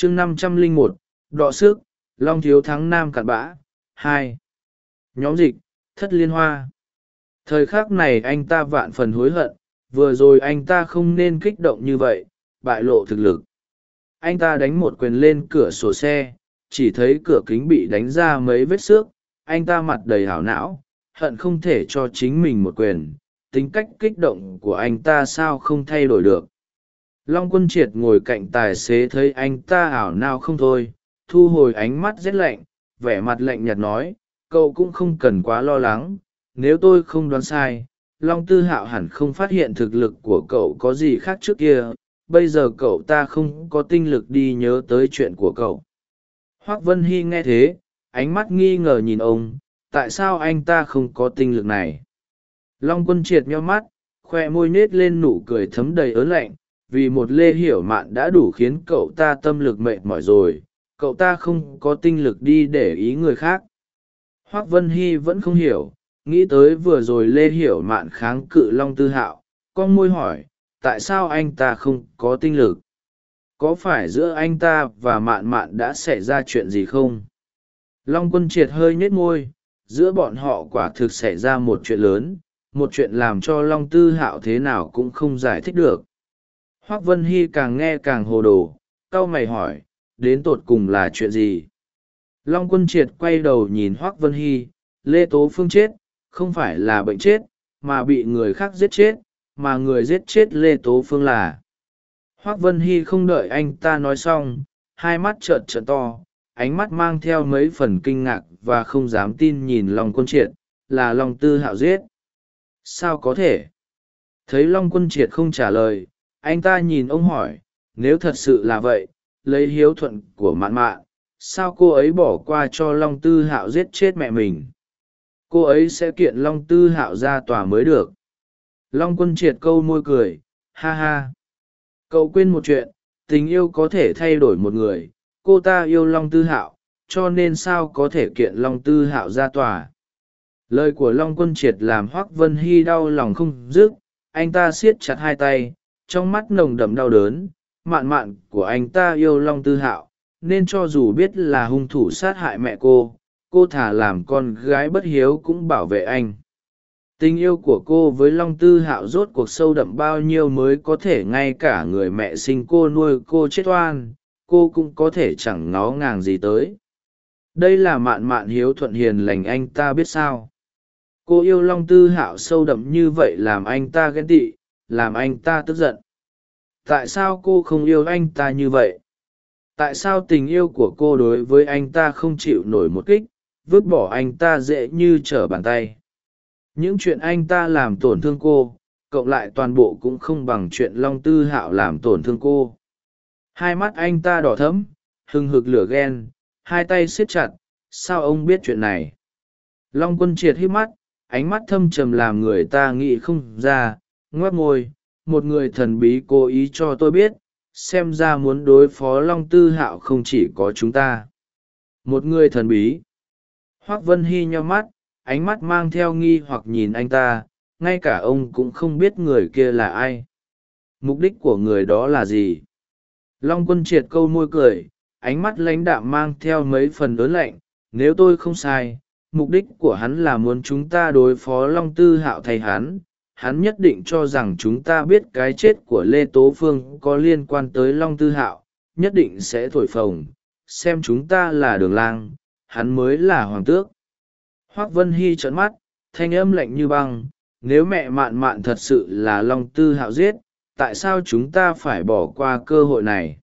chương năm trăm linh một, đọ sức, long thiếu thắng nam cặn bã, hai. Nhóm dịch, thất liên hoa. Thời khắc này anh ta vạn phần hối hận, vừa rồi anh ta không nên kích động như vậy, bại lộ thực lực. Anh ta đánh một quyền lên cửa sổ xe, chỉ thấy cửa kính bị đánh ra mấy vết xước, anh ta mặt đầy hảo não, hận không thể cho chính mình một quyền. Tính cách kích động của anh ta sao không thay đổi được? Long quân triệt ngồi cạnh tài xế thấy anh ta ảo nao không thôi, thu hồi ánh mắt rét lạnh, vẻ mặt lạnh nhạt nói, cậu cũng không cần quá lo lắng, nếu tôi không đoán sai, long tư hạo hẳn không phát hiện thực lực của cậu có gì khác trước kia, bây giờ cậu ta không có tinh lực đi nhớ tới chuyện của cậu. Hoác vân hy nghe thế, ánh mắt nghi ngờ nhìn ông, tại sao anh ta không có tinh lực này? Long quân triệt nheo mắt, khoe môi nết lên nụ cười thấm đầy ớn lạnh vì một lê hiểu mạn đã đủ khiến cậu ta tâm lực mệt mỏi rồi, cậu ta không có tinh lực đi để ý người khác. Hoác vân hy vẫn không hiểu, nghĩ tới vừa rồi lê hiểu mạn kháng cự long tư hạo, con môi hỏi, tại sao anh ta không có tinh lực? Có phải giữa anh ta và mạn mạn đã xảy ra chuyện gì không? Long quân triệt hơi nhếch môi, giữa bọn họ quả thực xảy ra một chuyện lớn, một chuyện làm cho long tư hạo thế nào cũng không giải thích được hoác vân hy càng nghe càng hồ đồ c a o mày hỏi, đến tột cùng là chuyện gì? Long quân triệt quay đầu nhìn hoác vân hy, lê tố phương chết, không phải là bệnh chết, mà bị người khác giết chết, mà người giết chết lê tố phương là. Hoác vân hy không đợi anh ta nói xong, hai mắt trợn trợn to, ánh mắt mang theo mấy phần kinh ngạc và không dám tin nhìn long quân triệt, là long tư hạo giết. Sao có thể? Thấy long quân triệt không trả lời anh ta nhìn ông hỏi, nếu thật sự là vậy, lấy hiếu thuận của mạn mạn, sao cô ấy bỏ qua cho long tư hạo giết chết mẹ mình? Cô ấy sẽ kiện long tư hạo ra tòa mới được. Long quân triệt câu môi cười, ha ha. Cậu quên một chuyện, tình yêu có thể thay đổi một người, cô ta yêu long tư hạo, cho nên sao có thể kiện long tư hạo ra tòa? Lời của long quân triệt làm hoác vân hy đau lòng không dứt, anh ta siết chặt hai tay trong mắt nồng đậm đau đớn, mạn mạn của anh ta yêu long tư hạo, nên cho dù biết là hung thủ sát hại mẹ cô cô thả làm con gái bất hiếu cũng bảo vệ anh. Tình yêu của cô với long tư hạo rốt cuộc sâu đậm bao nhiêu mới có thể ngay cả người mẹ sinh cô nuôi cô chết oan, cô cũng có thể chẳng ngó ngàng gì tới. Đây là mạn mạn hiếu thuận hiền lành anh ta biết sao? Cô yêu long tư hạo sâu đậm như vậy làm anh ta ghen tị làm anh ta tức giận. Tại sao cô không yêu anh ta như vậy? Tại sao tình yêu của cô đối với anh ta không chịu nổi một kích, vứt bỏ anh ta dễ như trở bàn tay? Những chuyện anh ta làm tổn thương cô, cộng lại toàn bộ cũng không bằng chuyện long tư hạo làm tổn thương cô. Hai mắt anh ta đỏ thẫm, hừng hực lửa ghen, hai tay siết chặt, sao ông biết chuyện này? Long quân triệt hít mắt, ánh mắt thâm trầm làm người ta nghĩ không ra ngoác ngôi, một người thần bí cố ý cho tôi biết, xem ra muốn đối phó long tư hạo không chỉ có chúng ta. Một người thần bí. Hoác vân hy nho mắt, ánh mắt mang theo nghi hoặc nhìn anh ta, ngay cả ông cũng không biết người kia là ai. Mục đích của người đó là gì? Long quân triệt câu môi cười, ánh mắt lãnh đạm mang theo mấy phần lớn lạnh, nếu tôi không sai, mục đích của hắn là muốn chúng ta đối phó long tư hạo thay hắn hắn nhất định cho rằng chúng ta biết cái chết của lê tố phương có liên quan tới long tư hạo, nhất định sẽ thổi phồng, xem chúng ta là đường lang, hắn mới là hoàng tước. Hoác vân hy trợn mắt, thanh âm lạnh như băng, nếu mẹ mạn mạn thật sự là long tư hạo giết, tại sao chúng ta phải bỏ qua cơ hội này?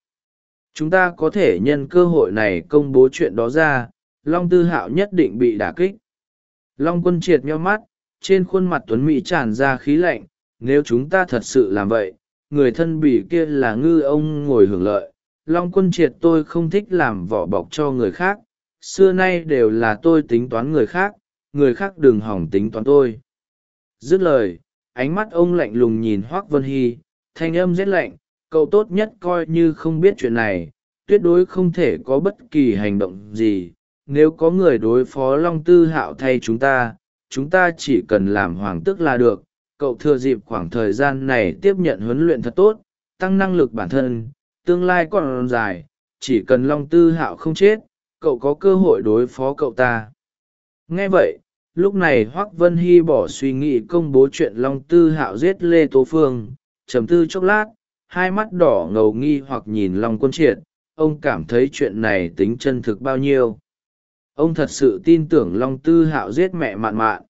Chúng ta có thể nhân cơ hội này công bố chuyện đó ra, long tư hạo nhất định bị đả kích. Long quân triệt nheo mắt trên khuôn mặt tuấn mỹ tràn ra khí lạnh, nếu chúng ta thật sự làm vậy, người thân bỉ kia là ngư ông ngồi hưởng lợi. Long quân triệt tôi không thích làm vỏ bọc cho người khác, xưa nay đều là tôi tính toán người khác người khác đừng hỏng tính toán tôi. Dứt lời, ánh mắt ông lạnh lùng nhìn hoác vân hy, thanh âm rét lạnh, cậu tốt nhất coi như không biết chuyện này, tuyệt đối không thể có bất kỳ hành động gì, nếu có người đối phó long tư hạo thay chúng ta chúng ta chỉ cần làm hoàng tức là được, cậu thừa dịp khoảng thời gian này tiếp nhận huấn luyện thật tốt, tăng năng lực bản thân, tương lai còn dài, chỉ cần long tư hạo không chết, cậu có cơ hội đối phó cậu ta. Nghe vậy, lúc này hoác vân hy bỏ suy nghĩ công bố chuyện long tư hạo giết lê tố phương, trầm tư chốc lát, hai mắt đỏ ngầu nghi hoặc nhìn long quân triệt, ông cảm thấy chuyện này tính chân thực bao nhiêu ông thật sự tin tưởng long tư hạo giết mẹ mạn mạn.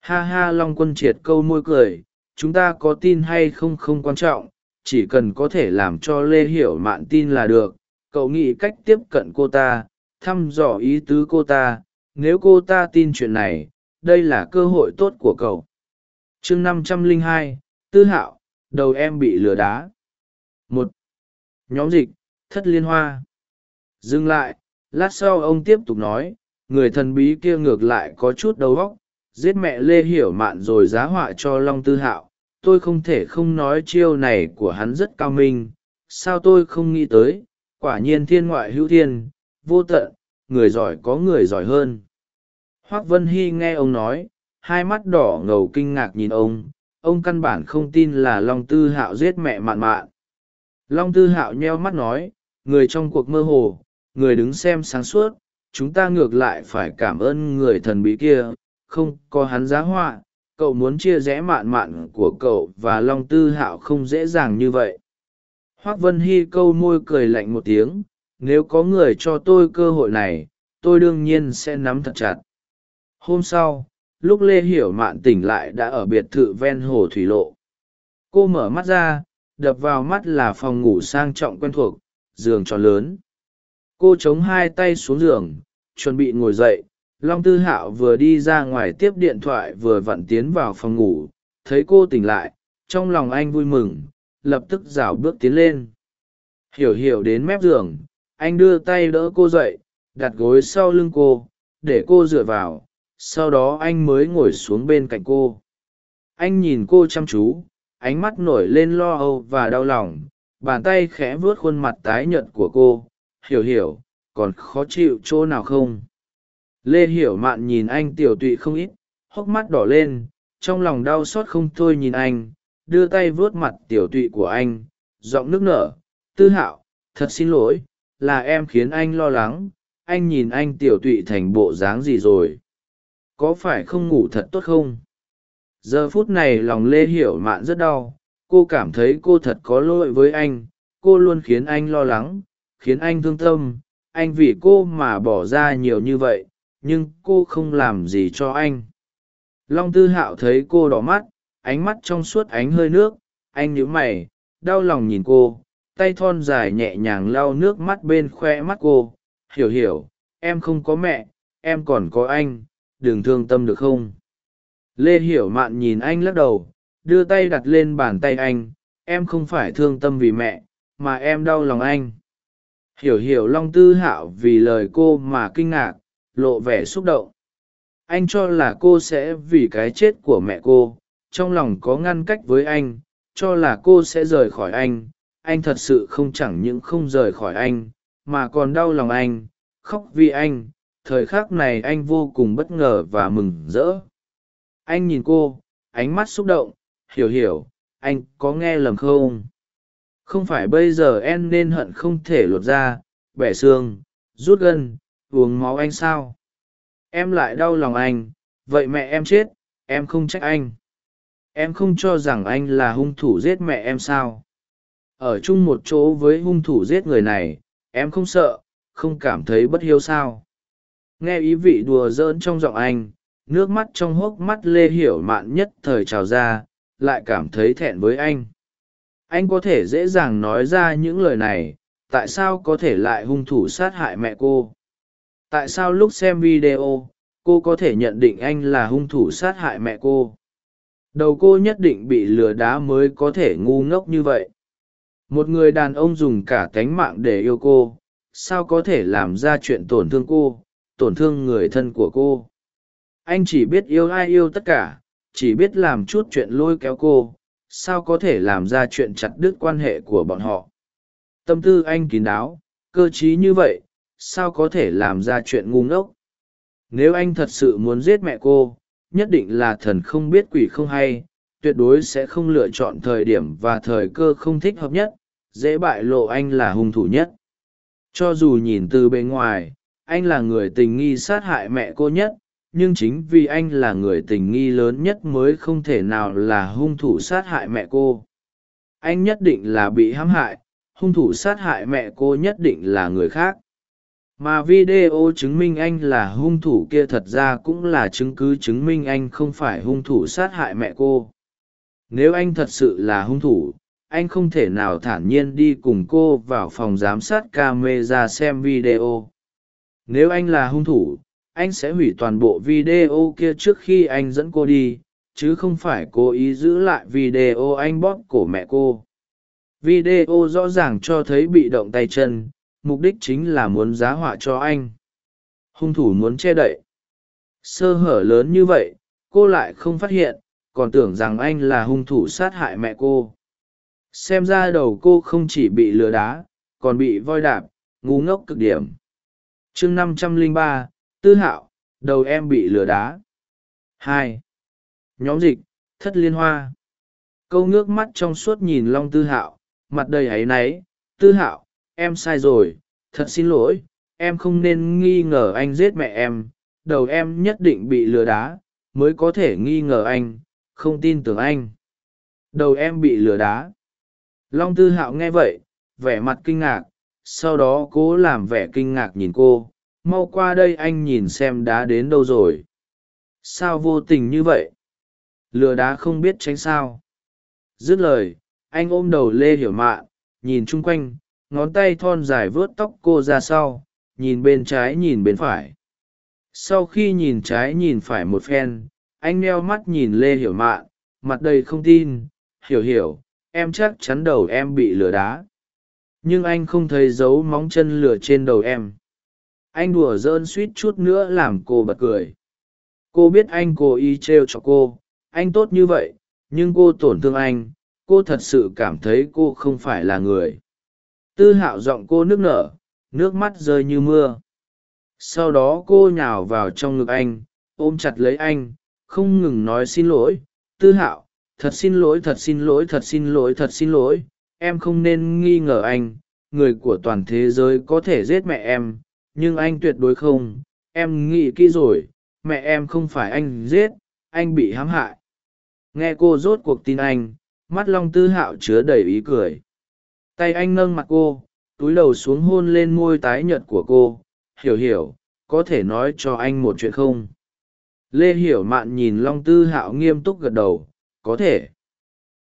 Ha ha, long quân triệt câu môi cười, chúng ta có tin hay không không quan trọng, chỉ cần có thể làm cho lê hiểu mạn tin là được. Cậu nghĩ cách tiếp cận cô ta, thăm dò ý tứ cô ta. Nếu cô ta tin chuyện này, đây là cơ hội tốt của cậu. Chương năm trăm lẻ hai, tư hạo, đầu em bị lừa đá. Một, nhóm dịch, thất liên hoa. Dừng lại lát sau ông tiếp tục nói, người thần bí kia ngược lại có chút đầu óc, giết mẹ lê hiểu mạn rồi giá họa cho long tư hạo. Tôi không thể không nói chiêu này của hắn rất cao minh. Sao tôi không nghĩ tới? Quả nhiên thiên ngoại hữu thiên, vô tận, người giỏi có người giỏi hơn. Hoác vân hy nghe ông nói, hai mắt đỏ ngầu kinh ngạc nhìn ông. Ông căn bản không tin là long tư hạo giết mẹ mạn mạn. Long tư hạo nheo mắt nói, người trong cuộc mơ hồ người đứng xem sáng suốt, chúng ta ngược lại phải cảm ơn người thần bí kia, không có hắn giá họa, cậu muốn chia rẽ mạn mạn của cậu và long tư hạo không dễ dàng như vậy. Hoác vân hy câu môi cười lạnh một tiếng, nếu có người cho tôi cơ hội này, tôi đương nhiên sẽ nắm thật chặt. Hôm sau, lúc lê hiểu mạn tỉnh lại đã ở biệt thự ven hồ thủy lộ. Cô mở mắt ra, đập vào mắt là phòng ngủ sang trọng quen thuộc, giường tròn lớn cô chống hai tay xuống giường, chuẩn bị ngồi dậy. Long tư hạo vừa đi ra ngoài tiếp điện thoại vừa vặn tiến vào phòng ngủ. Thấy cô tỉnh lại, trong lòng anh vui mừng, lập tức rảo bước tiến lên. Hiểu hiểu đến mép giường, anh đưa tay đỡ cô dậy, đặt gối sau lưng cô, để cô dựa vào. Sau đó anh mới ngồi xuống bên cạnh cô. Anh nhìn cô chăm chú, ánh mắt nổi lên lo âu và đau lòng. Bàn tay khẽ vuốt khuôn mặt tái nhợt của cô hiểu hiểu, còn khó chịu chỗ nào không? Lê hiểu mạn nhìn anh tiểu tụy không ít, hốc mắt đỏ lên, trong lòng đau xót không thôi nhìn anh, đưa tay vuốt mặt tiểu tụy của anh, giọng nước nở, tư hạo, thật xin lỗi, là em khiến anh lo lắng, anh nhìn anh tiểu tụy thành bộ dáng gì rồi? Có phải không ngủ thật tốt không? Giờ phút này lòng lê hiểu mạn rất đau, cô cảm thấy cô thật có lỗi với anh, cô luôn khiến anh lo lắng khiến anh thương tâm. Anh vì cô mà bỏ ra nhiều như vậy, nhưng cô không làm gì cho anh. Long tư hạo thấy cô đỏ mắt, ánh mắt trong suốt ánh hơi nước. Anh nhíu mày, đau lòng nhìn cô. Tay thon dài nhẹ nhàng lau nước mắt bên khoe mắt cô. Hiểu hiểu, em không có mẹ, em còn có anh. Đừng thương tâm được không? Lê hiểu mạn nhìn anh lắc đầu, đưa tay đặt lên bàn tay anh. Em không phải thương tâm vì mẹ, mà em đau lòng anh hiểu hiểu long tư hạo vì lời cô mà kinh ngạc, lộ vẻ xúc động. Anh cho là cô sẽ vì cái chết của mẹ cô, trong lòng có ngăn cách với anh, cho là cô sẽ rời khỏi anh. Anh thật sự không chẳng những không rời khỏi anh, mà còn đau lòng anh, khóc vì anh. Thời khắc này anh vô cùng bất ngờ và mừng rỡ. Anh nhìn cô, ánh mắt xúc động. Hiểu hiểu, anh có nghe lầm không? Không phải bây giờ em nên hận không thể lột ra bẻ xương, rút gân, uống máu anh sao? Em lại đau lòng anh, vậy mẹ em chết, em không trách anh. Em không cho rằng anh là hung thủ giết mẹ em sao? Ở chung một chỗ với hung thủ giết người này, em không sợ, không cảm thấy bất hiếu sao? Nghe ý vị đùa giỡn trong giọng anh, nước mắt trong hốc mắt lê hiểu mạn nhất thời trào ra, lại cảm thấy thẹn với anh anh có thể dễ dàng nói ra những lời này, tại sao có thể lại hung thủ sát hại mẹ cô? Tại sao lúc xem video, cô có thể nhận định anh là hung thủ sát hại mẹ cô? Đầu cô nhất định bị lừa đá mới có thể ngu ngốc như vậy. Một người đàn ông dùng cả tánh mạng để yêu cô, sao có thể làm ra chuyện tổn thương cô, tổn thương người thân của cô? Anh chỉ biết yêu ai yêu tất cả, chỉ biết làm chút chuyện lôi kéo cô sao có thể làm ra chuyện chặt đứt quan hệ của bọn họ? Tâm tư anh kín đáo, cơ t r í như vậy, sao có thể làm ra chuyện ngu ngốc? Nếu anh thật sự muốn giết mẹ cô, nhất định là thần không biết quỷ không hay, tuyệt đối sẽ không lựa chọn thời điểm và thời cơ không thích hợp nhất, dễ bại lộ anh là hung thủ nhất. Cho dù nhìn từ bề ngoài, anh là người tình nghi sát hại mẹ cô nhất nhưng chính vì anh là người tình nghi lớn nhất mới không thể nào là hung thủ sát hại mẹ cô. Anh nhất định là bị hãm hại, hung thủ sát hại mẹ cô nhất định là người khác. Mà video chứng minh anh là hung thủ kia thật ra cũng là chứng cứ chứng minh anh không phải hung thủ sát hại mẹ cô. Nếu anh thật sự là hung thủ, anh không thể nào thản nhiên đi cùng cô vào phòng giám sát ca mê ra xem video. Nếu anh là hung thủ anh sẽ hủy toàn bộ video kia trước khi anh dẫn cô đi, chứ không phải cố ý giữ lại video anh bóp cổ mẹ cô. Video rõ ràng cho thấy bị động tay chân, mục đích chính là muốn giá họa cho anh. Hung thủ muốn che đậy. Sơ hở lớn như vậy, cô lại không phát hiện, còn tưởng rằng anh là hung thủ sát hại mẹ cô. Xem ra đầu cô không chỉ bị lừa đá, còn bị voi đạp, ngu ngốc cực điểm. Chương năm trăm lẻ ba tư hạo, đầu em bị lừa đá. Hai. Nhóm dịch, thất liên hoa. Câu nước mắt trong suốt nhìn long tư hạo, mặt đầy áy náy. Tư hạo, em sai rồi, thật xin lỗi, em không nên nghi ngờ anh giết mẹ em. Đầu em nhất định bị lừa đá, mới có thể nghi ngờ anh, không tin tưởng anh. Đầu em bị lừa đá. Long tư hạo nghe vậy, vẻ mặt kinh ngạc, sau đó cố làm vẻ kinh ngạc nhìn cô mau qua đây anh nhìn xem đá đến đâu rồi. Sao vô tình như vậy? Lừa đá không biết tránh sao. Dứt lời, anh ôm đầu lê hiểu mạn, nhìn chung quanh, ngón tay thon dài vớt tóc cô ra sau, nhìn bên trái nhìn bên phải. Sau khi nhìn trái nhìn phải một phen, anh neo mắt nhìn lê hiểu mạn, mặt đầy không tin, hiểu hiểu, em chắc chắn đầu em bị lừa đá. Nhưng anh không thấy dấu móng chân lửa trên đầu em anh đùa giỡn suýt chút nữa làm cô bật cười. Cô biết anh cố ý t r e o cho cô. Anh tốt như vậy, nhưng cô tổn thương anh. Cô thật sự cảm thấy cô không phải là người. Tư hạo giọng cô nước nở, nước mắt rơi như mưa. Sau đó cô nhào vào trong ngực anh, ôm chặt lấy anh, không ngừng nói xin lỗi. Tư hạo, thật xin lỗi, thật xin lỗi, thật xin lỗi, thật xin lỗi. Em không nên nghi ngờ anh. Người của toàn thế giới có thể giết mẹ em nhưng anh tuyệt đối không. Em nghĩ kỹ rồi, mẹ em không phải anh giết, anh bị hãm hại. Nghe cô rốt cuộc tin anh, mắt long tư hạo chứa đầy ý cười. Tay anh nâng mặt cô, túi đầu xuống hôn lên môi tái nhợt của cô. Hiểu hiểu, có thể nói cho anh một chuyện không? Lê hiểu mạn nhìn long tư hạo nghiêm túc gật đầu. Có thể.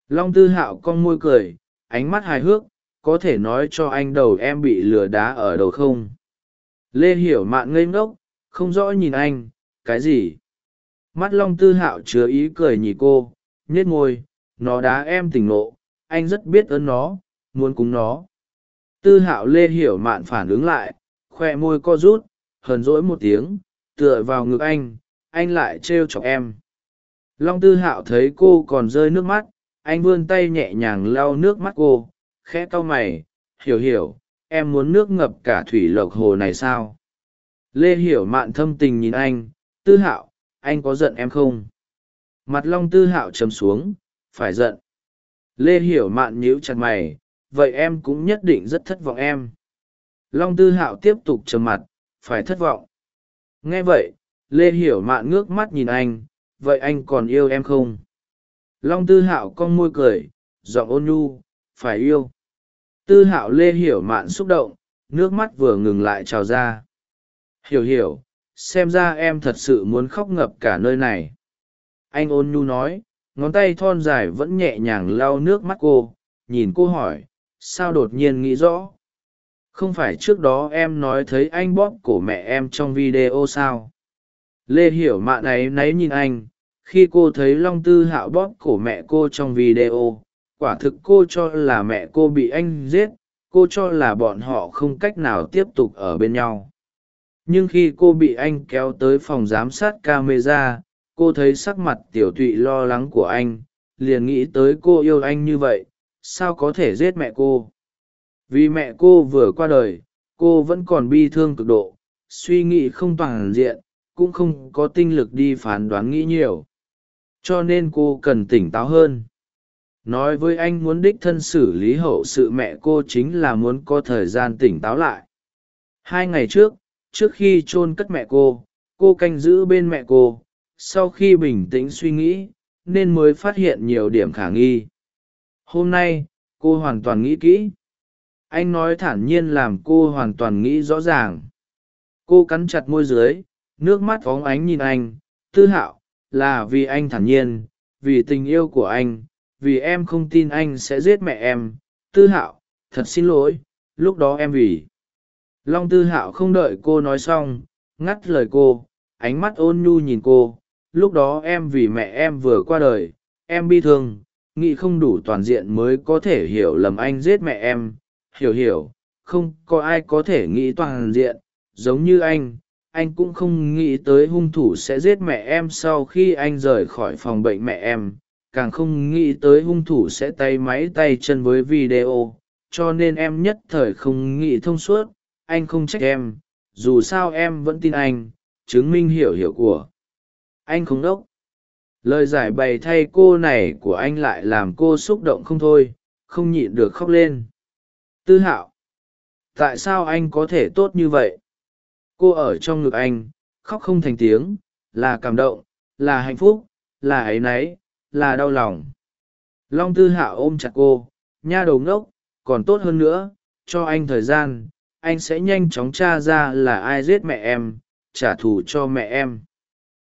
Long tư hạo con môi cười, ánh mắt hài hước. Có thể nói cho anh đầu em bị lừa đá ở đầu không? Lê hiểu mạn ngây ngốc, không rõ nhìn anh, cái gì? Mắt long tư hạo chứa ý cười nhì cô nhết ngôi nó đá em tỉnh lộ anh rất biết ơn nó, muốn cúng nó. Tư hạo lê hiểu mạn phản ứng lại, khoe môi co rút, hờn rỗi một tiếng, tựa vào ngực anh anh lại trêu chọc em. Long tư hạo thấy cô còn rơi nước mắt, anh vươn tay nhẹ nhàng lau nước mắt cô, khẽ cau mày, hiểu hiểu em muốn nước ngập cả thủy lộc hồ này sao? Lê hiểu mạn thâm tình nhìn anh, tư hạo, anh có giận em không? Mặt long tư hạo chấm xuống, phải giận. Lê hiểu mạn nhíu chặt mày, vậy em cũng nhất định rất thất vọng em. Long tư hạo tiếp tục trầm mặt, phải thất vọng. Nghe vậy, lê hiểu mạn ngước mắt nhìn anh, vậy anh còn yêu em không? Long tư hạo con môi cười, giọng ôn nhu, phải yêu tư hạo lê hiểu mạn xúc động, nước mắt vừa ngừng lại trào ra. Hiểu hiểu, xem ra em thật sự muốn khóc ngập cả nơi này. Anh ôn nhu nói, ngón tay thon dài vẫn nhẹ nhàng lau nước mắt cô, nhìn cô hỏi, sao đột nhiên nghĩ rõ? Không phải trước đó em nói thấy anh bóp cổ mẹ em trong video sao? Lê hiểu mạn ấy náy nhìn anh, khi cô thấy long tư hạo bóp cổ mẹ cô trong video quả thực cô cho là mẹ cô bị anh giết, cô cho là bọn họ không cách nào tiếp tục ở bên nhau. Nhưng khi cô bị anh kéo tới phòng giám sát camera, cô thấy sắc mặt tiểu thụy lo lắng của anh, liền nghĩ tới cô yêu anh như vậy, sao có thể giết mẹ cô? Vì mẹ cô vừa qua đời, cô vẫn còn bi thương cực độ, suy nghĩ không toàn diện, cũng không có tinh lực đi phán đoán nghĩ nhiều. Cho nên cô cần tỉnh táo hơn nói với anh muốn đích thân xử lý hậu sự mẹ cô chính là muốn có thời gian tỉnh táo lại. Hai ngày trước trước khi chôn cất mẹ cô cô canh giữ bên mẹ cô. Sau khi bình tĩnh suy nghĩ, nên mới phát hiện nhiều điểm khả nghi. Hôm nay, cô hoàn toàn nghĩ kỹ. Anh nói thản nhiên làm cô hoàn toàn nghĩ rõ ràng. Cô cắn chặt môi dưới, nước mắt phóng ánh nhìn anh. Tư hạo, là vì anh thản nhiên, vì tình yêu của anh vì em không tin anh sẽ giết mẹ em. Tư hạo, thật xin lỗi, lúc đó em vì. Long tư hạo không đợi cô nói xong, ngắt lời cô, ánh mắt ôn nhu nhìn cô. Lúc đó em vì mẹ em vừa qua đời, em bi thương, nghĩ không đủ toàn diện mới có thể hiểu lầm anh giết mẹ em. Hiểu hiểu, không có ai có thể nghĩ toàn diện, giống như anh anh cũng không nghĩ tới hung thủ sẽ giết mẹ em sau khi anh rời khỏi phòng bệnh mẹ em càng không nghĩ tới hung thủ sẽ tay máy tay chân với video, cho nên em nhất thời không nghĩ thông suốt, anh không trách em, dù sao em vẫn tin anh, chứng minh hiểu hiểu của anh không đốc. Lời giải bày thay cô này của anh lại làm cô xúc động không thôi, không nhịn được khóc lên. Tư hạo, tại sao anh có thể tốt như vậy? Cô ở trong ngực anh, khóc không thành tiếng, là cảm động, là hạnh phúc, là áy náy là đau lòng. Long tư hạo ôm chặt cô, nha đầu ngốc, còn tốt hơn nữa, cho anh thời gian, anh sẽ nhanh chóng t r a ra là ai giết mẹ em, trả thù cho mẹ em.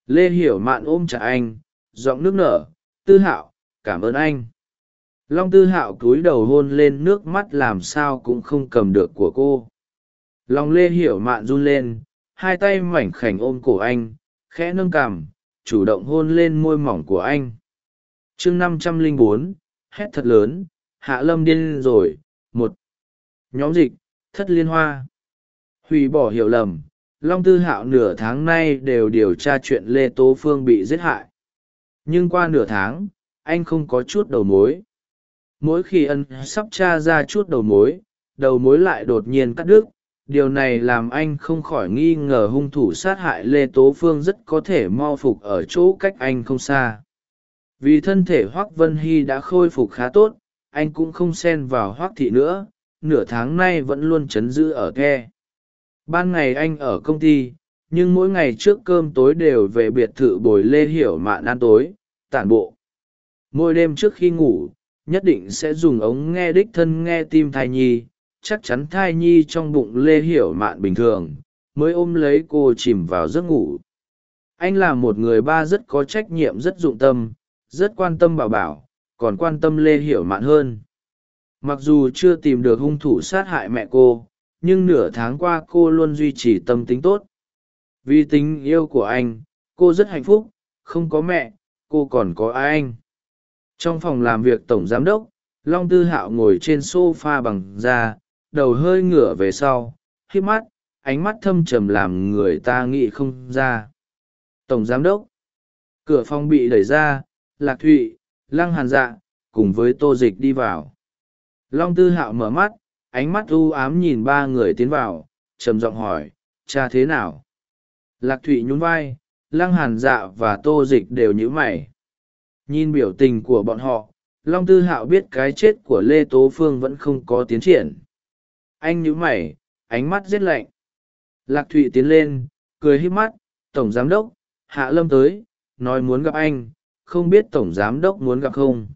Lê hiểu mạn ôm chặt anh, giọng nước nở, tư hạo, cảm ơn anh. Long tư hạo cúi đầu hôn lên nước mắt làm sao cũng không cầm được của cô. Lòng lê hiểu mạn run lên, hai tay mảnh khảnh ôm cổ anh, khẽ nâng cằm, chủ động hôn lên môi mỏng của anh chương năm trăm lẻ bốn, hét thật lớn, hạ lâm điên rồi. Một, nhóm dịch, thất liên hoa. Hủy bỏ hiểu lầm, long tư hạo nửa tháng nay đều điều tra chuyện lê tố phương bị giết hại. Nhưng qua nửa tháng, anh không có chút đầu mối. Mỗi khi ân sắp t r a ra chút đầu mối đầu mối lại đột nhiên cắt đứt. Điều này làm anh không khỏi nghi ngờ hung thủ sát hại lê tố phương rất có thể mau phục ở chỗ cách anh không xa vì thân thể hoác vân hy đã khôi phục khá tốt, anh cũng không xen vào hoác thị nữa, nửa tháng nay vẫn luôn chấn giữ ở the. Ban ngày anh ở công ty, nhưng mỗi ngày trước cơm tối đều về biệt thự bồi lê hiểu mạn ăn tối, tản bộ. Mỗi đêm trước khi ngủ, nhất định sẽ dùng ống nghe đích thân nghe tim thai nhi, chắc chắn thai nhi trong bụng lê hiểu mạn bình thường, mới ôm lấy cô chìm vào giấc ngủ. Anh là một người ba rất có trách nhiệm rất dụng tâm rất quan tâm bảo bảo, còn quan tâm lê hiểu mạn hơn. Mặc dù chưa tìm được hung thủ sát hại mẹ cô, nhưng nửa tháng qua cô luôn duy trì tâm tính tốt. Vì tình yêu của anh, cô rất hạnh phúc, không có mẹ, cô còn có ai anh? Trong phòng làm việc tổng giám đốc, long tư hạo ngồi trên s o f a bằng da, đầu hơi ngửa về sau hít mắt, ánh mắt thâm trầm làm người ta nghĩ không ra. Tổng giám đốc, cửa phòng bị đẩy ra lạc thụy, lăng hàn dạ cùng với tô dịch đi vào. Long tư hạo mở mắt, ánh mắt u ám nhìn ba người tiến vào, trầm giọng hỏi, cha thế nào? Lạc thụy nhún vai, lăng hàn dạ và tô dịch đều nhíu mày. Nhìn biểu tình của bọn họ, long tư hạo biết cái chết của lê tố phương vẫn không có tiến triển. Anh nhíu mày, ánh mắt rét lạnh. Lạc thụy tiến lên, cười hít mắt, tổng giám đốc, hạ lâm tới, nói muốn gặp anh không biết tổng giám đốc muốn gặp không.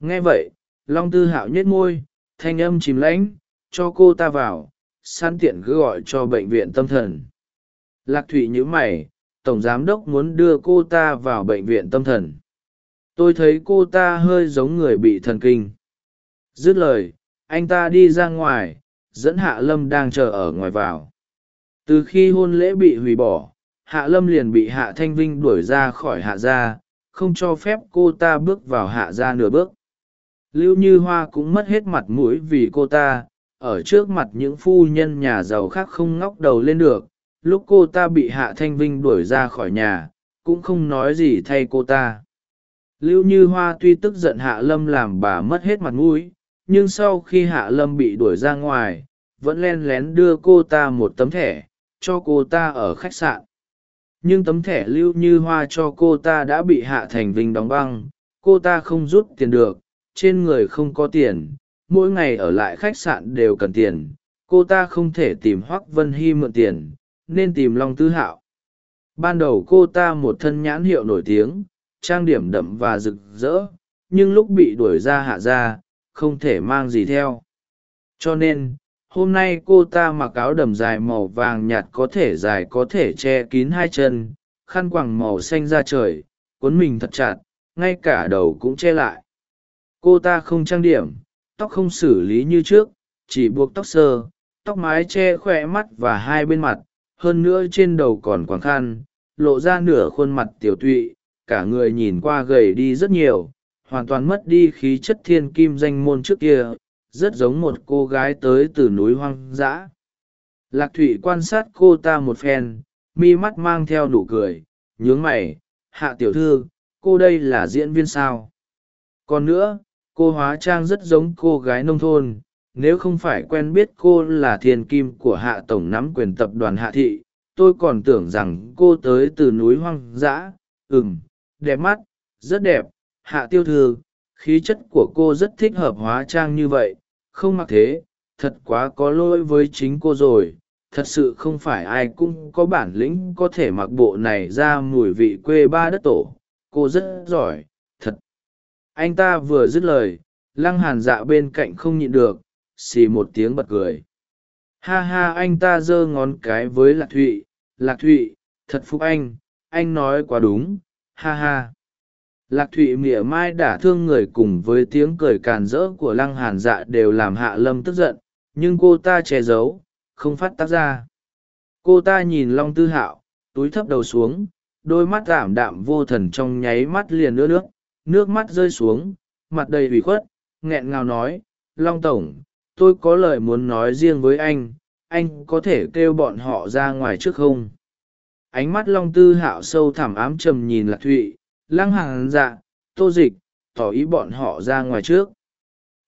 Nghe vậy, long tư hạo nhếch môi, thanh âm chìm lãnh, cho cô ta vào san tiện cứ gọi cho bệnh viện tâm thần. Lạc thụy nhíu mày, tổng giám đốc muốn đưa cô ta vào bệnh viện tâm thần. Tôi thấy cô ta hơi giống người bị thần kinh. Dứt lời, anh ta đi ra ngoài, dẫn hạ lâm đang chờ ở ngoài vào. Từ khi hôn lễ bị hủy bỏ, hạ lâm liền bị hạ thanh vinh đuổi ra khỏi hạ gia không cho phép cô ta bước vào hạ gia nửa bước. Lưu như hoa cũng mất hết mặt mũi vì cô ta, ở trước mặt những phu nhân nhà giàu khác không ngóc đầu lên được. Lúc cô ta bị hạ thanh vinh đuổi ra khỏi nhà, cũng không nói gì thay cô ta. Lưu như hoa tuy tức giận hạ lâm làm bà mất hết mặt mũi, nhưng sau khi hạ lâm bị đuổi ra ngoài, vẫn len lén đưa cô ta một tấm thẻ, cho cô ta ở khách sạn nhưng tấm thẻ lưu như hoa cho cô ta đã bị hạ thành vinh đóng băng. Cô ta không rút tiền được, trên người không có tiền, mỗi ngày ở lại khách sạn đều cần tiền. Cô ta không thể tìm hoắc vân hy mượn tiền, nên tìm long tư hạo. Ban đầu cô ta một thân nhãn hiệu nổi tiếng, trang điểm đậm và rực rỡ, nhưng lúc bị đuổi ra hạ ra, không thể mang gì theo. Cho nên hôm nay cô ta mặc áo đầm dài màu vàng nhạt có thể dài có thể che kín hai chân, khăn quàng màu xanh ra trời, cuốn mình thật chặt, ngay cả đầu cũng che lại. Cô ta không trang điểm, tóc không xử lý như trước, chỉ buộc tóc sơ, tóc mái che khoe mắt và hai bên mặt, hơn nữa trên đầu còn quàng khăn, lộ ra nửa khuôn mặt tiểu tụy, cả người nhìn qua gầy đi rất nhiều, hoàn toàn mất đi khí chất thiên kim danh môn trước kia rất giống một cô gái tới từ núi hoang dã. Lạc thụy quan sát cô ta một phen, mi mắt mang theo nụ cười, nhướng mày, hạ tiểu thư, cô đây là diễn viên sao? Còn nữa, cô hóa trang rất giống cô gái nông thôn, nếu không phải quen biết cô là thiên kim của hạ tổng nắm quyền tập đoàn hạ thị, tôi còn tưởng rằng cô tới từ núi hoang dã. Ừm, đẹp mắt, rất đẹp. Hạ tiêu thư, khí chất của cô rất thích hợp hóa trang như vậy không mặc thế, thật quá có lỗi với chính cô rồi. Thật sự không phải ai cũng có bản lĩnh có thể mặc bộ này ra mùi vị quê ba đất tổ. Cô rất giỏi, thật. Anh ta vừa dứt lời, lăng hàn dạ bên cạnh không nhịn được, xì một tiếng bật cười. Ha ha, anh ta giơ ngón cái với lạc thụy. Lạc thụy, thật phúc anh anh nói quá đúng. Ha ha lạc thụy mỉa mai đả thương người cùng với tiếng cười càn rỡ của lăng hàn dạ đều làm hạ lâm tức giận, nhưng cô ta che giấu, không phát tác ra. Cô ta nhìn long tư hạo, túi thấp đầu xuống, đôi mắt ảm đạm vô thần trong nháy mắt liền ướt nước nước mắt rơi xuống, mặt đầy ủy khuất, nghẹn ngào nói, long tổng, tôi có lời muốn nói riêng với anh anh có thể kêu bọn họ ra ngoài trước không? Ánh mắt long tư hạo sâu thẳm ám trầm nhìn lạc thụy lăng hàng dạ tô dịch, tỏ ý bọn họ ra ngoài trước.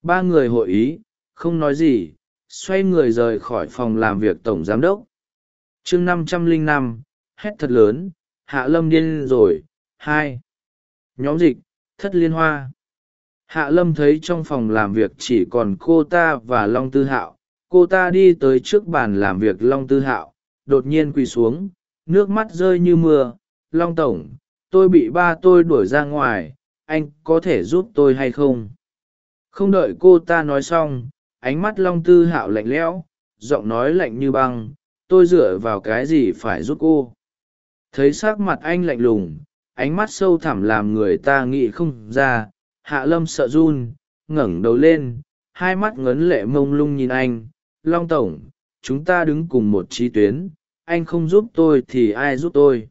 Ba người hội ý, không nói gì, xoay người rời khỏi phòng làm việc tổng giám đốc. Chương năm trăm lẻ năm, hét thật lớn, hạ lâm điên rồi, hai. Nhóm dịch, thất liên hoa. Hạ lâm thấy trong phòng làm việc chỉ còn cô ta và long tư hạo. Cô ta đi tới trước bàn làm việc long tư hạo, đột nhiên quỳ xuống, nước mắt rơi như mưa. Long tổng tôi bị ba tôi đuổi ra ngoài, anh có thể giúp tôi hay không? Không đợi cô ta nói xong, ánh mắt long tư hạo lạnh lẽo, giọng nói lạnh như băng, tôi dựa vào cái gì phải giúp cô? Thấy s ắ c mặt anh lạnh lùng, ánh mắt sâu thẳm làm người ta nghĩ không ra, hạ lâm sợ run, ngẩng đầu lên, hai mắt ngấn lệ mông lung nhìn anh, long tổng, chúng ta đứng cùng một trí tuyến, anh không giúp tôi thì ai giúp tôi?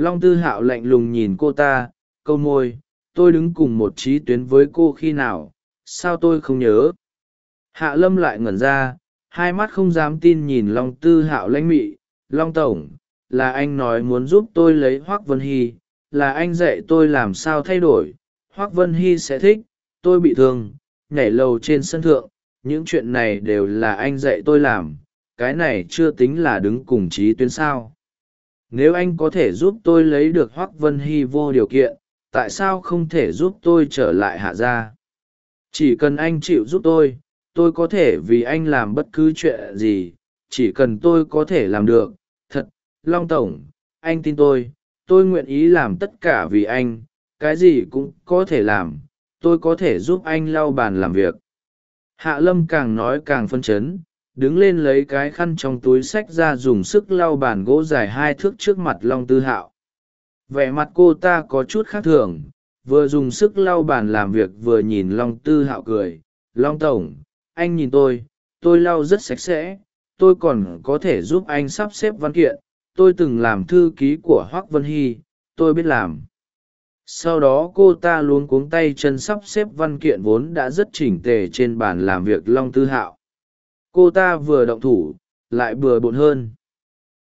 Long tư hạo lạnh lùng nhìn cô ta, câu môi, tôi đứng cùng một trí tuyến với cô khi nào? Sao tôi không nhớ? Hạ lâm lại ngẩn ra, hai mắt không dám tin nhìn long tư hạo lãnh mị, long tổng, là anh nói muốn giúp tôi lấy hoác vân hy, là anh dạy tôi làm sao thay đổi, hoác vân hy sẽ thích, tôi bị thương, nhảy lầu trên sân thượng, những chuyện này đều là anh dạy tôi làm, cái này chưa tính là đứng cùng trí tuyến sao? Nếu anh có thể giúp tôi lấy được hoác vân hy vô điều kiện, tại sao không thể giúp tôi trở lại hạ gia? Chỉ cần anh chịu giúp tôi tôi có thể vì anh làm bất cứ chuyện gì, chỉ cần tôi có thể làm được. Thật, long tổng, anh tin tôi tôi nguyện ý làm tất cả vì anh, cái gì cũng có thể làm, tôi có thể giúp anh lau bàn làm việc. Hạ lâm càng nói càng phân chấn đứng lên lấy cái khăn trong túi sách ra dùng sức lau bàn gỗ dài hai thước trước mặt long tư hạo. Vẻ mặt cô ta có chút khác thường, vừa dùng sức lau bàn làm việc vừa nhìn long tư hạo cười. Long tổng, anh nhìn tôi tôi lau rất sạch sẽ, tôi còn có thể giúp anh sắp xếp văn kiện, tôi từng làm thư ký của hoác vân hy, tôi biết làm. Sau đó cô ta luống cuống tay chân sắp xếp văn kiện vốn đã rất chỉnh tề trên bàn làm việc long tư hạo cô ta vừa động thủ, lại bừa bộn hơn.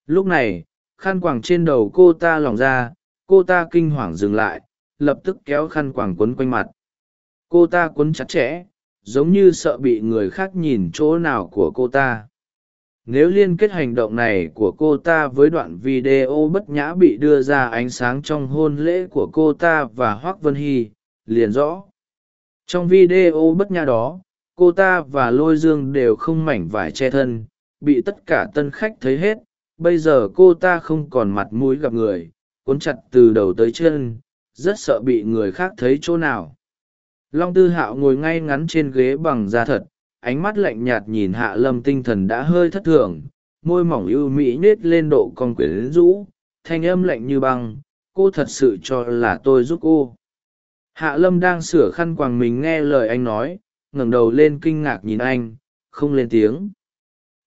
Lúc này, khăn quàng trên đầu cô ta lỏng ra, cô ta kinh hoàng dừng lại, lập tức kéo khăn quàng quấn quanh mặt. Cô ta quấn chặt chẽ, giống như sợ bị người khác nhìn chỗ nào của cô ta. Nếu liên kết hành động này của cô ta với đoạn video bất nhã bị đưa ra ánh sáng trong hôn lễ của cô ta và hoác vân hy, liền rõ. Trong video bất nhã đó cô ta và lôi dương đều không mảnh vải che thân, bị tất cả tân khách thấy hết. Bây giờ cô ta không còn mặt mũi gặp người, cuốn chặt từ đầu tới chân, rất sợ bị người khác thấy chỗ nào. Long tư hạo ngồi ngay ngắn trên ghế bằng da thật, ánh mắt lạnh nhạt nhìn hạ lâm tinh thần đã hơi thất thường, môi mỏng ưu mỹ nết lên độ con quyển rũ, thanh âm lạnh như băng, cô thật sự cho là tôi giúp cô. Hạ lâm đang sửa khăn quàng mình nghe lời anh nói ngẩng đầu lên kinh ngạc nhìn anh, không lên tiếng.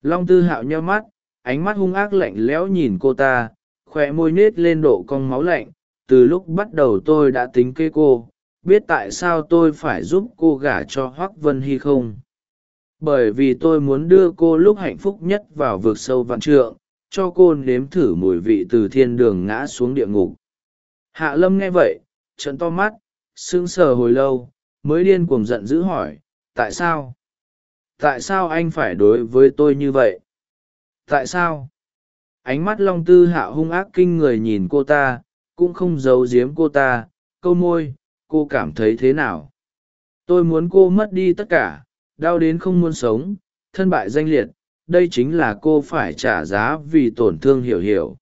Long tư hạo nheo mắt, ánh mắt hung ác lạnh lẽo nhìn cô ta khoe môi nết lên độ cong máu lạnh. Từ lúc bắt đầu tôi đã tính kê cô, biết tại sao tôi phải giúp cô gả cho hoác vân hy không? Bởi vì tôi muốn đưa cô lúc hạnh phúc nhất vào vực sâu vạn trượng, cho cô nếm thử mùi vị từ thiên đường ngã xuống địa ngục. Hạ lâm nghe vậy trận to mắt, sững sờ hồi lâu, mới điên cuồng giận dữ hỏi tại sao? Tại sao anh phải đối với tôi như vậy? Tại sao? Ánh mắt long tư hạ hung ác kinh người nhìn cô ta, cũng không giấu giếm cô ta, câu môi, cô cảm thấy thế nào? Tôi muốn cô mất đi tất cả, đau đến không muốn sống, thân bại danh liệt, đây chính là cô phải trả giá vì tổn thương hiểu hiểu.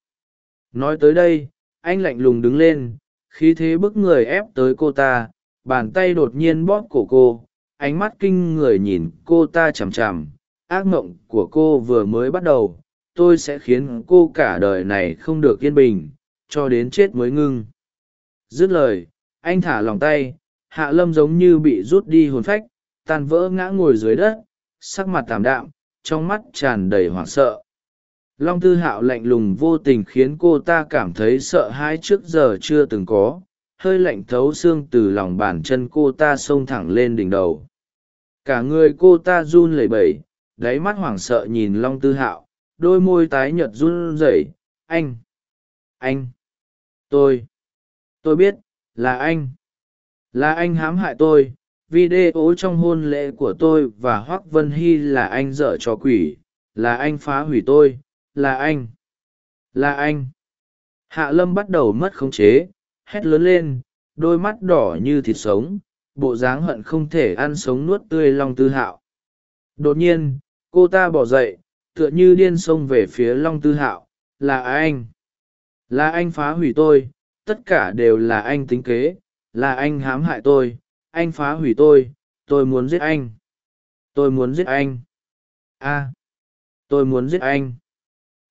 Nói tới đây, anh lạnh lùng đứng lên, khí thế bức người ép tới cô ta, bàn tay đột nhiên bóp cổ cô ánh mắt kinh người nhìn cô ta chằm chằm. Ác mộng của cô vừa mới bắt đầu, tôi sẽ khiến cô cả đời này không được yên bình, cho đến chết mới ngưng. Dứt lời, anh thả lòng tay, hạ lâm giống như bị rút đi hồn phách, tan vỡ ngã ngồi dưới đất, sắc mặt tảm đạm, trong mắt tràn đầy hoảng sợ. Long tư hạo lạnh lùng vô tình khiến cô ta cảm thấy sợ hãi trước giờ chưa từng có, hơi lạnh thấu xương từ lòng bàn chân cô ta xông thẳng lên đỉnh đầu cả người cô ta run lẩy bẩy, đáy mắt hoảng sợ nhìn long tư hạo, đôi môi tái nhợt run rẩy, anh anh, tôi tôi biết, là anh là anh hãm hại tôi, video trong hôn lễ của tôi và hoác vân hy là anh dở trò quỷ, là anh phá hủy tôi, là anh là anh. Hạ lâm bắt đầu mất khống chế, hét lớn lên, đôi mắt đỏ như thịt sống bộ dáng hận không thể ăn sống nuốt tươi long tư hạo. Đột nhiên, cô ta bỏ dậy, tựa như điên xông về phía long tư hạo, là anh. Là anh phá hủy tôi, tất cả đều là anh tính kế. Là anh hãm hại tôi, anh phá hủy tôi tôi muốn giết anh. Tôi muốn giết anh. A. Tôi muốn giết anh.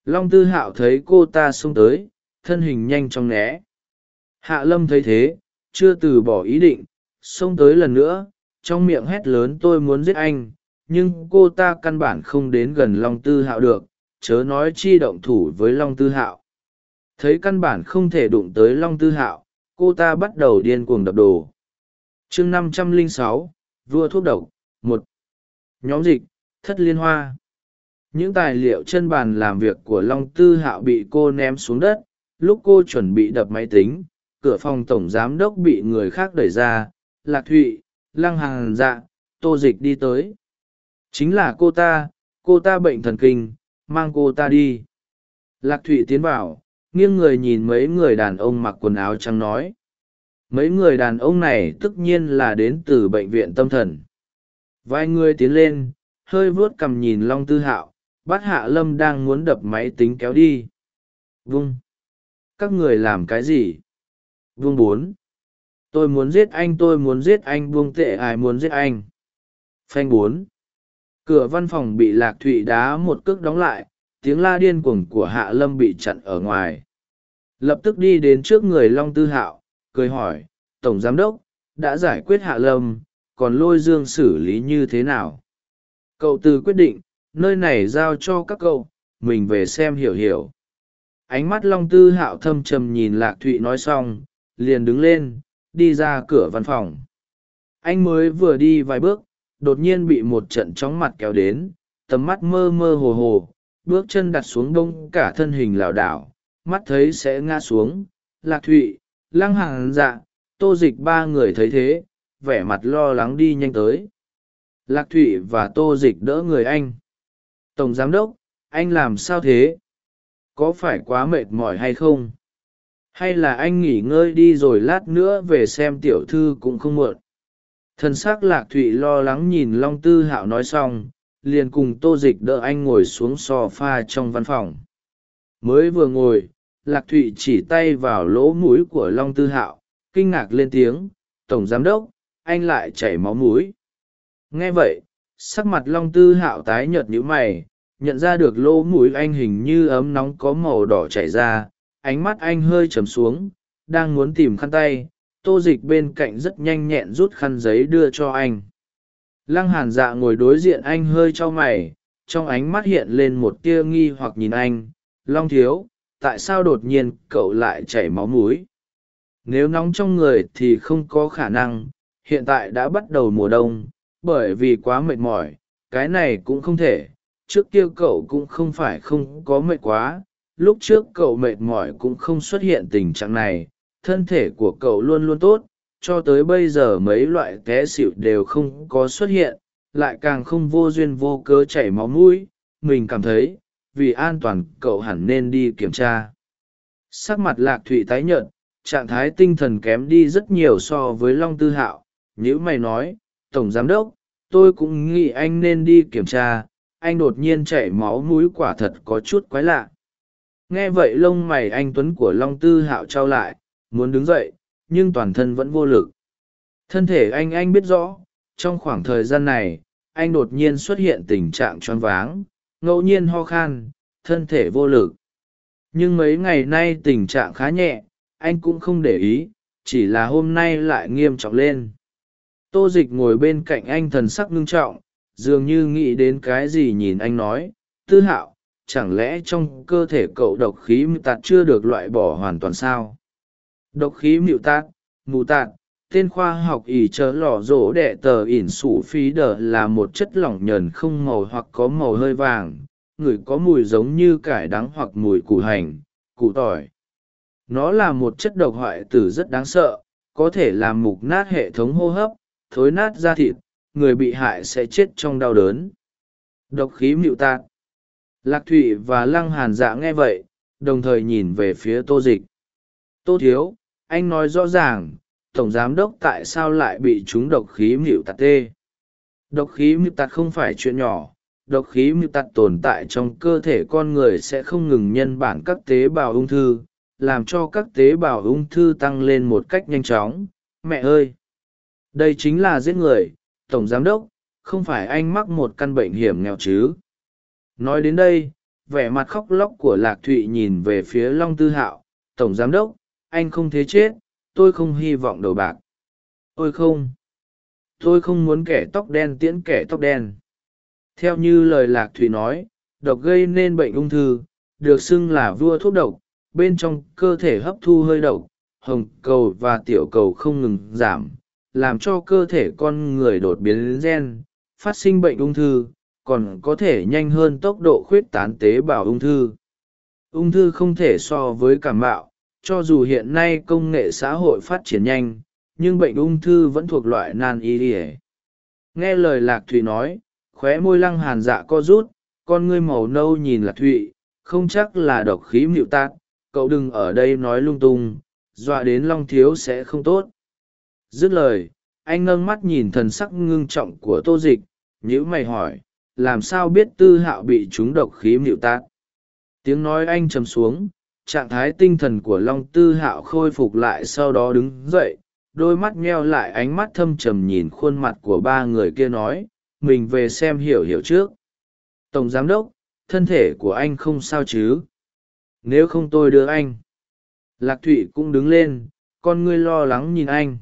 Long tư hạo thấy cô ta xông tới, thân hình nhanh chóng né. Hạ lâm thấy thế, chưa từ bỏ ý định xông tới lần nữa, trong miệng hét lớn tôi muốn giết anh, nhưng cô ta căn bản không đến gần long tư hạo được, chớ nói chi động thủ với long tư hạo. Thấy căn bản không thể đụng tới long tư hạo, cô ta bắt đầu điên cuồng đập đồ. Chương năm trăm lẻ sáu, vua thuốc độc, một. Nhóm dịch, thất liên hoa. Những tài liệu chân bàn làm việc của long tư hạo bị cô ném xuống đất, lúc cô chuẩn bị đập máy tính, cửa phòng tổng giám đốc bị người khác đẩy ra lạc thụy, lăng hàng dạ tô dịch đi tới. Chính là cô ta cô ta bệnh thần kinh, mang cô ta đi. Lạc thụy tiến vào, nghiêng người nhìn mấy người đàn ông mặc quần áo trắng nói. Mấy người đàn ông này tất nhiên là đến từ bệnh viện tâm thần. Vài người tiến lên, hơi vuốt cằm nhìn long tư hạo, bắt hạ lâm đang muốn đập máy tính kéo đi. Vung. Các người làm cái gì? Vung bốn tôi muốn giết anh, tôi muốn giết anh, buông tệ ai muốn giết anh. Phanh bốn. Cửa văn phòng bị lạc thụy đá một cước đóng lại, tiếng la điên cuồng của hạ lâm bị chặn ở ngoài. Lập tức đi đến trước người long tư hạo, cười hỏi, tổng giám đốc, đã giải quyết hạ lâm, còn lôi dương xử lý như thế nào? Cậu từ quyết định, nơi này giao cho các cậu, mình về xem hiểu hiểu. Ánh mắt long tư hạo thâm trầm nhìn lạc thụy nói xong, liền đứng lên đi ra cửa văn phòng. Anh mới vừa đi vài bước, đột nhiên bị một trận chóng mặt kéo đến, tầm mắt mơ mơ hồ hồ, bước chân đặt xuống đông cả thân hình lảo đảo, mắt thấy sẽ ngã xuống. Lạc thụy, lăng hàng dạ tô dịch ba người thấy thế, vẻ mặt lo lắng đi nhanh tới. Lạc thụy và tô dịch đỡ người anh. Tổng giám đốc, anh làm sao thế? Có phải quá mệt mỏi hay không? Hay là anh nghỉ ngơi đi rồi lát nữa về xem tiểu thư cũng không muộn. Thân xác lạc thụy lo lắng nhìn long tư hạo nói xong, liền cùng tô dịch đỡ anh ngồi xuống sò pha trong văn phòng. Mới vừa ngồi, lạc thụy chỉ tay vào lỗ mũi của long tư hạo, kinh ngạc lên tiếng, tổng giám đốc, anh lại chảy máu mũi. Nghe vậy, sắc mặt long tư hạo tái nhợt nhữ mày, nhận ra được lỗ mũi anh hình như ấm nóng có màu đỏ chảy ra ánh mắt anh hơi trầm xuống, đang muốn tìm khăn tay, tô dịch bên cạnh rất nhanh nhẹn rút khăn giấy đưa cho anh. Lăng hàn dạ ngồi đối diện anh hơi cho mày, trong ánh mắt hiện lên một tia nghi hoặc nhìn anh. Long thiếu, tại sao đột nhiên cậu lại chảy máu múi nếu nóng trong người thì không có khả năng, hiện tại đã bắt đầu mùa đông, bởi vì quá mệt mỏi, cái này cũng không thể, trước kia cậu cũng không phải không có mệt quá lúc trước cậu mệt mỏi cũng không xuất hiện tình trạng này, thân thể của cậu luôn luôn tốt, cho tới bây giờ mấy loại té xịu đều không có xuất hiện, lại càng không vô duyên vô cớ chảy máu mũi, mình cảm thấy, vì an toàn cậu hẳn nên đi kiểm tra. Sắc mặt lạc thụy tái nhợt, trạng thái tinh thần kém đi rất nhiều so với long tư hạo nhữ mày nói, tổng giám đốc, tôi cũng nghĩ anh nên đi kiểm tra, anh đột nhiên chảy máu mũi quả thật có chút quái lạ nghe vậy lông mày anh tuấn của long tư hạo trao lại, muốn đứng dậy, nhưng toàn thân vẫn vô lực. Thân thể anh anh biết rõ, trong khoảng thời gian này, anh đột nhiên xuất hiện tình trạng choáng váng, ngẫu nhiên ho khan, thân thể vô lực. Nhưng mấy ngày nay tình trạng khá nhẹ, anh cũng không để ý, chỉ là hôm nay lại nghiêm trọng lên. Tô dịch ngồi bên cạnh anh thần sắc ngưng trọng, dường như nghĩ đến cái gì nhìn anh nói, tư hạo chẳng lẽ trong cơ thể cậu độc khí mưu tạt chưa được loại bỏ hoàn toàn sao? Độc khí mưu tạt, mù tạt, tên khoa học ỷ chớ lò rỗ đệ tờ ỉn sủ phí đờ là một chất lỏng nhờn không màu hoặc có màu hơi vàng, người có mùi giống như cải đắng hoặc mùi củ hành, củ tỏi. Nó là một chất độc hoại tử rất đáng sợ, có thể làm mục nát hệ thống hô hấp, thối nát da thịt, người bị hại sẽ chết trong đau đớn. Độc khí mịu tạt lạc thụy và lăng hàn dạ nghe vậy, đồng thời nhìn về phía tô dịch. Tô thiếu, anh nói rõ ràng, tổng giám đốc tại sao lại bị trúng độc khí mịu tạt tê? Độc khí mịu tạt không phải chuyện nhỏ, độc khí mịu tạt tồn tại trong cơ thể con người sẽ không ngừng nhân bản các tế bào ung thư, làm cho các tế bào ung thư tăng lên một cách nhanh chóng. Mẹ ơi! Đây chính là giết người, tổng giám đốc, không phải anh mắc một căn bệnh hiểm nghèo chứ? Nói đến đây, vẻ mặt khóc lóc của lạc thụy nhìn về phía long tư hạo, tổng giám đốc, anh không thế chết, tôi không hy vọng đầu bạc. Tôi không. Tôi không muốn kẻ tóc đen tiễn kẻ tóc đen. Theo như lời lạc thụy nói, độc gây nên bệnh ung thư, được xưng là vua thuốc độc, bên trong cơ thể hấp thu hơi độc, hồng cầu và tiểu cầu không ngừng giảm, làm cho cơ thể con người đột biến gen, phát sinh bệnh ung thư còn có thể nhanh hơn tốc độ khuyết tán tế bào ung thư. Ung thư không thể so với cảm mạo, cho dù hiện nay công nghệ xã hội phát triển nhanh, nhưng bệnh ung thư vẫn thuộc loại nan y ỉa nghe lời lạc thụy nói, khóe môi lăng hàn dạ co rút, con ngươi màu nâu nhìn lạc thụy, không chắc là độc khí mịu tạc cậu đừng ở đây nói lung tung, dọa đến long thiếu sẽ không tốt. Dứt lời, anh ngâng mắt nhìn thần sắc ngưng trọng của tô dịch nhữ mày hỏi làm sao biết tư hạo bị trúng độc khí mịu tạc tiếng nói anh trầm xuống, trạng thái tinh thần của long tư hạo khôi phục lại sau đó đứng dậy, đôi mắt meo lại ánh mắt thâm trầm nhìn khuôn mặt của ba người kia nói, mình về xem hiểu hiểu trước. Tổng giám đốc, thân thể của anh không sao chứ? Nếu không tôi đưa anh. Lạc thụy cũng đứng lên, con ngươi lo lắng nhìn anh.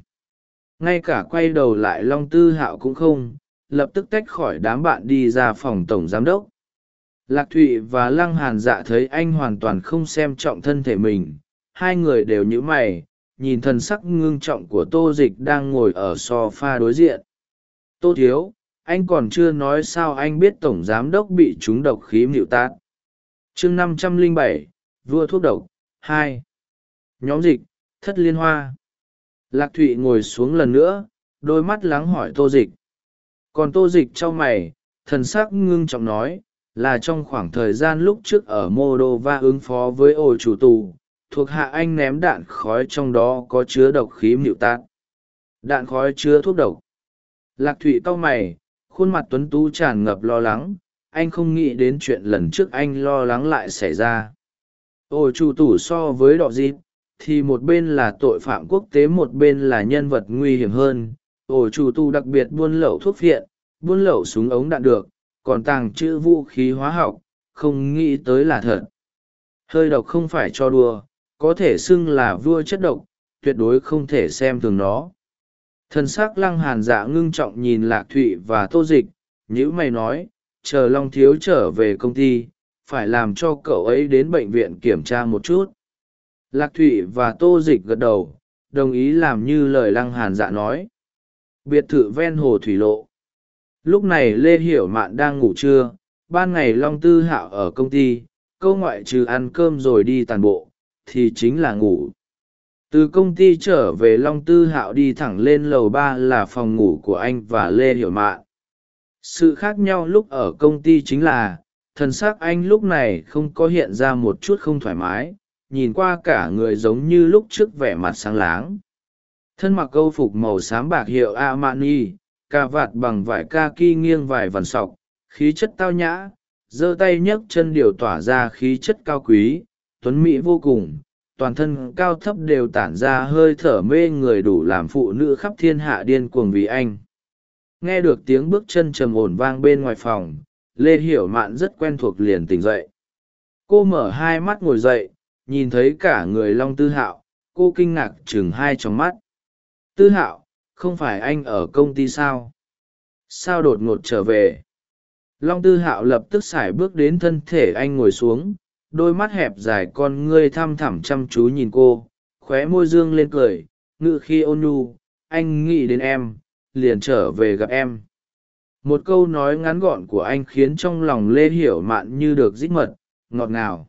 Ngay cả quay đầu lại long tư hạo cũng không lập tức tách khỏi đám bạn đi ra phòng tổng giám đốc. Lạc thụy và lăng hàn dạ thấy anh hoàn toàn không xem trọng thân thể mình. Hai người đều nhíu mày, nhìn thần sắc ngưng trọng của tô dịch đang ngồi ở s o f a đối diện. Tô thiếu, anh còn chưa nói sao anh biết tổng giám đốc bị trúng độc khí mịu tát. Chương năm trăm lẻ bảy, vua thuốc độc, hai. Nhóm dịch, thất liên hoa. Lạc thụy ngồi xuống lần nữa, đôi mắt lắng hỏi tô dịch còn tô dịch trong mày thần sắc ngưng trọng nói là trong khoảng thời gian lúc trước ở Moldova ứng phó với ổ chủ tù, thuộc hạ anh ném đạn khói trong đó có chứa độc khí mịu tạt. Đạn khói chứa thuốc độc. lạc thụy cau mày khuôn mặt tuấn tú tràn ngập lo lắng anh không nghĩ đến chuyện lần trước anh lo lắng lại xảy ra ổ chủ tù so với đọ dịp thì một bên là tội phạm quốc tế một bên là nhân vật nguy hiểm hơn ổ chủ tù đặc biệt buôn lậu thuốc phiện, buôn lậu súng ống đạn được, còn tàng trữ vũ khí hóa học, không nghĩ tới là thật. Hơi độc không phải cho đùa, có thể xưng là vua chất độc, tuyệt đối không thể xem thường nó. Thân xác lăng hàn dạ ngưng trọng nhìn lạc thụy và tô dịch nhữ mày nói, chờ long thiếu trở về công ty, phải làm cho cậu ấy đến bệnh viện kiểm tra một chút. Lạc thụy và tô dịch gật đầu, đồng ý làm như lời lăng hàn dạ nói biệt thự ven hồ thủy lộ. Lúc này lê hiểu mạn đang ngủ trưa, ban ngày long tư hạo ở công ty, câu ngoại trừ ăn cơm rồi đi tàn bộ, thì chính là ngủ. Từ công ty trở về long tư hạo đi thẳng lên lầu ba là phòng ngủ của anh và lê hiểu mạn. Sự khác nhau lúc ở công ty chính là thân xác anh lúc này không có hiện ra một chút không thoải mái, nhìn qua cả người giống như lúc trước vẻ mặt sáng láng thân mặc câu phục màu xám bạc hiệu amani, cà vạt bằng vải ca ki nghiêng vải vằn sọc, khí chất tao nhã, giơ tay nhấc chân điều tỏa ra khí chất cao quý, tuấn mỹ vô cùng, toàn thân cao thấp đều tản ra hơi thở mê người đủ làm phụ nữ khắp thiên hạ điên cuồng vì anh. Nghe được tiếng bước chân trầm ổn vang bên ngoài phòng, lê hiểu mạn rất quen thuộc liền tỉnh dậy. Cô mở hai mắt ngồi dậy, nhìn thấy cả người long tư hạo, cô kinh ngạc chừng hai trong mắt tư hạo, không phải anh ở công ty sao? Sao đột ngột trở về? Long tư hạo lập tức x ả i bước đến thân thể anh ngồi xuống, đôi mắt hẹp dài con ngươi thăm thẳm chăm chú nhìn cô, khóe môi dương lên cười, ngự khi ôn nhu, anh nghĩ đến em, liền trở về gặp em. Một câu nói ngắn gọn của anh khiến trong lòng lê hiểu mạn như được rít mật, ngọt ngào.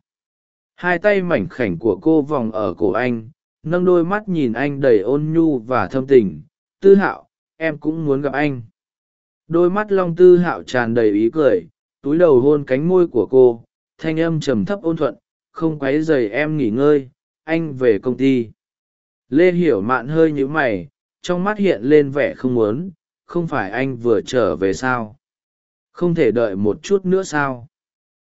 Hai tay mảnh khảnh của cô vòng ở cổ anh nâng đôi mắt nhìn anh đầy ôn nhu và thâm tình. Tư hạo, em cũng muốn gặp anh. Đôi mắt long tư hạo tràn đầy ý cười, túi đầu hôn cánh môi của cô, thanh âm trầm thấp ôn thuận, không q u ấ y dày em nghỉ ngơi, anh về công ty. Lê hiểu mạn hơi nhữ mày, trong mắt hiện lên vẻ không muốn, không phải anh vừa trở về sao? Không thể đợi một chút nữa sao?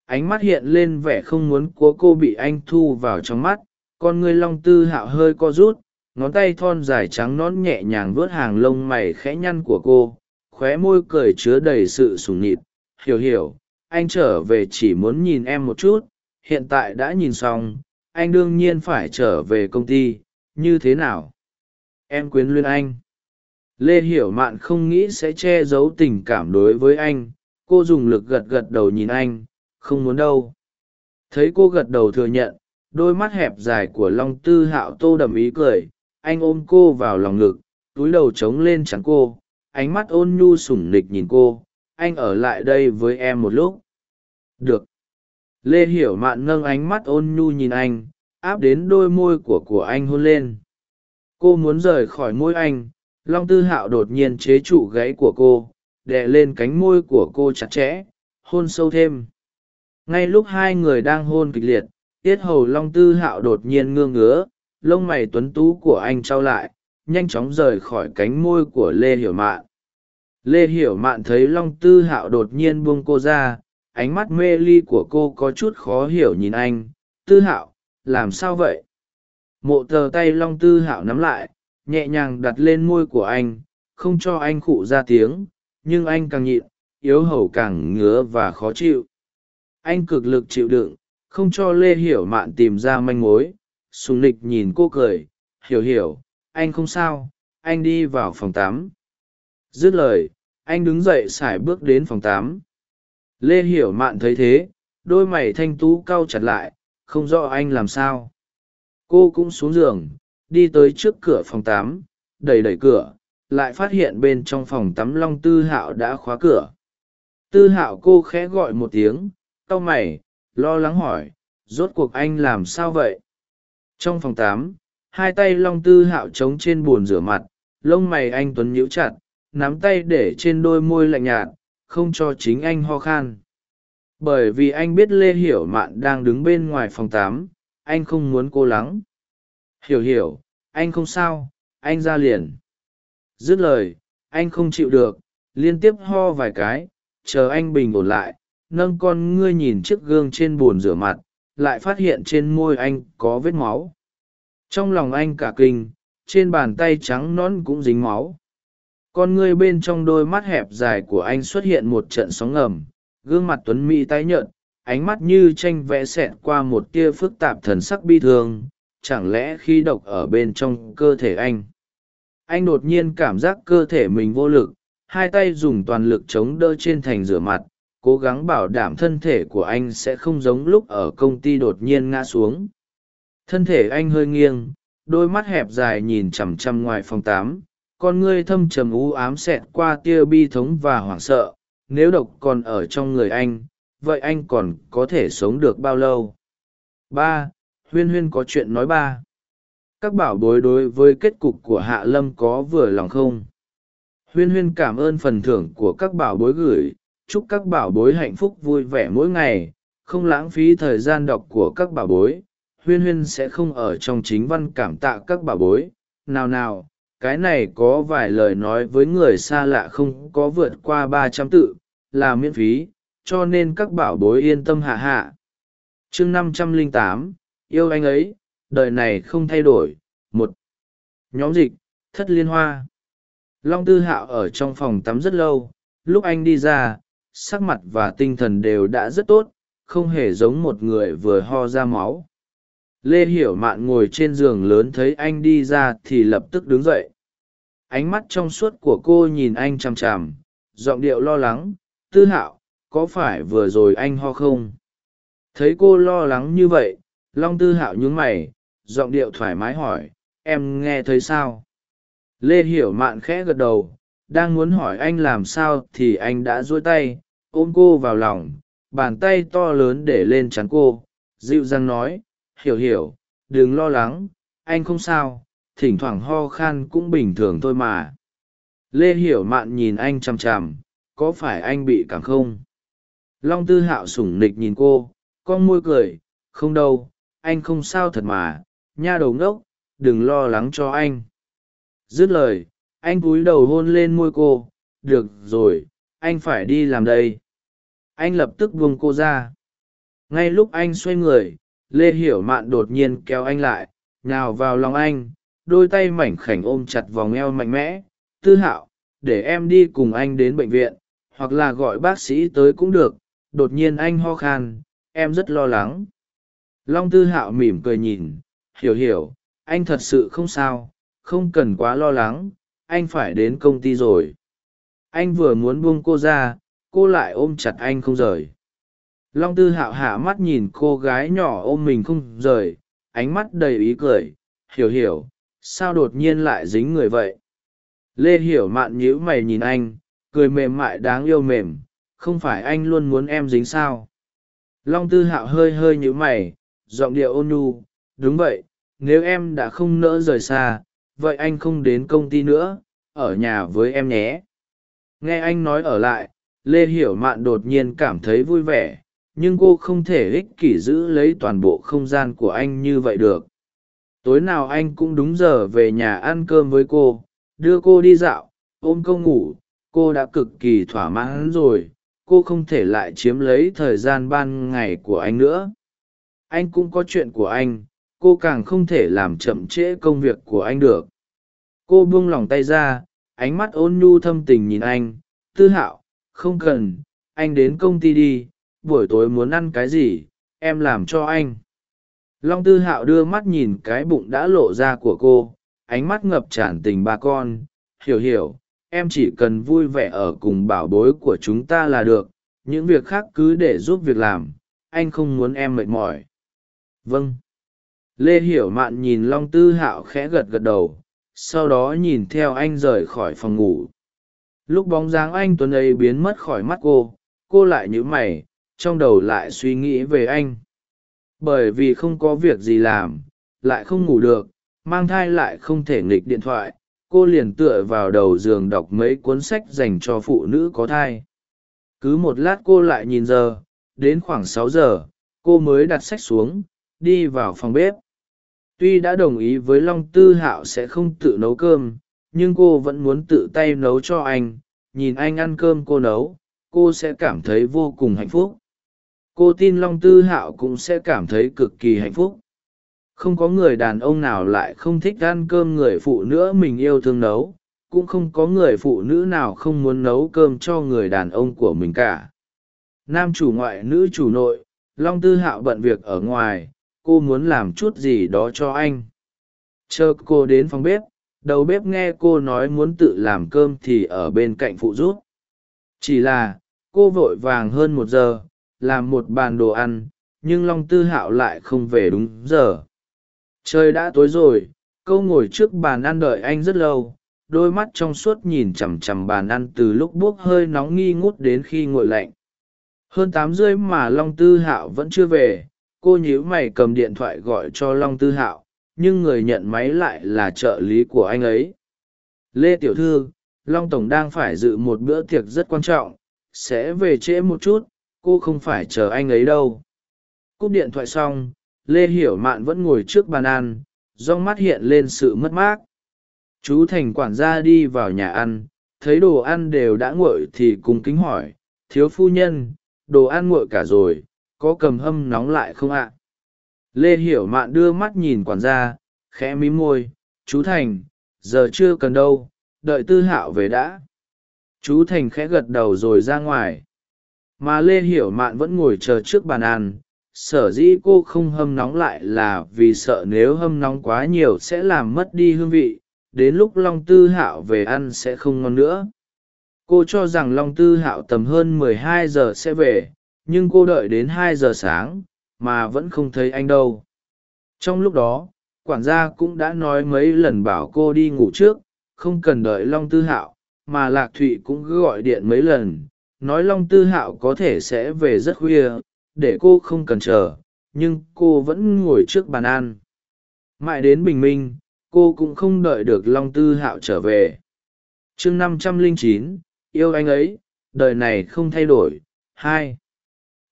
Ánh mắt hiện lên vẻ không muốn của cô bị anh thu vào trong mắt con ngươi long tư hạo hơi co rút, ngón tay thon dài trắng nón nhẹ nhàng vớt hàng lông mày khẽ nhăn của cô, khóe môi cười chứa đầy sự sùng nhịt hiểu hiểu, anh trở về chỉ muốn nhìn em một chút, hiện tại đã nhìn xong, anh đương nhiên phải trở về công ty, như thế nào? Em quyến luyên anh. Lê hiểu mạn không nghĩ sẽ che giấu tình cảm đối với anh, cô dùng lực gật gật đầu nhìn anh, không muốn đâu. Thấy cô gật đầu thừa nhận đôi mắt hẹp dài của long tư hạo tô đầm ý cười, anh ôm cô vào lòng ngực, túi đầu trống lên chắn cô, ánh mắt ôn nhu sủng nịch nhìn cô, anh ở lại đây với em một lúc. Được. Lê hiểu mạn nâng ánh mắt ôn nhu nhìn anh, áp đến đôi môi của của anh hôn lên. Cô muốn rời khỏi môi anh, long tư hạo đột nhiên chế trụ gáy của cô, đè lên cánh môi của cô chặt chẽ, hôn sâu thêm. Ngay lúc hai người đang hôn kịch liệt tiết hầu long tư hạo đột nhiên ngương ngứa, lông mày tuấn tú của anh trao lại, nhanh chóng rời khỏi cánh môi của lê hiểu mạn. Lê hiểu mạn thấy long tư hạo đột nhiên buông cô ra, ánh mắt mê ly của cô có chút khó hiểu nhìn anh. Tư hạo, làm sao vậy? Mộ tờ tay long tư hạo nắm lại, nhẹ nhàng đặt lên môi của anh, không cho anh khụ ra tiếng, nhưng anh càng nhịn, yếu hầu càng ngứa và khó chịu. Anh cực lực chịu đựng không cho lê hiểu mạn tìm ra manh mối. Sùng nịch nhìn cô cười, hiểu hiểu, anh không sao, anh đi vào phòng tám dứt lời, anh đứng dậy x ả i bước đến phòng tám lê hiểu mạn thấy thế, đôi mày thanh tú cau chặt lại, không rõ anh làm sao. Cô cũng xuống giường, đi tới trước cửa phòng tám đẩy đẩy cửa, lại phát hiện bên trong phòng tắm long tư hạo đã khóa cửa. Tư hạo cô khẽ gọi một tiếng, cau mày lo lắng hỏi, rốt cuộc anh làm sao vậy? Trong phòng tám, hai tay long tư hạo trống trên b ồ n rửa mặt, lông mày anh tuấn nhíu chặt, nắm tay để trên đôi môi lạnh nhạt, không cho chính anh ho khan. Bởi vì anh biết lê hiểu mạn đang đứng bên ngoài phòng tám, anh không muốn cô lắng. Hiểu hiểu, anh không sao, anh ra liền. Dứt lời, anh không chịu được, liên tiếp ho vài cái, chờ anh bình ổn lại nâng con ngươi nhìn chiếc gương trên bồn rửa mặt, lại phát hiện trên môi anh có vết máu. Trong lòng anh cả kinh, trên bàn tay trắng nón cũng dính máu. Con ngươi bên trong đôi mắt hẹp dài của anh xuất hiện một trận sóng ngầm, gương mặt tuấn mỹ tái nhợt, ánh mắt như tranh vẽ xẹt qua một tia phức tạp thần sắc bi thương, chẳng lẽ khi độc ở bên trong cơ thể anh? Anh đột nhiên cảm giác cơ thể mình vô lực, hai tay dùng toàn lực chống đỡ trên thành rửa mặt cố gắng bảo đảm thân thể của anh sẽ không giống lúc ở công ty đột nhiên ngã xuống. Thân thể anh hơi nghiêng, đôi mắt hẹp dài nhìn chằm chằm ngoài phòng tám, con ngươi thâm trầm u ám xẹt qua tia bi thống và hoảng sợ, nếu độc còn ở trong người anh, vậy anh còn có thể sống được bao lâu? Ba, huyên huyên có chuyện nói ba. Các bảo bối đối với kết cục của hạ lâm có vừa lòng không? Huyên huyên cảm ơn phần thưởng của các bảo bối gửi chúc các bảo bối hạnh phúc vui vẻ mỗi ngày, không lãng phí thời gian đọc của các bảo bối, huyên huyên sẽ không ở trong chính văn cảm tạ các bảo bối. Nào nào, cái này có vài lời nói với người xa lạ không có vượt qua ba trăm tự, là miễn phí, cho nên các bảo bối yên tâm hạ hạ. Chương năm trăm lẻ tám, yêu anh ấy, đời này không thay đổi, một. Nhóm dịch, thất liên hoa. Long tư hạo ở trong phòng tắm rất lâu, lúc anh đi ra sắc mặt và tinh thần đều đã rất tốt, không hề giống một người vừa ho ra máu. Lê hiểu mạn ngồi trên giường lớn thấy anh đi ra thì lập tức đứng dậy. Ánh mắt trong suốt của cô nhìn anh chằm chằm, giọng điệu lo lắng, tư hạo, có phải vừa rồi anh ho không? Thấy cô lo lắng như vậy, long tư hạo nhún mày, giọng điệu thoải mái hỏi, em nghe thấy sao? Lê hiểu mạn khẽ gật đầu, đang muốn hỏi anh làm sao thì anh đã dối tay ôm cô vào lòng, bàn tay to lớn để lên chắn cô, dịu dàng nói, hiểu hiểu, đừng lo lắng, anh không sao, thỉnh thoảng ho khan cũng bình thường thôi mà. Lê hiểu mạn nhìn anh chằm chằm, có phải anh bị cảm không? Long tư hạo sủng nịch nhìn cô, con môi cười, không đâu, anh không sao thật mà, nha đầu ngốc, đừng lo lắng cho anh. Dứt lời, anh cúi đầu hôn lên môi cô, được rồi, anh phải đi làm đây anh lập tức buông cô ra. Ngay lúc anh xoay người, lê hiểu mạn đột nhiên kéo anh lại nào vào lòng anh, đôi tay mảnh khảnh ôm chặt vòng eo mạnh mẽ. Tư hạo, để em đi cùng anh đến bệnh viện, hoặc là gọi bác sĩ tới cũng được. Đột nhiên anh ho khan, em rất lo lắng. Long tư hạo mỉm cười nhìn, hiểu hiểu, anh thật sự không sao, không cần quá lo lắng, anh phải đến công ty rồi. Anh vừa muốn buông cô ra cô lại ôm chặt anh không rời. Long tư hạo hạ mắt nhìn cô gái nhỏ ôm mình không rời, ánh mắt đầy ý cười, hiểu hiểu, sao đột nhiên lại dính người vậy? Lê hiểu mạn nhíu mày nhìn anh, cười mềm mại đáng yêu mềm, không phải anh luôn muốn em dính sao? Long tư hạo hơi hơi nhíu mày, giọng điệu ôn nhu, đúng vậy, nếu em đã không nỡ rời xa, vậy anh không đến công ty nữa, ở nhà với em nhé. Nghe anh nói ở lại lê hiểu mạn đột nhiên cảm thấy vui vẻ, nhưng cô không thể ích kỷ giữ lấy toàn bộ không gian của anh như vậy được. Tối nào anh cũng đúng giờ về nhà ăn cơm với cô, đưa cô đi dạo, ôm câu ngủ, cô đã cực kỳ thỏa mãn rồi, cô không thể lại chiếm lấy thời gian ban ngày của anh nữa. Anh cũng có chuyện của anh, cô càng không thể làm chậm trễ công việc của anh được. Cô buông lỏng tay ra, ánh mắt ôn nhu thâm tình nhìn anh, tư hạo không cần, anh đến công ty đi, buổi tối muốn ăn cái gì, em làm cho anh. Long tư hạo đưa mắt nhìn cái bụng đã lộ ra của cô, ánh mắt ngập tràn tình ba con. Hiểu hiểu, em chỉ cần vui vẻ ở cùng bảo bối của chúng ta là được, những việc khác cứ để giúp việc làm, anh không muốn em mệt mỏi. Vâng. Lê hiểu mạn nhìn long tư hạo khẽ gật gật đầu, sau đó nhìn theo anh rời khỏi phòng ngủ lúc bóng dáng anh tuấn ấy biến mất khỏi mắt cô cô lại nhíu mày, trong đầu lại suy nghĩ về anh. Bởi vì không có việc gì làm, lại không ngủ được, mang thai lại không thể nghịch điện thoại, cô liền tựa vào đầu giường đọc mấy cuốn sách dành cho phụ nữ có thai. Cứ một lát cô lại nhìn giờ, đến khoảng sáu giờ, cô mới đặt sách xuống, đi vào phòng bếp. Tuy đã đồng ý với long tư hạo sẽ không tự nấu cơm nhưng cô vẫn muốn tự tay nấu cho anh, nhìn anh ăn cơm cô nấu, cô sẽ cảm thấy vô cùng hạnh phúc. Cô tin long tư hạo cũng sẽ cảm thấy cực kỳ hạnh phúc. Không có người đàn ông nào lại không thích ăn cơm người phụ nữ mình yêu thương nấu, cũng không có người phụ nữ nào không muốn nấu cơm cho người đàn ông của mình cả. Nam chủ ngoại nữ chủ nội, long tư hạo bận việc ở ngoài, cô muốn làm chút gì đó cho anh. Chờ cô đến phòng bếp đầu bếp nghe cô nói muốn tự làm cơm thì ở bên cạnh phụ giúp. Chỉ là, cô vội vàng hơn một giờ, làm một bàn đồ ăn, nhưng long tư hạo lại không về đúng giờ. Trời đã tối rồi câu ngồi trước bàn ăn đợi anh rất lâu, đôi mắt trong suốt nhìn chằm chằm bàn ăn từ lúc buốc hơi nóng nghi ngút đến khi nguội lạnh. Hơn tám rưỡi mà long tư hạo vẫn chưa về, cô nhíu mày cầm điện thoại gọi cho long tư hạo nhưng người nhận máy lại là trợ lý của anh ấy. Lê tiểu thư, long tổng đang phải dự một bữa tiệc rất quan trọng, sẽ về trễ một chút, cô không phải chờ anh ấy đâu. Cúp điện thoại xong, lê hiểu mạn vẫn ngồi trước bàn ăn, rong mắt hiện lên sự mất mát. Chú thành quản gia đi vào nhà ăn, thấy đồ ăn đều đã nguội thì cùng kính hỏi, thiếu phu nhân, đồ ăn nguội cả rồi, có cầm hâm nóng lại không ạ? Lê hiểu mạn đưa mắt nhìn quản gia, khẽ mí môi, chú thành, giờ chưa cần đâu, đợi tư hạo về đã. Chú thành khẽ gật đầu rồi ra ngoài. Mà lê hiểu mạn vẫn ngồi chờ trước bàn ăn, sở dĩ cô không hâm nóng lại là vì sợ nếu hâm nóng quá nhiều sẽ làm mất đi hương vị, đến lúc long tư hạo về ăn sẽ không ngon nữa. Cô cho rằng long tư hạo tầm hơn mười hai giờ sẽ về, nhưng cô đợi đến hai giờ sáng mà vẫn không thấy anh đâu. Trong lúc đó, quản gia cũng đã nói mấy lần bảo cô đi ngủ trước, không cần đợi long tư hạo, mà lạc thụy cũng gọi điện mấy lần, nói long tư hạo có thể sẽ về rất khuya, để cô không cần chờ, nhưng cô vẫn ngồi trước bàn ăn. Mãi đến bình minh, cô cũng không đợi được long tư hạo trở về. Chương năm trăm lẻ chín, yêu anh ấy, đời này không thay đổi, hai.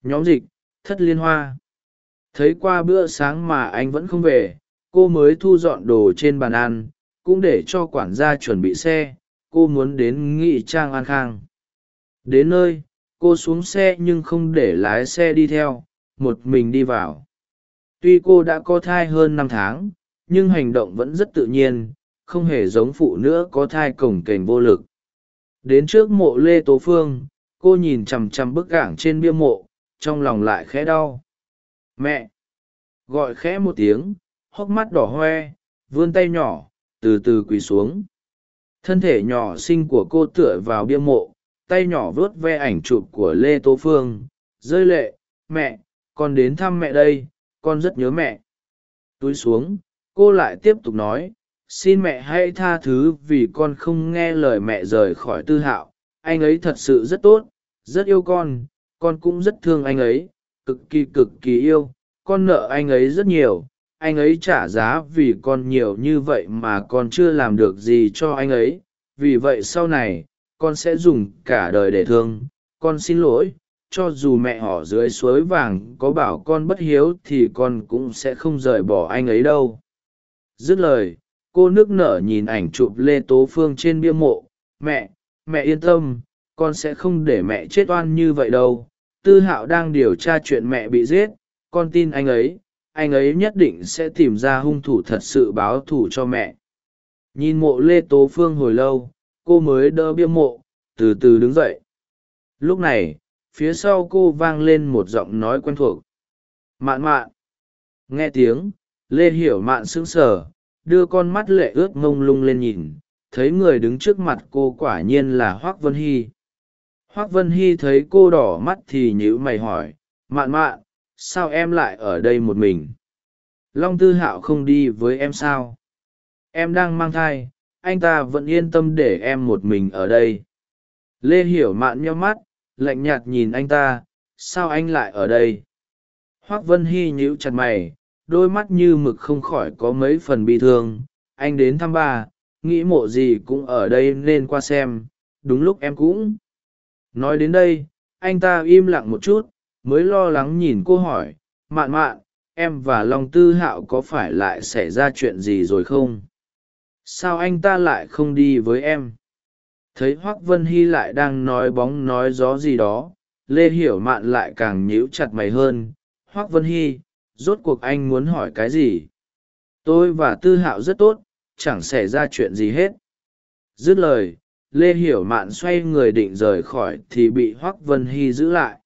Nhóm dịch, thất liên hoa thấy qua bữa sáng mà anh vẫn không về, cô mới thu dọn đồ trên bàn ăn, cũng để cho quản gia chuẩn bị xe, cô muốn đến nghị trang an khang. Đến nơi, cô xuống xe nhưng không để lái xe đi theo, một mình đi vào. Tuy cô đã có thai hơn năm tháng, nhưng hành động vẫn rất tự nhiên, không hề giống phụ nữ có thai cổng kềnh vô lực. Đến trước mộ lê tố phương, cô nhìn chằm chằm bức gảng trên bia mộ, trong lòng lại khẽ đau mẹ! Gọi khẽ một tiếng, hốc mắt đỏ hoe, vươn tay nhỏ, từ từ quỳ xuống. Thân thể nhỏ xinh của cô tựa vào bia mộ, tay nhỏ vớt ve ảnh chụp của lê tố phương. Rơi lệ, mẹ, con đến thăm mẹ đây, con rất nhớ mẹ. Túi xuống, cô lại tiếp tục nói, xin mẹ hãy tha thứ vì con không nghe lời mẹ rời khỏi tư hạo. Anh ấy thật sự rất tốt, rất yêu con con cũng rất thương anh ấy cực kỳ cực kỳ yêu, con nợ anh ấy rất nhiều, anh ấy trả giá vì con nhiều như vậy mà con chưa làm được gì cho anh ấy, vì vậy sau này, con sẽ dùng cả đời để thương, con xin lỗi, cho dù mẹ họ dưới suối vàng có bảo con bất hiếu thì con cũng sẽ không rời bỏ anh ấy đâu. Dứt lời, cô nước nở nhìn ảnh chụp lê tố phương trên bia mộ, mẹ mẹ yên tâm, con sẽ không để mẹ chết oan như vậy đâu tư hạo đang điều tra chuyện mẹ bị giết, con tin anh ấy anh ấy nhất định sẽ tìm ra hung thủ thật sự báo thù cho mẹ. Nhìn mộ lê tố phương hồi lâu, cô mới đỡ bia mộ, từ từ đứng dậy. Lúc này, phía sau cô vang lên một giọng nói quen thuộc. Mạn mạn. Nghe tiếng, lê hiểu mạn sững sờ, đưa con mắt lệ ướt ngông lung lên nhìn, thấy người đứng trước mặt cô quả nhiên là hoác vân hy hoác vân hy thấy cô đỏ mắt thì nhữ mày hỏi, mạn mạn, sao em lại ở đây một mình? Long tư hạo không đi với em sao? Em đang mang thai, anh ta vẫn yên tâm để em một mình ở đây. Lê hiểu mạn nheo mắt, lạnh nhạt nhìn anh ta, sao anh lại ở đây? Hoác vân hy nhíu chặt mày, đôi mắt như mực không khỏi có mấy phần bi thương. Anh đến thăm ba, nghĩ mộ gì cũng ở đây nên qua xem, đúng lúc em cũng nói đến đây, anh ta im lặng một chút, mới lo lắng nhìn cô hỏi, mạn mạn, em và long tư hạo có phải lại xảy ra chuyện gì rồi không? Sao anh ta lại không đi với em? Thấy hoác vân hy lại đang nói bóng nói gió gì đó, lê hiểu mạn lại càng nhíu chặt mày hơn. Hoác vân hy, rốt cuộc anh muốn hỏi cái gì? Tôi và tư hạo rất tốt, chẳng xảy ra chuyện gì hết. Dứt lời lê hiểu mạn xoay người định rời khỏi thì bị hoác vân hy giữ lại.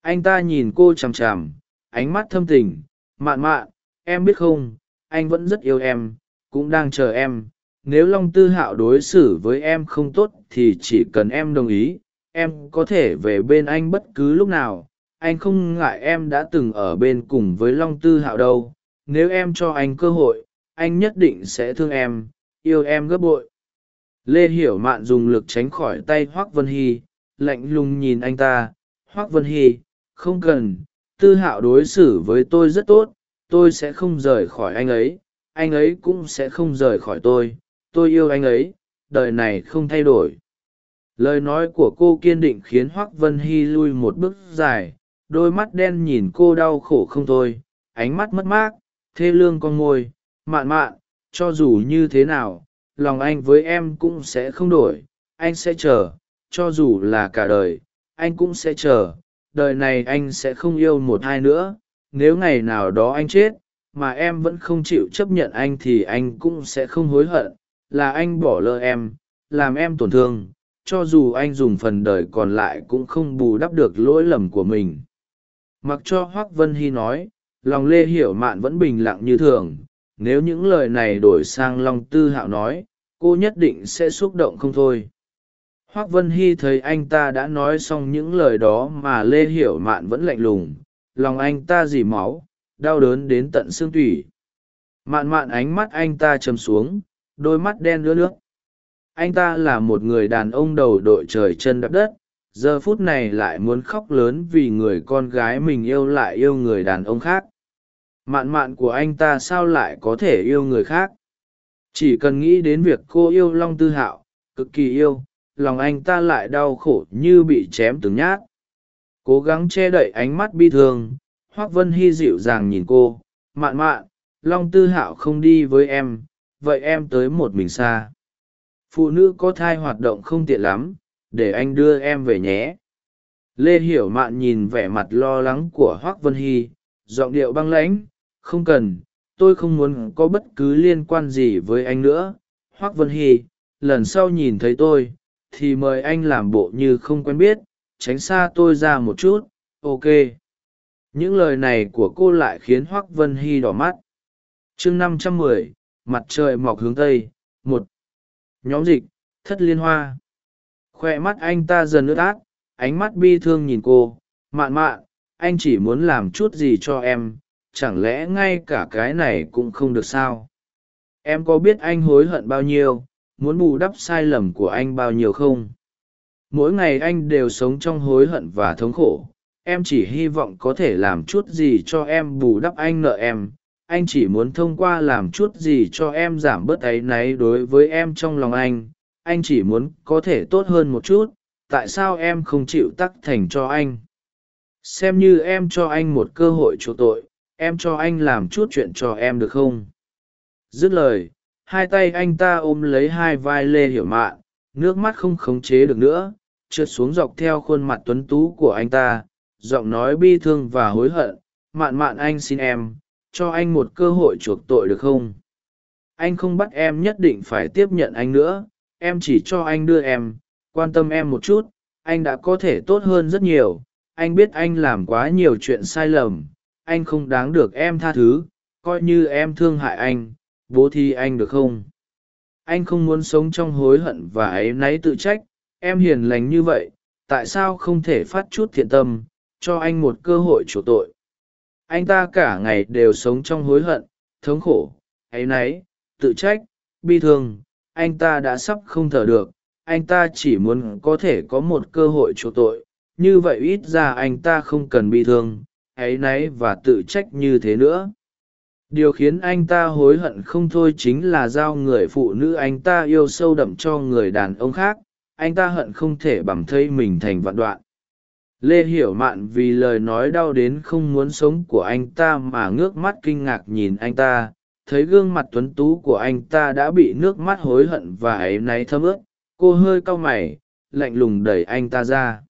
Anh ta nhìn cô chằm chằm, ánh mắt thâm tình, mạn mạn, em biết không, anh vẫn rất yêu em, cũng đang chờ em. Nếu long tư hạo đối xử với em không tốt thì chỉ cần em đồng ý, em có thể về bên anh bất cứ lúc nào. Anh không ngại em đã từng ở bên cùng với long tư hạo đâu. Nếu em cho anh cơ hội, anh nhất định sẽ thương em, yêu em gấp bội lê hiểu mạn dùng lực tránh khỏi tay hoác vân hy, lạnh lùng nhìn anh ta. Hoác vân hy, không cần, tư hạo đối xử với tôi rất tốt, tôi sẽ không rời khỏi anh ấy anh ấy cũng sẽ không rời khỏi tôi tôi yêu anh ấy, đời này không thay đổi. Lời nói của cô kiên định khiến hoác vân hy lui một bước dài, đôi mắt đen nhìn cô đau khổ không thôi, ánh mắt mất mát, thê lương con môi mạn mạn, cho dù như thế nào lòng anh với em cũng sẽ không đổi, anh sẽ chờ, cho dù là cả đời, anh cũng sẽ chờ, đời này anh sẽ không yêu một ai nữa, nếu ngày nào đó anh chết, mà em vẫn không chịu chấp nhận anh thì anh cũng sẽ không hối hận, là anh bỏ lỡ em, làm em tổn thương, cho dù anh dùng phần đời còn lại cũng không bù đắp được lỗi lầm của mình. Mặc cho hoác vân hy nói, lòng lê hiểu mạn vẫn bình lặng như thường, nếu những lời này đổi sang long tư hạo nói cô nhất định sẽ xúc động không thôi. Hoác vân hy thấy anh ta đã nói xong những lời đó mà lê hiểu mạn vẫn lạnh lùng, lòng anh ta dì máu, đau đớn đến tận xương tủy. Mạn mạn ánh mắt anh ta chầm xuống, đôi mắt đen lướt lướt. Anh ta là một người đàn ông đầu đội trời chân đập đất, giờ phút này lại muốn khóc lớn vì người con gái mình yêu lại yêu người đàn ông khác. Mạn mạn của anh ta sao lại có thể yêu người khác? Chỉ cần nghĩ đến việc cô yêu long tư hạo, cực kỳ yêu, lòng anh ta lại đau khổ như bị chém từng nhát. Cố gắng che đậy ánh mắt bi thương, hoác vân hy dịu dàng nhìn cô, mạn mạn, long tư hạo không đi với em, vậy em tới một mình xa. Phụ nữ có thai hoạt động không tiện lắm, để anh đưa em về nhé. Lê hiểu mạn nhìn vẻ mặt lo lắng của hoác vân hy, giọng điệu băng lãnh, không cần tôi không muốn có bất cứ liên quan gì với anh nữa. Hoác vân hy, lần sau nhìn thấy tôi, thì mời anh làm bộ như không quen biết, tránh xa tôi ra một chút, ok. Những lời này của cô lại khiến hoác vân hy đỏ mắt. Chương năm trăm mười, mặt trời mọc hướng tây, một. Nhóm dịch, thất liên hoa. Khoe mắt anh ta dần ướt át, ánh mắt bi thương nhìn cô. Mạn mạn, anh chỉ muốn làm chút gì cho em chẳng lẽ ngay cả cái này cũng không được sao? Em có biết anh hối hận bao nhiêu, muốn bù đắp sai lầm của anh bao nhiêu không? Mỗi ngày anh đều sống trong hối hận và thống khổ. Em chỉ hy vọng có thể làm chút gì cho em bù đắp anh nợ em. Anh chỉ muốn thông qua làm chút gì cho em giảm bớt áy náy đối với em trong lòng anh. Anh chỉ muốn có thể tốt hơn một chút. Tại sao em không chịu tắc thành cho anh? Xem như em cho anh một cơ hội chuộc tội em cho anh làm chút chuyện cho em được không? Dứt lời, hai tay anh ta ôm lấy hai vai lê hiểu mạn, nước mắt không khống chế được nữa, trượt xuống dọc theo khuôn mặt tuấn tú của anh ta, giọng nói bi thương và hối hận, mạn mạn anh xin em, cho anh một cơ hội chuộc tội được không? Anh không bắt em nhất định phải tiếp nhận anh nữa, em chỉ cho anh đưa em, quan tâm em một chút, anh đã có thể tốt hơn rất nhiều, anh biết anh làm quá nhiều chuyện sai lầm anh không đáng được em tha thứ, coi như em thương hại anh, bố thi anh được không? Anh không muốn sống trong hối hận và áy náy tự trách, em hiền lành như vậy, tại sao không thể phát chút thiện tâm, cho anh một cơ hội chủ tội? Anh ta cả ngày đều sống trong hối hận, thống khổ, áy náy, tự trách, bi thương, anh ta đã sắp không thở được, anh ta chỉ muốn có thể có một cơ hội chủ tội, như vậy ít ra anh ta không cần bi thương áy náy và tự trách như thế nữa. Điều khiến anh ta hối hận không thôi chính là giao người phụ nữ anh ta yêu sâu đậm cho người đàn ông khác, anh ta hận không thể bằng thây mình thành vạn đoạn. Lê hiểu mạn vì lời nói đau đến không muốn sống của anh ta mà ngước mắt kinh ngạc nhìn anh ta, thấy gương mặt tuấn tú của anh ta đã bị nước mắt hối hận và áy náy thấm ướt, cô hơi cau mày, lạnh lùng đẩy anh ta ra.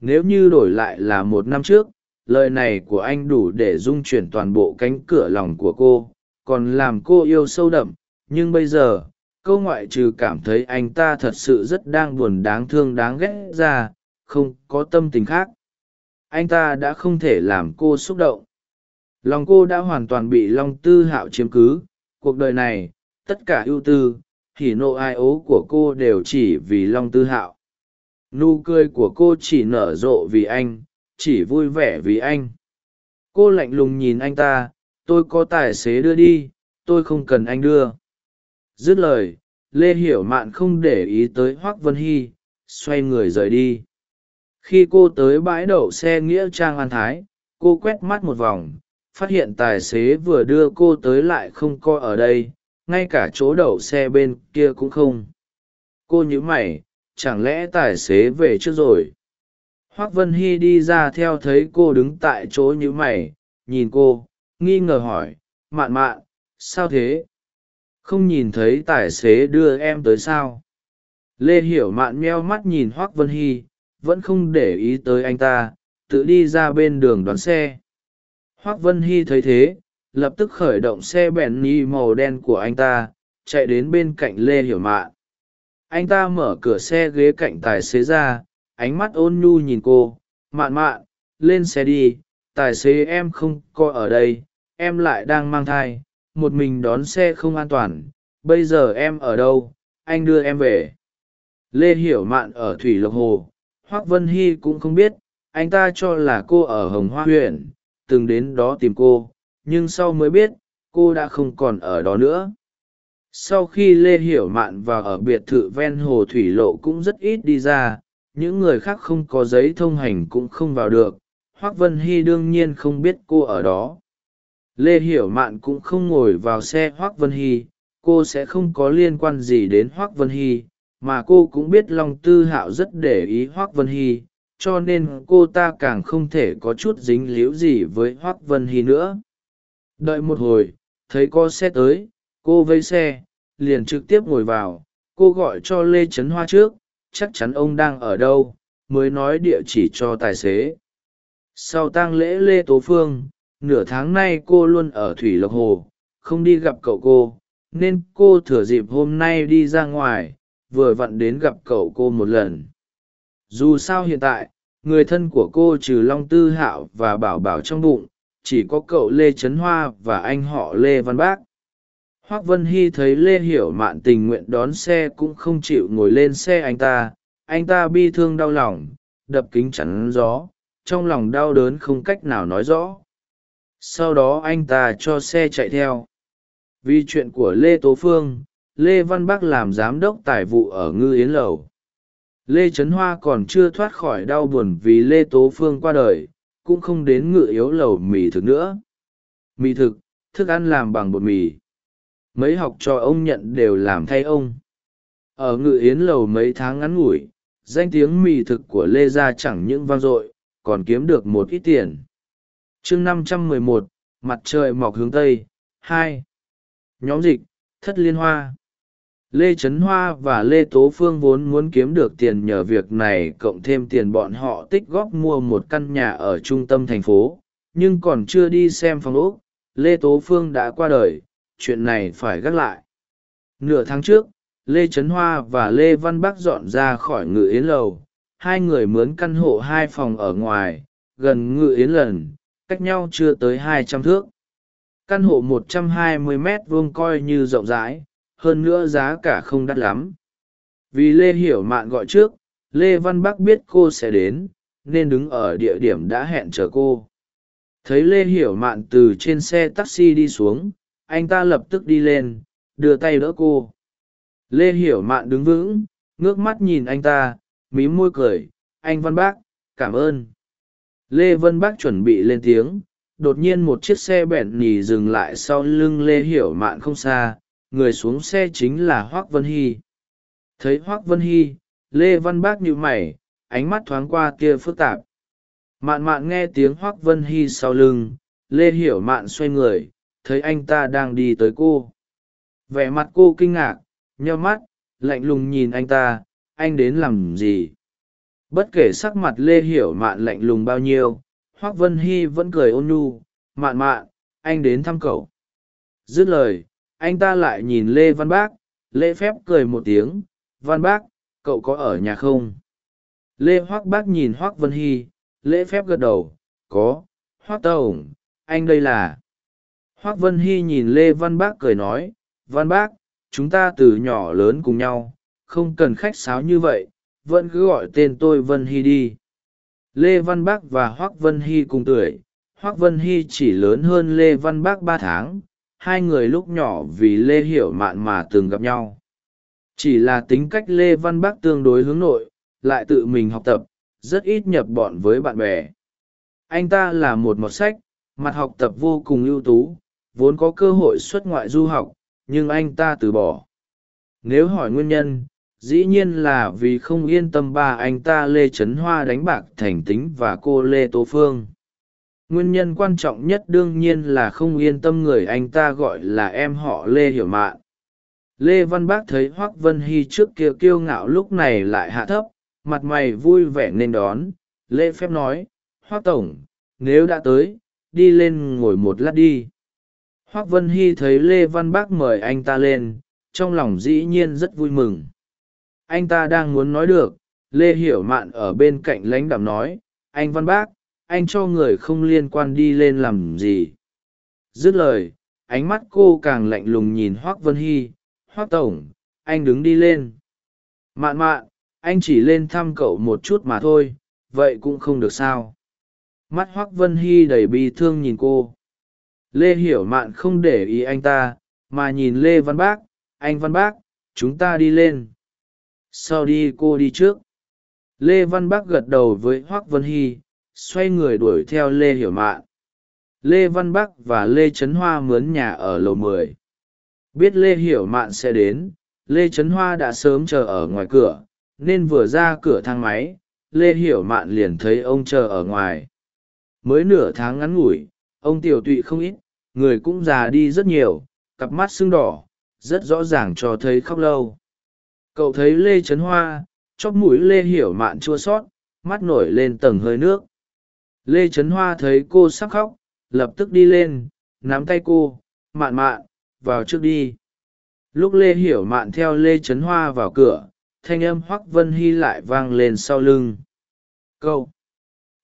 Nếu như đổi lại là một năm trước lời này của anh đủ để dung chuyển toàn bộ cánh cửa lòng của cô, còn làm cô yêu sâu đậm. Nhưng bây giờ, câu ngoại trừ cảm thấy anh ta thật sự rất đang buồn đáng thương đáng ghét ra, không có tâm tình khác. Anh ta đã không thể làm cô xúc động. Lòng cô đã hoàn toàn bị long tư hạo chiếm cứ. Cuộc đời này, tất cả ưu tư thì nộ ai ố của cô đều chỉ vì long tư hạo. Nụ cười của cô chỉ nở rộ vì anh chỉ vui vẻ vì anh. Cô lạnh lùng nhìn anh ta, tôi có tài xế đưa đi, tôi không cần anh đưa. Dứt lời, lê hiểu mạn không để ý tới hoác vân hy, xoay người rời đi. Khi cô tới bãi đậu xe nghĩa trang an thái, cô quét mắt một vòng, phát hiện tài xế vừa đưa cô tới lại không co ở đây, ngay cả chỗ đậu xe bên kia cũng không. Cô nhớ mày, chẳng lẽ tài xế về trước rồi? Hoác vân hy đi ra theo thấy cô đứng tại chỗ như mày, nhìn cô, nghi ngờ hỏi, mạn mạn, sao thế? Không nhìn thấy tài xế đưa em tới sao? Lê hiểu mạn meo mắt nhìn hoác vân hy, vẫn không để ý tới anh ta, tự đi ra bên đường đón xe. Hoác vân hy thấy thế, lập tức khởi động xe bèn ni màu đen của anh ta, chạy đến bên cạnh lê hiểu mạn. Anh ta mở cửa xe ghế cạnh tài xế ra ánh mắt ôn nhu nhìn cô, mạn mạn, lên xe đi, tài xế em không coi ở đây, em lại đang mang thai, một mình đón xe không an toàn, bây giờ em ở đâu, anh đưa em về. Lê hiểu mạn ở thủy lộc hồ, hoác vân hy cũng không biết, anh ta cho là cô ở hồng hoa huyện, từng đến đó tìm cô, nhưng sau mới biết, cô đã không còn ở đó nữa. Sau khi lê hiểu mạn vào ở biệt thự ven hồ thủy lộ cũng rất ít đi ra những người khác không có giấy thông hành cũng không vào được, hoác vân hy đương nhiên không biết cô ở đó. Lê hiểu mạn cũng không ngồi vào xe hoác vân hy, cô sẽ không có liên quan gì đến hoác vân hy, mà cô cũng biết long tư hạo rất để ý hoác vân hy, cho nên cô ta càng không thể có chút dính líu gì với hoác vân hy nữa. Đợi một hồi, thấy có xe tới, cô vây xe, liền trực tiếp ngồi vào, cô gọi cho lê trấn hoa trước chắc chắn ông đang ở đâu, mới nói địa chỉ cho tài xế. Sau tang lễ lê tố phương, nửa tháng nay cô luôn ở thủy lộc hồ, không đi gặp cậu cô, nên cô thừa dịp hôm nay đi ra ngoài, vừa vặn đến gặp cậu cô một lần. Dù sao hiện tại, người thân của cô trừ long tư hạo và bảo bảo trong bụng, chỉ có cậu lê trấn hoa và anh họ lê văn bác hoác vân hy thấy lê hiểu mạn tình nguyện đón xe cũng không chịu ngồi lên xe anh ta anh ta bi thương đau lòng, đập kính chắn gió, trong lòng đau đớn không cách nào nói rõ. Sau đó anh ta cho xe chạy theo. Vì chuyện của lê tố phương, lê văn bắc làm giám đốc tài vụ ở ngư yến lầu. Lê trấn hoa còn chưa thoát khỏi đau buồn vì lê tố phương qua đời, cũng không đến ngự yếu lầu mì thực nữa. Mì thực, thức ăn làm bằng bột mì mấy học trò ông nhận đều làm thay ông. Ở ngự yến lầu mấy tháng ngắn ngủi, danh tiếng mì thực của lê gia chẳng những vang dội, còn kiếm được một ít tiền. Chương năm trăm mười một, mặt trời mọc hướng tây, hai. Nhóm dịch, thất liên hoa. Lê trấn hoa và lê tố phương vốn muốn kiếm được tiền nhờ việc này, cộng thêm tiền bọn họ tích góp mua một căn nhà ở trung tâm thành phố, nhưng còn chưa đi xem phòng úc lê tố phương đã qua đời chuyện này phải gác lại. Nửa tháng trước, lê trấn hoa và lê văn bắc dọn ra khỏi ngự yến lầu. Hai người mướn căn hộ hai phòng ở ngoài, gần ngự yến lần, cách nhau chưa tới hai trăm thước. Căn hộ một trăm hai mươi mét vuông coi như rộng rãi, hơn nữa giá cả không đắt lắm. Vì lê hiểu mạn gọi trước, lê văn bắc biết cô sẽ đến, nên đứng ở địa điểm đã hẹn chờ cô. Thấy lê hiểu mạn từ trên xe taxi đi xuống anh ta lập tức đi lên, đưa tay đỡ cô. Lê hiểu mạn đứng vững, ngước mắt nhìn anh ta mí môi cười, anh văn bác, cảm ơn. Lê vân bác chuẩn bị lên tiếng, đột nhiên một chiếc xe bẹn nỉ dừng lại sau lưng lê hiểu mạn không xa, người xuống xe chính là hoác vân hy. Thấy hoác vân hy, lê văn bác nhíu mày, ánh mắt thoáng qua kia phức tạp. Mạn mạn nghe tiếng hoác vân hy sau lưng, lê hiểu mạn xoay người thấy anh ta đang đi tới cô. Vẻ mặt cô kinh ngạc, nheo mắt, lạnh lùng nhìn anh ta, anh đến làm gì? Bất kể sắc mặt lê hiểu mạn lạnh lùng bao nhiêu, hoác vân hy vẫn cười ôn nhu, mạn mạn, anh đến thăm cậu. Dứt lời, anh ta lại nhìn lê văn bác, lễ phép cười một tiếng, văn bác, cậu có ở nhà không? Lê hoác bác nhìn hoác vân hy, lễ phép gật đầu, có, hoác tổng, anh đây là hoác vân hy nhìn lê văn bác cười nói, văn bác, chúng ta từ nhỏ lớn cùng nhau, không cần khách sáo như vậy, vẫn cứ gọi tên tôi vân hy đi. Lê văn bác và hoác vân hy cùng tuổi. Hoác vân hy chỉ lớn hơn lê văn bác ba tháng, hai người lúc nhỏ vì lê hiểu mạn mà từng gặp nhau. Chỉ là tính cách lê văn bác tương đối hướng nội, lại tự mình học tập, rất ít nhập bọn với bạn bè. Anh ta là một mọt sách, mặt học tập vô cùng ưu tú vốn có cơ hội xuất ngoại du học, nhưng anh ta từ bỏ. Nếu hỏi nguyên nhân, dĩ nhiên là vì không yên tâm ba anh ta lê trấn hoa đánh bạc thành tính và cô lê tố phương. Nguyên nhân quan trọng nhất đương nhiên là không yên tâm người anh ta gọi là em họ lê hiểu mạn. Lê văn bác thấy hoác vân hy trước kia kiêu ngạo lúc này lại hạ thấp, mặt mày vui vẻ nên đón. Lê phép nói, hoác tổng, nếu đã tới, đi lên ngồi một lát đi hoác vân hy thấy lê văn bác mời anh ta lên, trong lòng dĩ nhiên rất vui mừng. Anh ta đang muốn nói được, lê hiểu mạn ở bên cạnh lãnh đạm nói, anh văn bác, anh cho người không liên quan đi lên làm gì? Dứt lời, ánh mắt cô càng lạnh lùng nhìn hoác vân hy, hoác tổng, anh đứng đi lên. Mạn mạn, anh chỉ lên thăm cậu một chút mà thôi, vậy cũng không được sao. Mắt hoác vân hy đầy bi thương nhìn cô lê hiểu mạn không để ý anh ta, mà nhìn lê văn bác, anh văn bác, chúng ta đi lên. Sau đi, cô đi trước. Lê văn bác gật đầu với hoác vân hy, xoay người đuổi theo lê hiểu mạn. Lê văn bắc và lê trấn hoa mướn nhà ở lầu mười. Biết lê hiểu mạn sẽ đến, lê trấn hoa đã sớm chờ ở ngoài cửa, nên vừa ra cửa thang máy, lê hiểu mạn liền thấy ông chờ ở ngoài. Mới nửa tháng ngắn ngủi ông tiểu tụy không ít, người cũng già đi rất nhiều, cặp mắt sưng đỏ, rất rõ ràng cho thấy khóc lâu. Cậu thấy lê trấn hoa, chóp mũi lê hiểu mạn chua sót, mắt nổi lên tầng hơi nước. Lê trấn hoa thấy cô sắp khóc, lập tức đi lên, nắm tay cô, mạn mạn, vào trước đi. Lúc lê hiểu mạn theo lê trấn hoa vào cửa, thanh âm hoắc vân hy lại vang lên sau lưng. Cậu.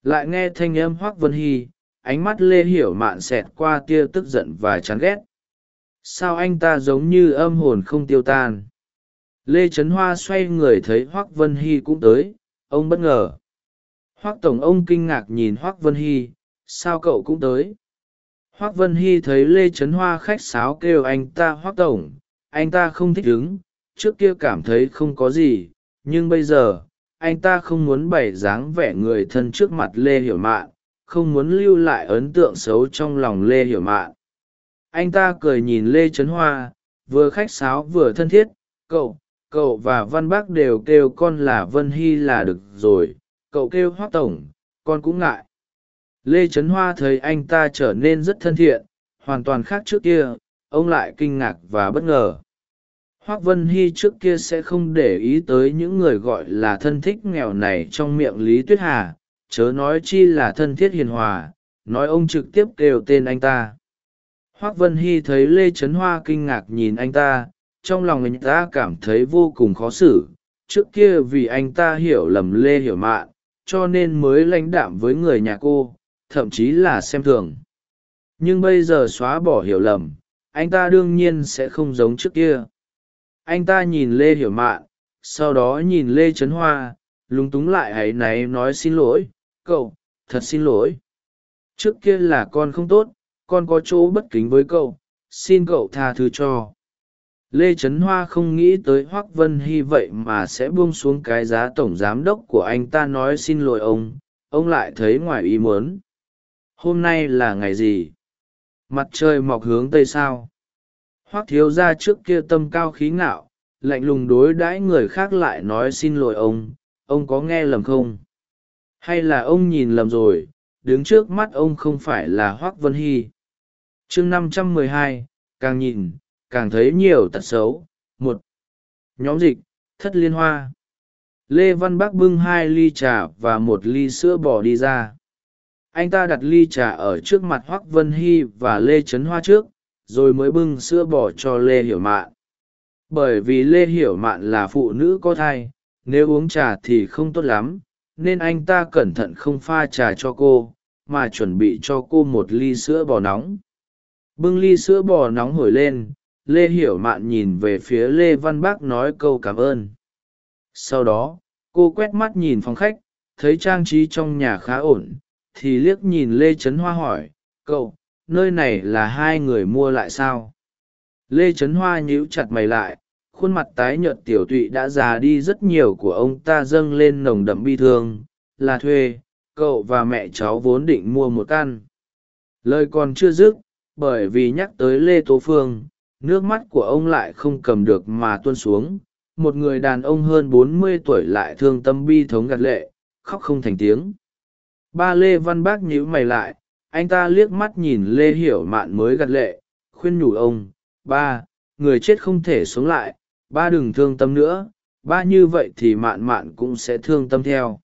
Lại nghe thanh âm hoắc vân hy ánh mắt lê hiểu mạn xẹt qua tia tức giận và chán ghét. Sao anh ta giống như âm hồn không tiêu tan? Lê trấn hoa xoay người thấy hoắc vân hy cũng tới, ông bất ngờ. Hoác tổng ông kinh ngạc nhìn hoác vân hy, sao cậu cũng tới? Hoác vân hy thấy lê trấn hoa khách sáo kêu anh ta, hoác tổng, anh ta không thích ứng trước kia cảm thấy không có gì, nhưng bây giờ, anh ta không muốn bày dáng vẻ người thân trước mặt lê hiểu mạn không muốn lưu lại ấn tượng xấu trong lòng lê hiểu mạn. Anh ta cười nhìn lê trấn hoa, vừa khách sáo vừa thân thiết, cậu cậu và văn bác đều kêu con là vân hy là được rồi, cậu kêu hoác tổng, con cũng ngại. Lê trấn hoa thấy anh ta trở nên rất thân thiện, hoàn toàn khác trước kia, ông lại kinh ngạc và bất ngờ. Hoác vân hy trước kia sẽ không để ý tới những người gọi là thân thích nghèo này trong miệng lý tuyết hà chớ nói chi là thân thiết hiền hòa, nói ông trực tiếp kêu tên anh ta. Hoác vân hy thấy lê trấn hoa kinh ngạc nhìn anh ta, trong lòng anh ta cảm thấy vô cùng khó xử, trước kia vì anh ta hiểu lầm lê hiểu mạn, cho nên mới lãnh đạm với người nhà cô, thậm chí là xem thường. Nhưng bây giờ xóa bỏ hiểu lầm, anh ta đương nhiên sẽ không giống trước kia. Anh ta nhìn lê hiểu mạn, sau đó nhìn lê trấn hoa, lúng túng lại hãy náy nói xin lỗi cậu, thật xin lỗi. Trước kia là con không tốt, con có chỗ bất kính với cậu, xin cậu tha thứ cho. Lê trấn hoa không nghĩ tới hoác vân hy vậy mà sẽ buông xuống cái giá tổng giám đốc của anh ta nói xin lỗi ông ông lại thấy ngoài ý muốn. Hôm nay là ngày gì? Mặt trời mọc hướng tây sao? Hoác thiếu ra trước kia tâm cao khí ngạo, lạnh lùng đối đãi người khác lại nói xin lỗi ông ông có nghe lầm không? Hay là ông nhìn lầm rồi, đứng trước mắt ông không phải là hoác vân hy. Chương năm trăm mười hai, càng nhìn, càng thấy nhiều tật xấu. Một, nhóm dịch, thất liên hoa. Lê văn bắc bưng hai ly trà và một ly sữa bò đi ra. Anh ta đặt ly trà ở trước mặt hoác vân hy và lê trấn hoa trước, rồi mới bưng sữa bò cho lê hiểu mạn. Bởi vì lê hiểu mạn là phụ nữ có thai, nếu uống trà thì không tốt lắm nên anh ta cẩn thận không pha trà cho cô, mà chuẩn bị cho cô một ly sữa bò nóng. Bưng ly sữa bò nóng hổi lên, lê hiểu mạn nhìn về phía lê văn bác nói câu cảm ơn. Sau đó, cô quét mắt nhìn phòng khách, thấy trang trí trong nhà khá ổn, thì liếc nhìn lê trấn hoa hỏi, cậu, nơi này là hai người mua lại sao? Lê trấn hoa nhíu chặt mày lại khuôn mặt tái nhợt tiểu tụy đã già đi rất nhiều của ông ta dâng lên nồng đậm bi thương, là thuê, cậu và mẹ cháu vốn định mua một căn. Lời còn chưa dứt, bởi vì nhắc tới lê tố phương, nước mắt của ông lại không cầm được mà tuôn xuống. Một người đàn ông hơn bốn mươi tuổi lại thương tâm bi thống gạt lệ, khóc không thành tiếng. Ba lê văn bác nhíu mày lại, anh ta liếc mắt nhìn lê hiểu mạn mới gạt lệ, khuyên nhủ ông, ba, người chết không thể sống lại ba đừng thương tâm nữa, ba như vậy thì mạn mạn cũng sẽ thương tâm theo.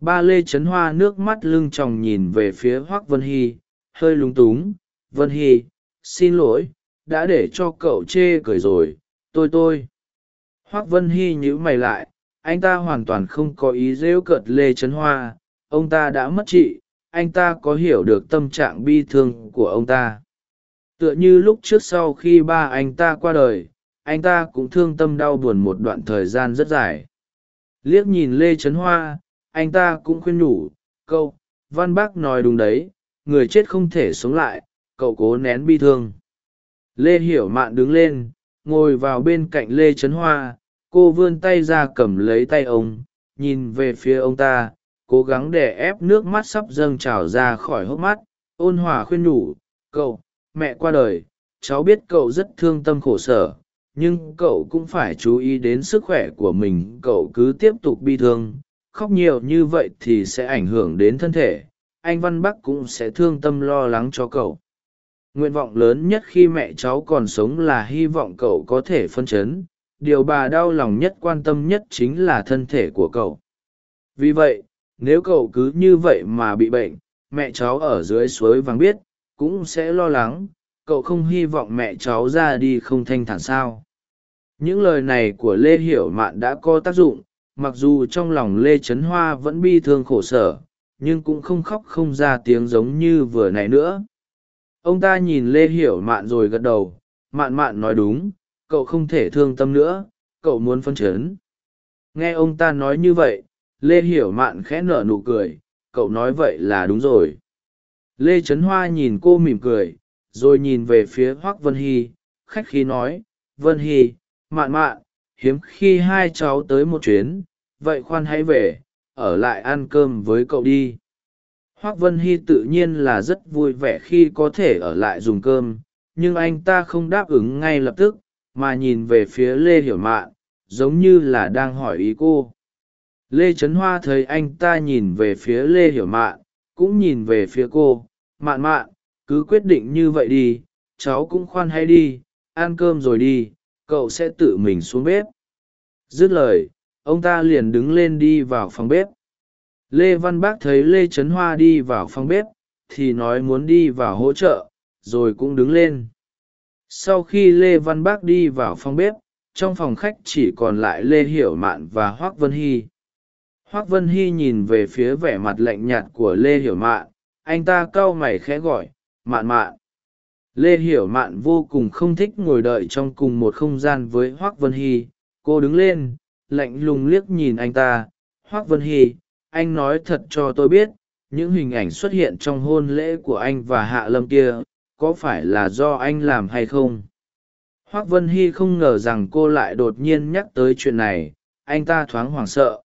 Ba lê trấn hoa nước mắt lưng tròng nhìn về phía hoác vân hy, hơi lúng túng. Vân hy, xin lỗi, đã để cho cậu chê cười rồi, tôi tôi. Hoác vân hy nhíu mày lại, anh ta hoàn toàn không có ý rêu cợt lê trấn hoa, ông ta đã mất chị, anh ta có hiểu được tâm trạng bi thương của ông ta. Tựa như lúc trước sau khi ba anh ta qua đời anh ta cũng thương tâm đau buồn một đoạn thời gian rất dài. Liếc nhìn lê trấn hoa, anh ta cũng khuyên nhủ câu văn bác nói đúng đấy, người chết không thể sống lại, cậu cố nén bi thương. Lê hiểu mạn đứng lên, ngồi vào bên cạnh lê trấn hoa, cô vươn tay ra cầm lấy tay ông, nhìn về phía ông ta, cố gắng để ép nước mắt sắp dâng trào ra khỏi hốc mắt, ôn hòa khuyên nhủ, cậu, mẹ qua đời, cháu biết cậu rất thương tâm khổ sở nhưng cậu cũng phải chú ý đến sức khỏe của mình, cậu cứ tiếp tục bi thương. Khóc nhiều như vậy thì sẽ ảnh hưởng đến thân thể. Anh văn bắc cũng sẽ thương tâm lo lắng cho cậu. Nguyện vọng lớn nhất khi mẹ cháu còn sống là hy vọng cậu có thể phân chấn. Điều bà đau lòng nhất, quan tâm nhất chính là thân thể của cậu. Vì vậy, nếu cậu cứ như vậy mà bị bệnh, mẹ cháu ở dưới suối vàng biết, cũng sẽ lo lắng. Cậu không hy vọng mẹ cháu ra đi không thanh thản sao những lời này của lê hiểu mạn đã có tác dụng, mặc dù trong lòng lê trấn hoa vẫn bi thương khổ sở, nhưng cũng không khóc không ra tiếng giống như vừa nãy nữa. Ông ta nhìn lê hiểu mạn rồi gật đầu, mạn mạn nói đúng, cậu không thể thương tâm nữa, cậu muốn phân chấn. Nghe ông ta nói như vậy, lê hiểu mạn khẽ nở nụ cười, cậu nói vậy là đúng rồi. Lê trấn hoa nhìn cô mỉm cười, rồi nhìn về phía hoác vân hy. Khách khí nói, vân hy mạn mạn, hiếm khi hai cháu tới một chuyến, vậy khoan hãy về, ở lại ăn cơm với cậu đi. Hoác vân hy tự nhiên là rất vui vẻ khi có thể ở lại dùng cơm, nhưng anh ta không đáp ứng ngay lập tức, mà nhìn về phía lê hiểu mạn, giống như là đang hỏi ý cô. Lê trấn hoa thấy anh ta nhìn về phía lê hiểu mạn, cũng nhìn về phía cô. Mạn mạn, cứ quyết định như vậy đi, cháu cũng khoan hay đi, ăn cơm rồi đi cậu sẽ tự mình xuống bếp. Dứt lời, ông ta liền đứng lên đi vào phòng bếp. Lê văn bác thấy lê trấn hoa đi vào phòng bếp, thì nói muốn đi vào hỗ trợ, rồi cũng đứng lên. Sau khi lê văn bác đi vào phòng bếp, trong phòng khách chỉ còn lại lê hiểu mạn và hoác vân hy. Hoác vân hy nhìn về phía vẻ mặt lạnh nhạt của lê hiểu mạn, anh ta cau mày khẽ gọi, mạn mạn lê hiểu mạn vô cùng không thích ngồi đợi trong cùng một không gian với hoác vân hy. Cô đứng lên, lạnh lùng liếc nhìn anh ta. Hoác vân hy, anh nói thật cho tôi biết, những hình ảnh xuất hiện trong hôn lễ của anh và hạ lâm kia, có phải là do anh làm hay không? Hoác vân hy không ngờ rằng cô lại đột nhiên nhắc tới chuyện này. Anh ta thoáng hoảng sợ.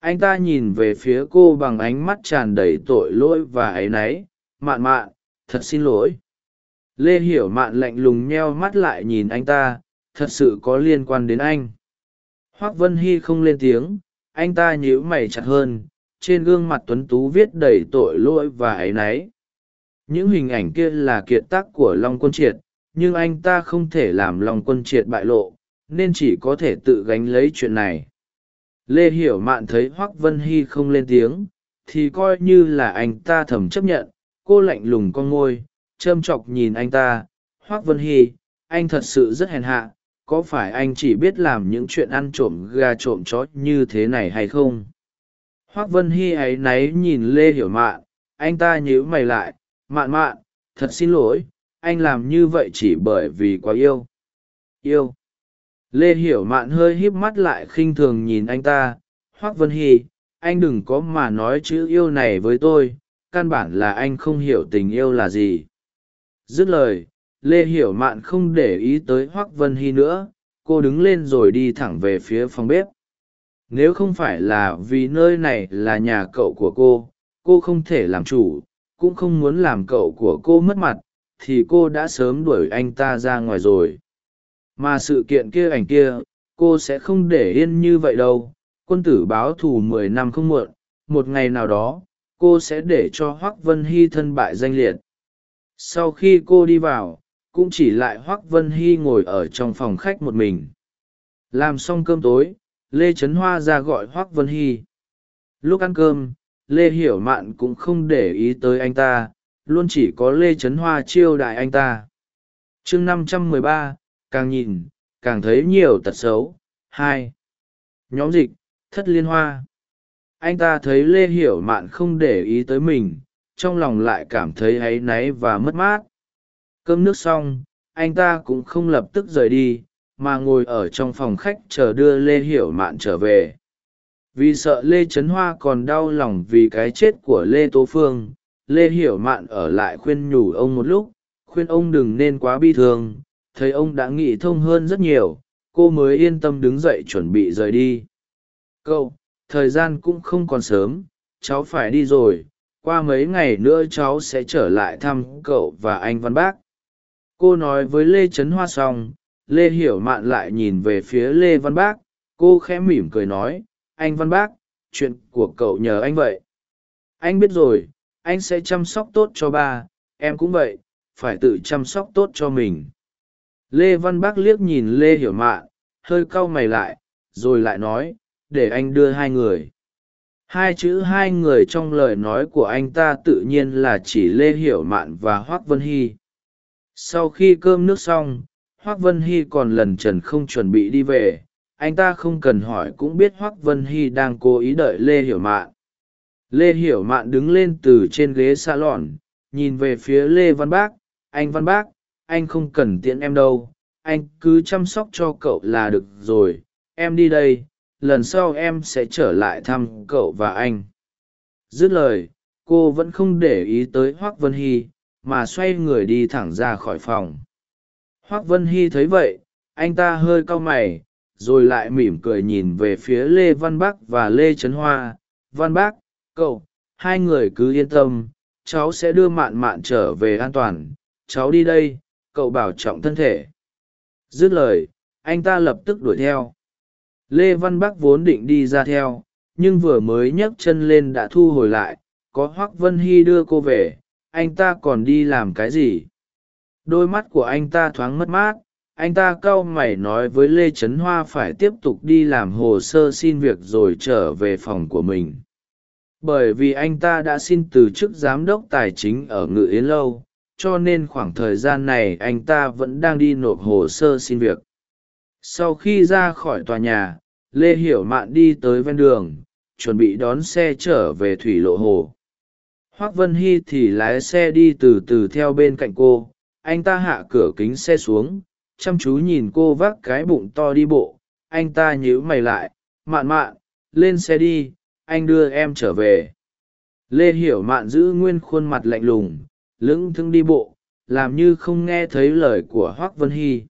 Anh ta nhìn về phía cô bằng ánh mắt tràn đầy tội lỗi và áy náy. Mạn mạn, thật xin lỗi lê hiểu mạn lạnh lùng nheo mắt lại nhìn anh ta, thật sự có liên quan đến anh. Hoác vân hy không lên tiếng, anh ta nhíu mày chặt hơn, trên gương mặt tuấn tú viết đầy tội lỗi và áy náy. Những hình ảnh kia là kiệt tác của long quân triệt, nhưng anh ta không thể làm long quân triệt bại lộ, nên chỉ có thể tự gánh lấy chuyện này. Lê hiểu mạn thấy hoác vân hy không lên tiếng, thì coi như là anh ta thầm chấp nhận, cô lạnh lùng con ngôi châm chọc nhìn anh ta, hoác vân hy, anh thật sự rất hèn hạ, có phải anh chỉ biết làm những chuyện ăn trộm gà trộm chó như thế này hay không? Hoác vân hy áy náy nhìn lê hiểu mạn, anh ta nhíu mày lại, mạn mạn, thật xin lỗi, anh làm như vậy chỉ bởi vì quá yêu. Yêu? Lê hiểu mạn hơi híp mắt lại khinh thường nhìn anh ta, hoác vân hy, anh đừng có mà nói chữ yêu này với tôi, căn bản là anh không hiểu tình yêu là gì dứt lời, lê hiểu mạn không để ý tới hoác vân hy nữa, cô đứng lên rồi đi thẳng về phía phòng bếp. Nếu không phải là vì nơi này là nhà cậu của cô cô không thể làm chủ, cũng không muốn làm cậu của cô mất mặt, thì cô đã sớm đuổi anh ta ra ngoài rồi. Mà sự kiện kia ảnh kia, cô sẽ không để yên như vậy đâu. Quân tử báo thù mười năm không muộn, một ngày nào đó, cô sẽ để cho hoác vân hy thân bại danh liệt sau khi cô đi vào, cũng chỉ lại hoác vân hy ngồi ở trong phòng khách một mình. Làm xong cơm tối, lê trấn hoa ra gọi hoác vân hy. Lúc ăn cơm, lê hiểu mạn cũng không để ý tới anh ta, luôn chỉ có lê trấn hoa chiêu đại anh ta. Chương năm trăm mười ba, càng nhìn, càng thấy nhiều tật xấu. Hai. Nhóm dịch, thất liên hoa. Anh ta thấy lê hiểu mạn không để ý tới mình trong lòng lại cảm thấy áy náy và mất mát. Cơm nước xong, anh ta cũng không lập tức rời đi, mà ngồi ở trong phòng khách chờ đưa lê hiểu mạn trở về. Vì sợ lê trấn hoa còn đau lòng vì cái chết của lê tố phương, lê hiểu mạn ở lại khuyên nhủ ông một lúc, khuyên ông đừng nên quá bi thương, thấy ông đã nghĩ thông hơn rất nhiều, cô mới yên tâm đứng dậy chuẩn bị rời đi. Cậu, thời gian cũng không còn sớm, cháu phải đi rồi qua mấy ngày nữa cháu sẽ trở lại thăm cậu và anh văn bác. Cô nói với lê trấn hoa xong, lê hiểu mạn lại nhìn về phía lê văn bác. Cô khẽ mỉm cười nói, anh văn bác, chuyện của cậu nhờ anh vậy. Anh biết rồi, anh sẽ chăm sóc tốt cho ba, em cũng vậy, phải tự chăm sóc tốt cho mình. Lê văn bác liếc nhìn lê hiểu mạn, hơi cau mày lại, rồi lại nói, để anh đưa hai người hai chữ hai người trong lời nói của anh ta tự nhiên là chỉ lê hiểu mạn và hoác vân hy. Sau khi cơm nước xong, hoác vân hy còn lần trần không chuẩn bị đi về. Anh ta không cần hỏi cũng biết hoác vân hy đang cố ý đợi lê hiểu mạn. Lê hiểu mạn đứng lên từ trên ghế xa lọn nhìn về phía lê văn bác. Anh văn bác, anh không cần tiễn em đâu. Anh cứ chăm sóc cho cậu là được rồi. Em đi đây lần sau em sẽ trở lại thăm cậu và anh. Dứt lời, cô vẫn không để ý tới hoác vân hy, mà xoay người đi thẳng ra khỏi phòng. Hoác vân hy thấy vậy, anh ta hơi cau mày, rồi lại mỉm cười nhìn về phía lê văn bắc và lê trấn hoa. Văn bác, cậu, hai người cứ yên tâm, cháu sẽ đưa mạn mạn trở về an toàn. Cháu đi đây, cậu bảo trọng thân thể. Dứt lời, anh ta lập tức đuổi theo lê văn bắc vốn định đi ra theo, nhưng vừa mới nhấc chân lên đã thu hồi lại, có hoác vân hy đưa cô về, anh ta còn đi làm cái gì? Đôi mắt của anh ta thoáng mất mát, anh ta cau mày nói với lê trấn hoa phải tiếp tục đi làm hồ sơ xin việc rồi trở về phòng của mình. Bởi vì anh ta đã xin từ chức giám đốc tài chính ở ngự yến lâu, cho nên khoảng thời gian này anh ta vẫn đang đi nộp hồ sơ xin việc. Sau khi ra khỏi tòa nhà lê hiểu mạn đi tới ven đường, chuẩn bị đón xe trở về thủy lộ hồ. Hoác vân hy thì lái xe đi từ từ theo bên cạnh cô. Anh ta hạ cửa kính xe xuống, chăm chú nhìn cô vác cái bụng to đi bộ. Anh ta nhíu mày lại, mạn mạn, lên xe đi, anh đưa em trở về. Lê hiểu mạn giữ nguyên khuôn mặt lạnh lùng, lững thững đi bộ, làm như không nghe thấy lời của hoác vân hy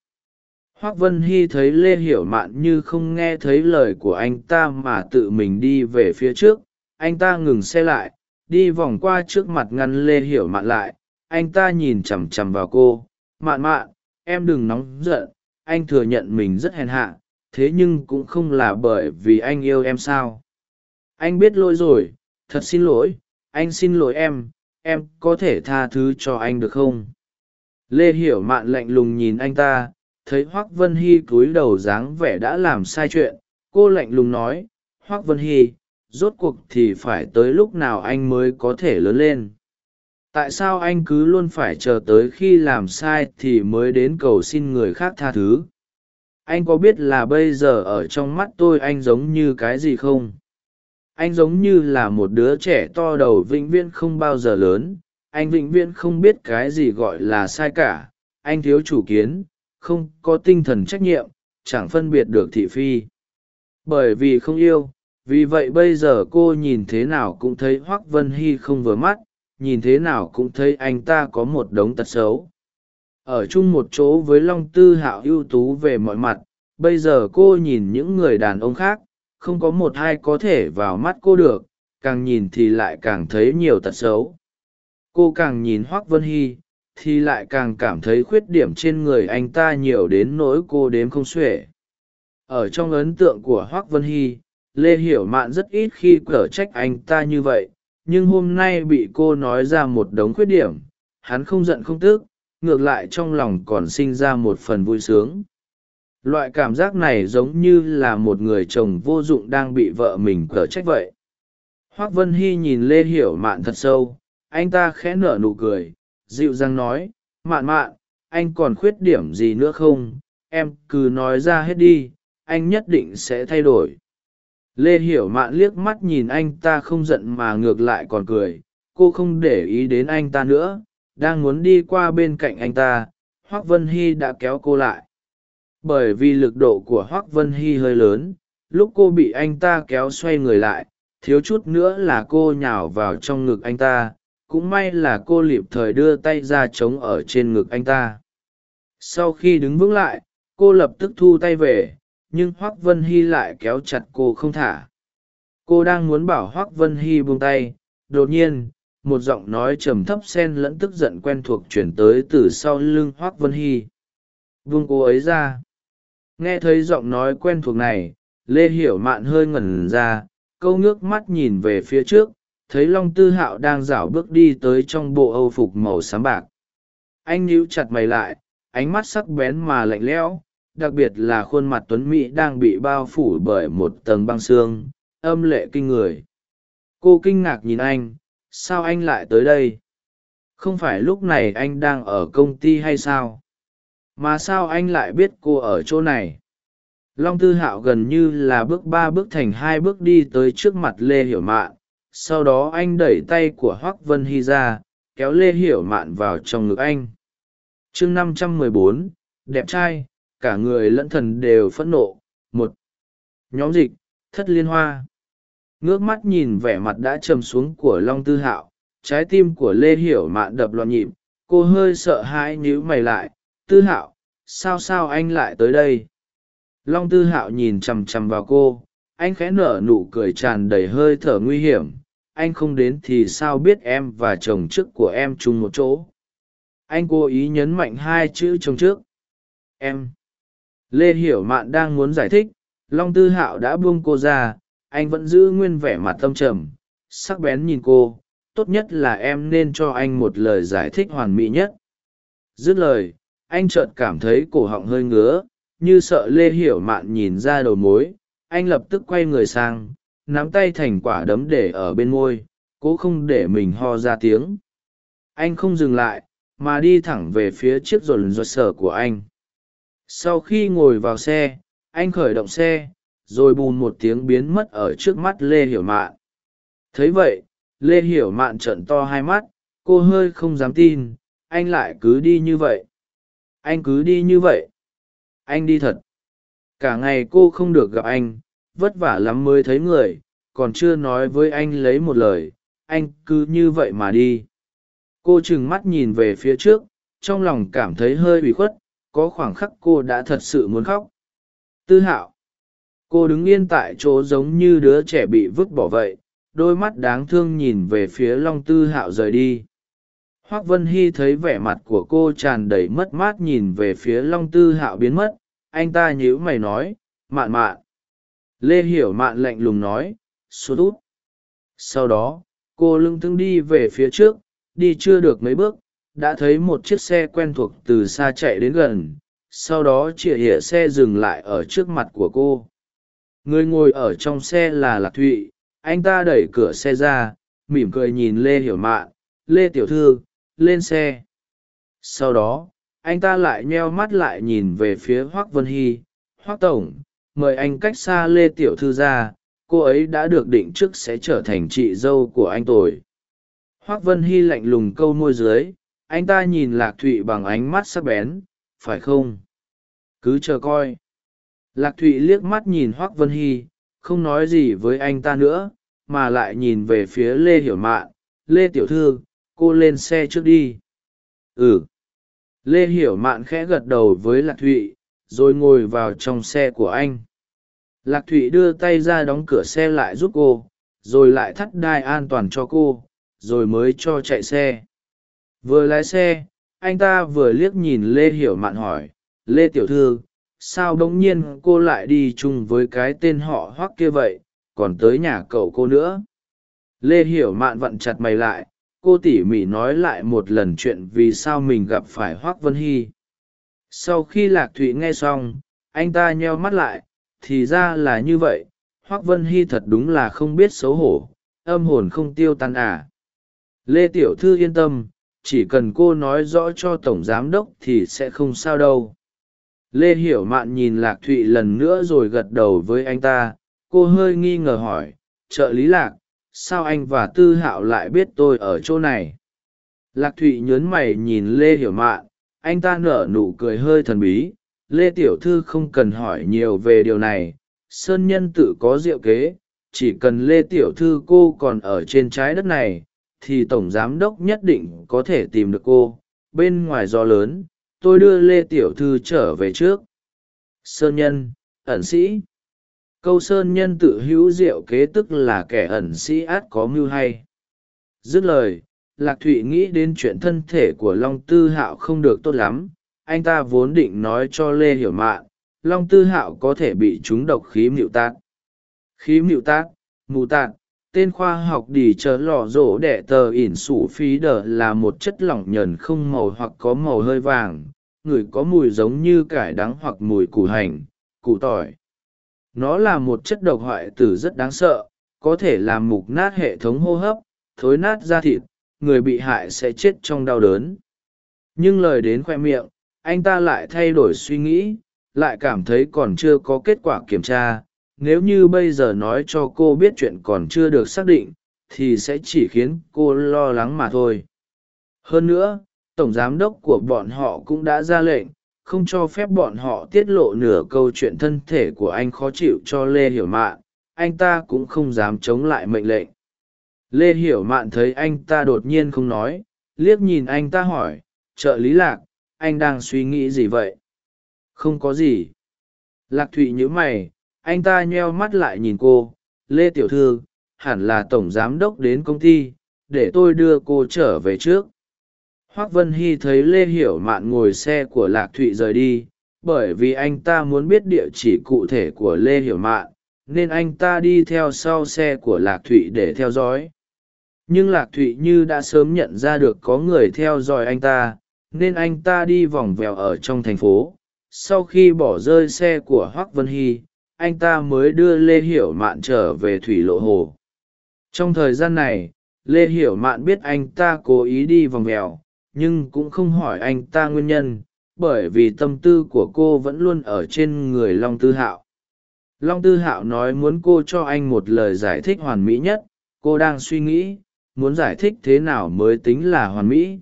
hoác vân hy thấy lê hiểu mạn như không nghe thấy lời của anh ta mà tự mình đi về phía trước. Anh ta ngừng xe lại, đi vòng qua trước mặt ngăn lê hiểu mạn lại. Anh ta nhìn chằm chằm vào cô. Mạn mạn, em đừng nóng giận. Anh thừa nhận mình rất hèn hạ, thế nhưng cũng không là bởi vì anh yêu em sao. Anh biết lỗi rồi, thật xin lỗi. Anh xin lỗi em em có thể tha thứ cho anh được không? Lê hiểu mạn lạnh lùng nhìn anh ta thấy hoác vân hy cúi đầu dáng vẻ đã làm sai chuyện, cô lạnh lùng nói, hoác vân hy, rốt cuộc thì phải tới lúc nào anh mới có thể lớn lên? Tại sao anh cứ luôn phải chờ tới khi làm sai thì mới đến cầu xin người khác tha thứ? Anh có biết là bây giờ ở trong mắt tôi anh giống như cái gì không? Anh giống như là một đứa trẻ to đầu vĩnh viễn không bao giờ lớn, anh vĩnh viễn không biết cái gì gọi là sai cả, anh thiếu chủ kiến không có tinh thần trách nhiệm, chẳng phân biệt được thị phi. Bởi vì không yêu, vì vậy bây giờ cô nhìn thế nào cũng thấy hoác vân hy không vừa mắt, nhìn thế nào cũng thấy anh ta có một đống tật xấu. Ở chung một chỗ với long tư hạo ưu tú về mọi mặt, bây giờ cô nhìn những người đàn ông khác, không có một ai có thể vào mắt cô được, càng nhìn thì lại càng thấy nhiều tật xấu. Cô càng nhìn hoác vân hy thì lại càng cảm thấy khuyết điểm trên người anh ta nhiều đến nỗi cô đếm không xuể. Ở trong ấn tượng của hoác vân hy, lê hiểu mạn rất ít khi cở trách anh ta như vậy, nhưng hôm nay bị cô nói ra một đống khuyết điểm, hắn không giận không tức, ngược lại trong lòng còn sinh ra một phần vui sướng. Loại cảm giác này giống như là một người chồng vô dụng đang bị vợ mình cở trách vậy. Hoác vân hy nhìn lê hiểu mạn thật sâu, anh ta khẽ nở nụ cười dịu dàng nói, mạn mạn, anh còn khuyết điểm gì nữa không? Em cứ nói ra hết đi, anh nhất định sẽ thay đổi. Lê hiểu mạn liếc mắt nhìn anh ta không giận mà ngược lại còn cười, cô không để ý đến anh ta nữa, đang muốn đi qua bên cạnh anh ta, hoác vân hy đã kéo cô lại. Bởi vì lực độ của hoác vân hy hơi lớn, lúc cô bị anh ta kéo xoay người lại, thiếu chút nữa là cô nhào vào trong ngực anh ta cũng may là cô lịp thời đưa tay ra trống ở trên ngực anh ta. Sau khi đứng vững lại, cô lập tức thu tay về, nhưng hoác vân hy lại kéo chặt cô không thả. Cô đang muốn bảo hoác vân hy buông tay, đột nhiên, một giọng nói trầm thấp sen lẫn tức giận quen thuộc chuyển tới từ sau lưng hoác vân hy. Buông cô ấy ra. Nghe thấy giọng nói quen thuộc này, lê hiểu mạn hơi ngẩn ra, câu ngước mắt nhìn về phía trước thấy long tư hạo đang rảo bước đi tới trong bộ âu phục màu xám bạc. Anh níu chặt mày lại, ánh mắt sắc bén mà lạnh lẽo, đặc biệt là khuôn mặt tuấn mỹ đang bị bao phủ bởi một tầng băng xương, âm lệ kinh người. Cô kinh ngạc nhìn anh, sao anh lại tới đây? Không phải lúc này anh đang ở công ty hay sao? Mà sao anh lại biết cô ở chỗ này? Long tư hạo gần như là bước ba bước thành hai bước đi tới trước mặt lê hiểu mạn sau đó anh đẩy tay của hoác vân hy ra, kéo lê hiểu mạn vào trong ngực anh. Chương năm trăm mười bốn, đẹp trai, cả người lẫn thần đều phẫn nộ. Một, nhóm dịch, thất liên hoa. Ngước mắt nhìn vẻ mặt đã trầm xuống của long tư hạo, trái tim của lê hiểu mạn đập loạn nhịp. Cô hơi sợ hãi nhíu mày lại. Tư hạo, sao sao anh lại tới đây? Long tư hạo nhìn chằm chằm vào cô. Anh khẽ nở nụ cười tràn đầy hơi thở nguy hiểm anh không đến thì sao biết em và chồng trước của em chung một chỗ? Anh cố ý nhấn mạnh hai chữ chồng trước. Em. Lê hiểu mạn đang muốn giải thích, long tư hạo đã buông cô ra, anh vẫn giữ nguyên vẻ mặt tâm trầm, sắc bén nhìn cô, tốt nhất là em nên cho anh một lời giải thích hoàn mỹ nhất. Dứt lời, anh chợt cảm thấy cổ họng hơi ngứa, như sợ lê hiểu mạn nhìn ra đầu mối, anh lập tức quay người sang nắm tay thành quả đấm để ở bên môi, cố không để mình ho ra tiếng. Anh không dừng lại, mà đi thẳng về phía chiếc rồn rột sở của anh. Sau khi ngồi vào xe, anh khởi động xe, rồi bùn một tiếng biến mất ở trước mắt lê hiểu mạn. Thấy vậy, lê hiểu mạn trợn to hai mắt, cô hơi không dám tin, anh lại cứ đi như vậy. Anh cứ đi như vậy. Anh đi thật. Cả ngày cô không được gặp anh vất vả lắm mới thấy người, còn chưa nói với anh lấy một lời, anh cứ như vậy mà đi. Cô trừng mắt nhìn về phía trước, trong lòng cảm thấy hơi bị khuất, có khoảng khắc cô đã thật sự muốn khóc. Tư hạo. Cô đứng yên tại chỗ giống như đứa trẻ bị vứt bỏ vậy, đôi mắt đáng thương nhìn về phía long tư hạo rời đi. Hoác vân hy thấy vẻ mặt của cô tràn đầy mất mát nhìn về phía long tư hạo biến mất, anh ta nhíu mày nói, mạn mạn lê hiểu mạn lạnh lùng nói sút út. Sau đó, cô lưng thương đi về phía trước, đi chưa được mấy bước, đã thấy một chiếc xe quen thuộc từ xa chạy đến gần, sau đó chĩa hỉa xe dừng lại ở trước mặt của cô. Người ngồi ở trong xe là lạc thụy, anh ta đẩy cửa xe ra, mỉm cười nhìn lê hiểu mạn, lê tiểu thư, lên xe. Sau đó, anh ta lại nheo mắt lại nhìn về phía hoác vân hy, hoác tổng mời anh cách xa lê tiểu thư ra, cô ấy đã được định trước sẽ trở thành chị dâu của anh tồi. Hoác vân hy lạnh lùng câu môi dưới, anh ta nhìn lạc thụy bằng ánh mắt sắc bén, phải không? Cứ chờ coi. Lạc thụy liếc mắt nhìn hoác vân hy, không nói gì với anh ta nữa, mà lại nhìn về phía lê hiểu mạn. Lê tiểu thư, cô lên xe trước đi. Ừ. Lê hiểu mạn khẽ gật đầu với lạc thụy rồi ngồi vào trong xe của anh. Lạc thụy đưa tay ra đóng cửa xe lại giúp cô, rồi lại thắt đai an toàn cho cô, rồi mới cho chạy xe. Vừa lái xe, anh ta vừa liếc nhìn lê hiểu mạn hỏi, lê tiểu thư, sao đ ỗ n g nhiên cô lại đi chung với cái tên họ hoắc kia vậy, còn tới nhà cậu cô nữa? Lê hiểu mạn vặn chặt mày lại, cô tỉ mỉ nói lại một lần chuyện vì sao mình gặp phải hoắc vân hy sau khi lạc thụy nghe xong, anh ta nheo mắt lại, thì ra là như vậy hoắc vân hy thật đúng là không biết xấu hổ, âm hồn không tiêu tan à. Lê tiểu thư yên tâm, chỉ cần cô nói rõ cho tổng giám đốc thì sẽ không sao đâu. Lê hiểu mạn nhìn lạc thụy lần nữa rồi gật đầu với anh ta, cô hơi nghi ngờ hỏi, trợ lý lạc, sao anh và tư hạo lại biết tôi ở chỗ này? Lạc thụy nhớn mày nhìn lê hiểu mạn anh ta nở nụ cười hơi thần bí. Lê tiểu thư không cần hỏi nhiều về điều này. Sơn nhân tự có diệu kế. Chỉ cần lê tiểu thư cô còn ở trên trái đất này, thì tổng giám đốc nhất định có thể tìm được cô. Bên ngoài gió lớn, tôi đưa lê tiểu thư trở về trước. Sơn nhân, ẩn sĩ. Câu sơn nhân tự hữu diệu kế tức là kẻ ẩn sĩ át có mưu hay. Dứt lời lạc thụy nghĩ đến chuyện thân thể của long tư hạo không được tốt lắm. Anh ta vốn định nói cho lê hiểu mạn, long tư hạo có thể bị trúng độc khí mịu tát. Khí mịu tát? Mù tạt tên khoa học đi chớ lò rổ đẻ tờ ỉn sủ phí đờ là một chất lỏng nhờn không màu hoặc có màu hơi vàng. Người có mùi giống như cải đắng hoặc mùi củ hành, củ tỏi. Nó là một chất độc hoại tử rất đáng sợ, có thể làm mục nát hệ thống hô hấp, thối nát da thịt người bị hại sẽ chết trong đau đớn. Nhưng lời đến khoe miệng, anh ta lại thay đổi suy nghĩ, lại cảm thấy còn chưa có kết quả kiểm tra. Nếu như bây giờ nói cho cô biết chuyện còn chưa được xác định, thì sẽ chỉ khiến cô lo lắng mà thôi. Hơn nữa, tổng giám đốc của bọn họ cũng đã ra lệnh, không cho phép bọn họ tiết lộ nửa câu chuyện thân thể của anh khó chịu cho lê hiểu mạn. Anh ta cũng không dám chống lại mệnh lệnh lê hiểu mạn thấy anh ta đột nhiên không nói, liếc nhìn anh ta hỏi, trợ lý lạc, anh đang suy nghĩ gì vậy? Không có gì. Lạc thụy nhíu mày, anh ta nheo mắt lại nhìn cô, lê tiểu thư, hẳn là tổng giám đốc đến công ty, để tôi đưa cô trở về trước. Hoác vân hy thấy lê hiểu mạn ngồi xe của lạc thụy rời đi, bởi vì anh ta muốn biết địa chỉ cụ thể của lê hiểu mạn, nên anh ta đi theo sau xe của lạc thụy để theo dõi nhưng lạc thụy như đã sớm nhận ra được có người theo dõi anh ta, nên anh ta đi vòng vèo ở trong thành phố. Sau khi bỏ rơi xe của hoác vân hy, anh ta mới đưa lê hiểu mạn trở về thủy lộ hồ. Trong thời gian này, lê hiểu mạn biết anh ta cố ý đi vòng vèo, nhưng cũng không hỏi anh ta nguyên nhân, bởi vì tâm tư của cô vẫn luôn ở trên người long tư hạo. Long tư hạo nói muốn cô cho anh một lời giải thích hoàn mỹ nhất, cô đang suy nghĩ muốn giải thích thế nào mới tính là hoàn mỹ.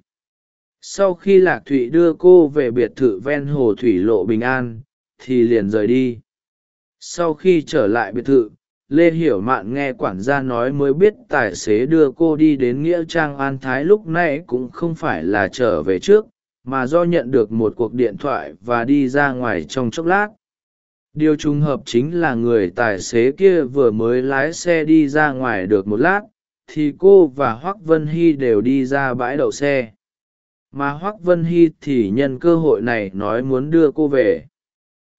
Sau khi lạc thụy đưa cô về biệt thự ven hồ thủy lộ bình an, thì liền rời đi. Sau khi trở lại biệt thự, lê hiểu mạn nghe quản gia nói mới biết tài xế đưa cô đi đến nghĩa trang an thái lúc này cũng không phải là trở về trước, mà do nhận được một cuộc điện thoại và đi ra ngoài trong chốc lát. Điều trùng hợp chính là người tài xế kia vừa mới lái xe đi ra ngoài được một lát thì cô và hoác vân hy đều đi ra bãi đậu xe. Mà hoác vân hy thì nhân cơ hội này nói muốn đưa cô về.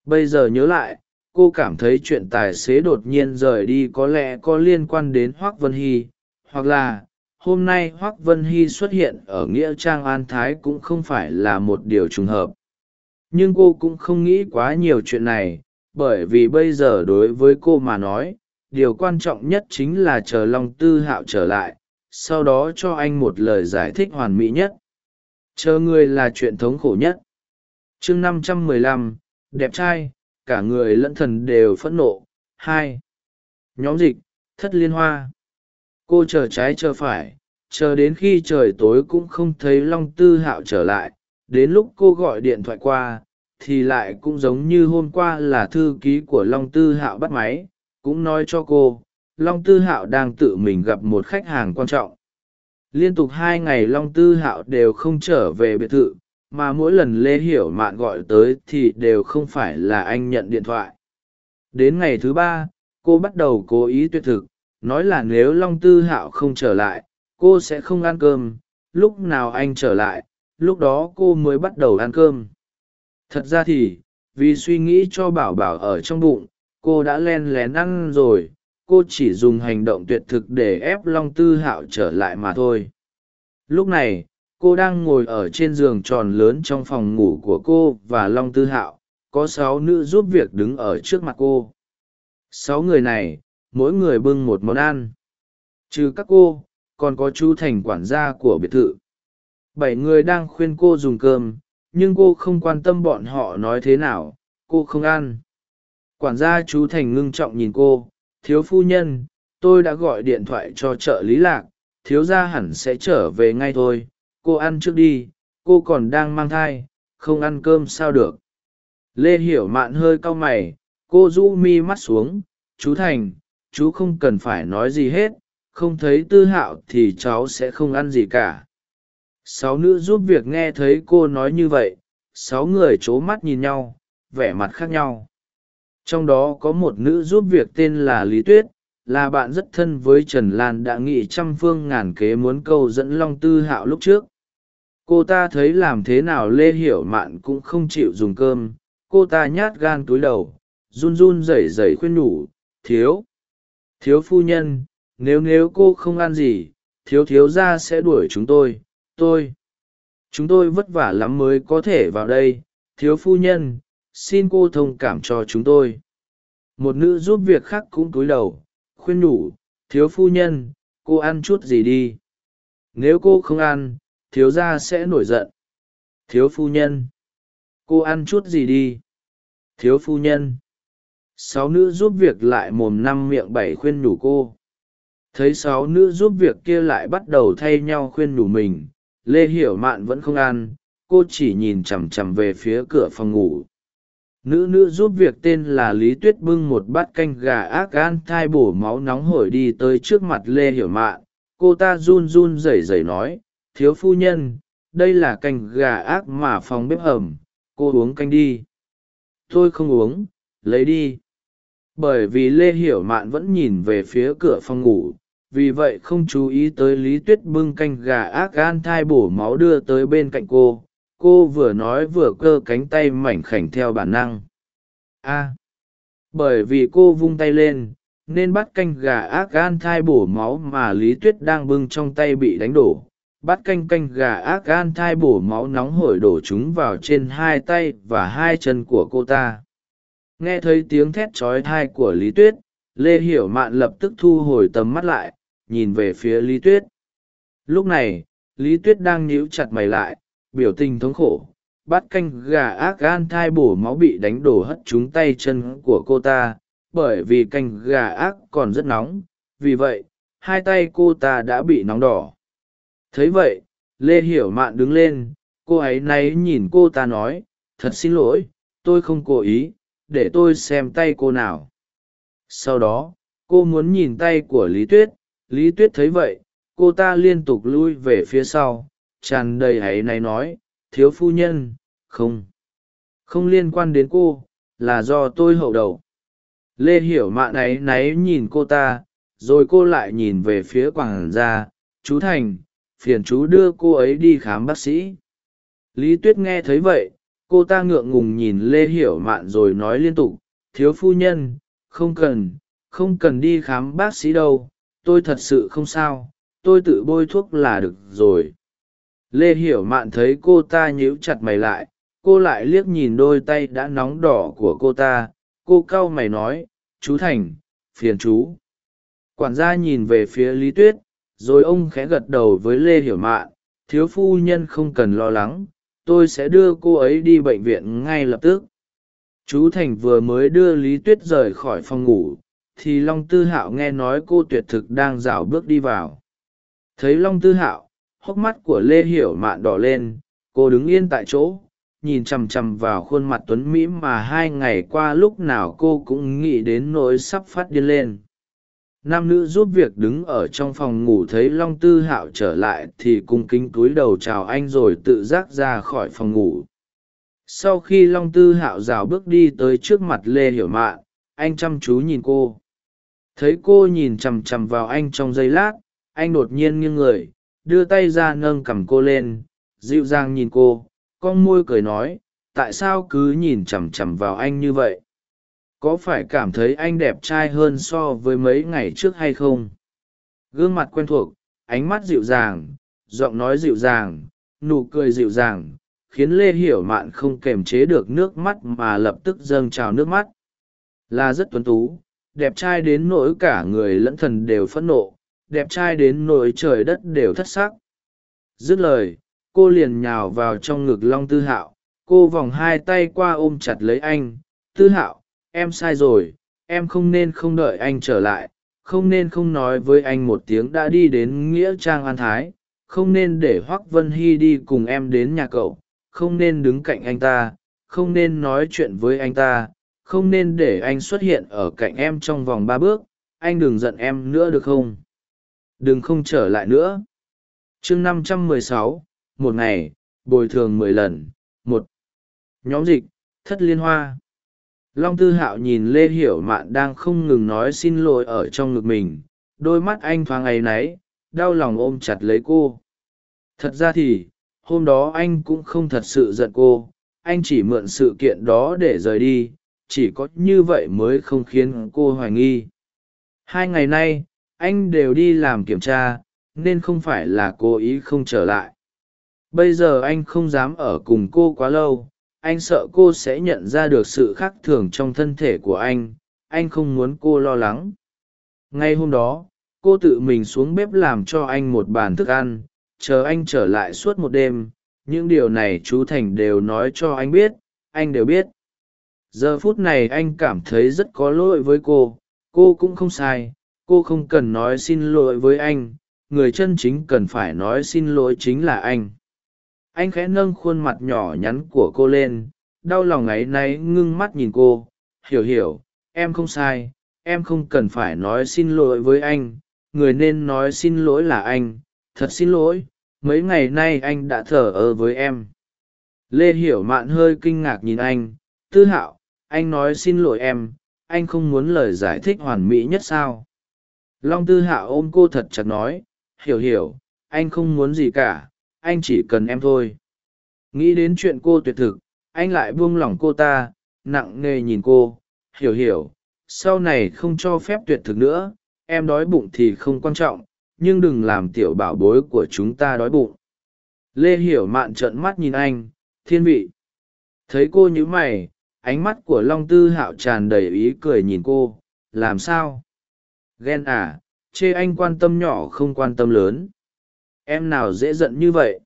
Bây giờ nhớ lại, cô cảm thấy chuyện tài xế đột nhiên rời đi có lẽ có liên quan đến hoác vân hy, hoặc là hôm nay hoác vân hy xuất hiện ở nghĩa trang an thái cũng không phải là một điều trùng hợp. Nhưng cô cũng không nghĩ quá nhiều chuyện này, bởi vì bây giờ đối với cô mà nói điều quan trọng nhất chính là chờ long tư hạo trở lại, sau đó cho anh một lời giải thích hoàn mỹ nhất. Chờ người là chuyện thống khổ nhất. Chương năm trăm mười lăm, đẹp trai, cả người lẫn thần đều phẫn nộ. Hai, nhóm dịch, thất liên hoa. Cô chờ trái chờ phải, chờ đến khi trời tối cũng không thấy long tư hạo trở lại. Đến lúc cô gọi điện thoại qua, thì lại cũng giống như hôm qua là thư ký của long tư hạo bắt máy cũng nói cho cô, long tư hạo đang tự mình gặp một khách hàng quan trọng. Liên tục hai ngày long tư hạo đều không trở về biệt thự, mà mỗi lần lê hiểu mạn gọi tới thì đều không phải là anh nhận điện thoại. Đến ngày thứ ba, cô bắt đầu cố ý tuyệt thực, nói là nếu long tư hạo không trở lại, cô sẽ không ăn cơm. Lúc nào anh trở lại, lúc đó cô mới bắt đầu ăn cơm. Thật ra thì, vì suy nghĩ cho bảo bảo ở trong bụng cô đã len lén ăn rồi, cô chỉ dùng hành động tuyệt thực để ép long tư hạo trở lại mà thôi. Lúc này, cô đang ngồi ở trên giường tròn lớn trong phòng ngủ của cô và long tư hạo, có sáu nữ giúp việc đứng ở trước mặt cô. Sáu người này, mỗi người bưng một món ăn. Trừ các cô, còn có chú thành quản gia của biệt thự. Bảy người đang khuyên cô dùng cơm, nhưng cô không quan tâm bọn họ nói thế nào, cô không ăn quản gia chú thành ngưng trọng nhìn cô, thiếu phu nhân, tôi đã gọi điện thoại cho trợ lý lạc, thiếu gia hẳn sẽ trở về ngay thôi. Cô ăn trước đi, cô còn đang mang thai, không ăn cơm sao được? Lê hiểu mạn hơi cau mày, cô rũ mi mắt xuống, chú thành, chú không cần phải nói gì hết, không thấy tư hạo thì cháu sẽ không ăn gì cả. Sáu nữ giúp việc nghe thấy cô nói như vậy, sáu người c h ố mắt nhìn nhau, vẻ mặt khác nhau trong đó có một nữ giúp việc tên là lý tuyết, là bạn rất thân với trần lan đã nghị trăm phương ngàn kế muốn câu dẫn long tư hạo lúc trước. Cô ta thấy làm thế nào lê hiểu mạn cũng không chịu dùng cơm, cô ta nhát gan túi đầu, run run rẩy rẩy khuyên nhủ, thiếu thiếu phu nhân, nếu nếu cô không ăn gì, thiếu thiếu ra sẽ đuổi chúng tôi tôi, chúng tôi vất vả lắm mới có thể vào đây, thiếu phu nhân xin cô thông cảm cho chúng tôi. Một nữ giúp việc khác cũng cúi đầu, khuyên nhủ, thiếu phu nhân, cô ăn chút gì đi. Nếu cô không ăn, thiếu gia sẽ nổi giận. Thiếu phu nhân, cô ăn chút gì đi. Thiếu phu nhân. Sáu nữ giúp việc lại mồm năm miệng bảy khuyên nhủ cô. Thấy sáu nữ giúp việc kia lại bắt đầu thay nhau khuyên nhủ mình, lê hiểu mạn vẫn không ăn, cô chỉ nhìn chằm chằm về phía cửa phòng ngủ nữ nữ giúp việc tên là lý tuyết bưng một bát canh gà ác gan thai bổ máu nóng hổi đi tới trước mặt lê hiểu mạn. Cô ta run run rẩy rẩy nói, thiếu phu nhân, đây là canh gà ác mà phòng bếp hầm. Cô uống canh đi. Tôi không uống, lấy đi. Bởi vì lê hiểu mạn vẫn nhìn về phía cửa phòng ngủ, vì vậy không chú ý tới lý tuyết bưng canh gà ác gan thai bổ máu đưa tới bên cạnh cô cô vừa nói vừa cơ cánh tay mảnh khảnh theo bản năng. A, bởi vì cô vung tay lên, nên bát canh gà ác gan thai bổ máu mà lý tuyết đang bưng trong tay bị đánh đổ. Bát canh canh gà ác gan thai bổ máu nóng hổi đổ chúng vào trên hai tay và hai chân của cô ta. Nghe thấy tiếng thét trói thai của lý tuyết, lê hiểu mạn lập tức thu hồi tầm mắt lại, nhìn về phía lý tuyết. Lúc này, lý tuyết đang nhíu chặt mày lại biểu tình thống khổ bát canh gà ác gan thai bổ máu bị đánh đổ hất trúng tay chân của cô ta, bởi vì canh gà ác còn rất nóng, vì vậy, hai tay cô ta đã bị nóng đỏ. Thấy vậy, lê hiểu mạn đứng lên, cô ấy náy nhìn cô ta nói, thật xin lỗi, tôi không cố ý, để tôi xem tay cô nào. Sau đó, cô muốn nhìn tay của lý tuyết lý tuyết thấy vậy, cô ta liên tục lui về phía sau tràn đầy hãy này nói, thiếu phu nhân, không không liên quan đến cô, là do tôi hậu đầu. Lê hiểu mạn áy náy nhìn cô ta, rồi cô lại nhìn về phía quảng gia, chú thành, phiền chú đưa cô ấy đi khám bác sĩ. Lý tuyết nghe thấy vậy, cô ta ngượng ngùng nhìn lê hiểu mạn rồi nói liên tục, thiếu phu nhân, không cần không cần đi khám bác sĩ đâu, tôi thật sự không sao, tôi tự bôi thuốc là được rồi lê hiểu mạn thấy cô ta nhíu chặt mày lại, cô lại liếc nhìn đôi tay đã nóng đỏ của cô ta. Cô cau mày nói, chú thành, phiền chú. Quản gia nhìn về phía lý tuyết, rồi ông khẽ gật đầu với lê hiểu mạn, thiếu phu nhân không cần lo lắng, tôi sẽ đưa cô ấy đi bệnh viện ngay lập tức. Chú thành vừa mới đưa lý tuyết rời khỏi phòng ngủ, thì long tư hạo nghe nói cô tuyệt thực đang rảo bước đi vào. Thấy long tư hạo hốc mắt của lê hiểu mạn đỏ lên, cô đứng yên tại chỗ, nhìn chằm chằm vào khuôn mặt tuấn mỹ mà hai ngày qua lúc nào cô cũng nghĩ đến nỗi sắp phát điên lên. Nam nữ giúp việc đứng ở trong phòng ngủ thấy long tư hạo trở lại thì cung kính cúi đầu chào anh rồi tự giác ra khỏi phòng ngủ. Sau khi long tư hạo rào bước đi tới trước mặt lê hiểu mạn, anh chăm chú nhìn cô. Thấy cô nhìn chằm chằm vào anh trong giây lát, anh đột nhiên nghiêng người đưa tay ra nâng cằm cô lên, dịu dàng nhìn cô, con môi cười nói, tại sao cứ nhìn chằm chằm vào anh như vậy? Có phải cảm thấy anh đẹp trai hơn so với mấy ngày trước hay không? Gương mặt quen thuộc, ánh mắt dịu dàng, giọng nói dịu dàng, nụ cười dịu dàng, khiến lê hiểu mạn không kềm chế được nước mắt mà lập tức dâng trào nước mắt. Là rất tuấn tú, đẹp trai đến nỗi cả người lẫn thần đều phẫn nộ đẹp trai đến nỗi trời đất đều thất sắc. Dứt lời, cô liền nhào vào trong ngực long tư hạo, cô vòng hai tay qua ôm chặt lấy anh. Tư hạo, em sai rồi, em không nên không đợi anh trở lại, không nên không nói với anh một tiếng đã đi đến nghĩa trang an thái, không nên để hoác vân hy đi cùng em đến nhà cậu, không nên đứng cạnh anh ta, không nên nói chuyện với anh ta, không nên để anh xuất hiện ở cạnh em trong vòng ba bước. Anh đừng giận em nữa được không? Đừng không trở lại nữa. Chương năm trăm mười sáu, một ngày, bồi thường mười lần, một. Nhóm dịch, thất liên hoa. Long tư hạo nhìn lê hiểu mạn đang không ngừng nói xin lỗi ở trong ngực mình, đôi mắt anh thoáng áy náy, đau lòng ôm chặt lấy cô. Thật ra thì, hôm đó anh cũng không thật sự giận cô, anh chỉ mượn sự kiện đó để rời đi, chỉ có như vậy mới không khiến cô hoài nghi. Hai ngày nay anh đều đi làm kiểm tra, nên không phải là cố ý không trở lại. Bây giờ anh không dám ở cùng cô quá lâu, anh sợ cô sẽ nhận ra được sự khác thường trong thân thể của anh anh không muốn cô lo lắng. Ngay hôm đó, cô tự mình xuống bếp làm cho anh một bàn thức ăn, chờ anh trở lại suốt một đêm, những điều này chú thành đều nói cho anh biết, anh đều biết. Giờ phút này anh cảm thấy rất có lỗi với cô cô cũng không sai cô không cần nói xin lỗi với anh, người chân chính cần phải nói xin lỗi chính là anh. Anh khẽ nâng khuôn mặt nhỏ nhắn của cô lên, đau lòng áy náy ngưng mắt nhìn cô, hiểu hiểu, em không sai, em không cần phải nói xin lỗi với anh, người nên nói xin lỗi là anh, thật xin lỗi, mấy ngày nay anh đã thờ ơ với em. Lê hiểu mạn hơi kinh ngạc nhìn anh, tư hạo, anh nói xin lỗi em, anh không muốn lời giải thích hoàn mỹ nhất sao? Long tư hạo ôm cô thật chặt nói, hiểu hiểu, anh không muốn gì cả, anh chỉ cần em thôi. Nghĩ đến chuyện cô tuyệt thực, anh lại buông lỏng cô ta, nặng nề nhìn cô, hiểu hiểu, sau này không cho phép tuyệt thực nữa, em đói bụng thì không quan trọng, nhưng đừng làm tiểu bảo bối của chúng ta đói bụng. Lê hiểu mạn trợn mắt nhìn anh, thiên vị. Thấy cô như mày, ánh mắt của long tư hạo tràn đầy ý cười nhìn cô, làm sao? Ghen à chê anh quan tâm nhỏ không quan tâm lớn. Em nào dễ giận như vậy?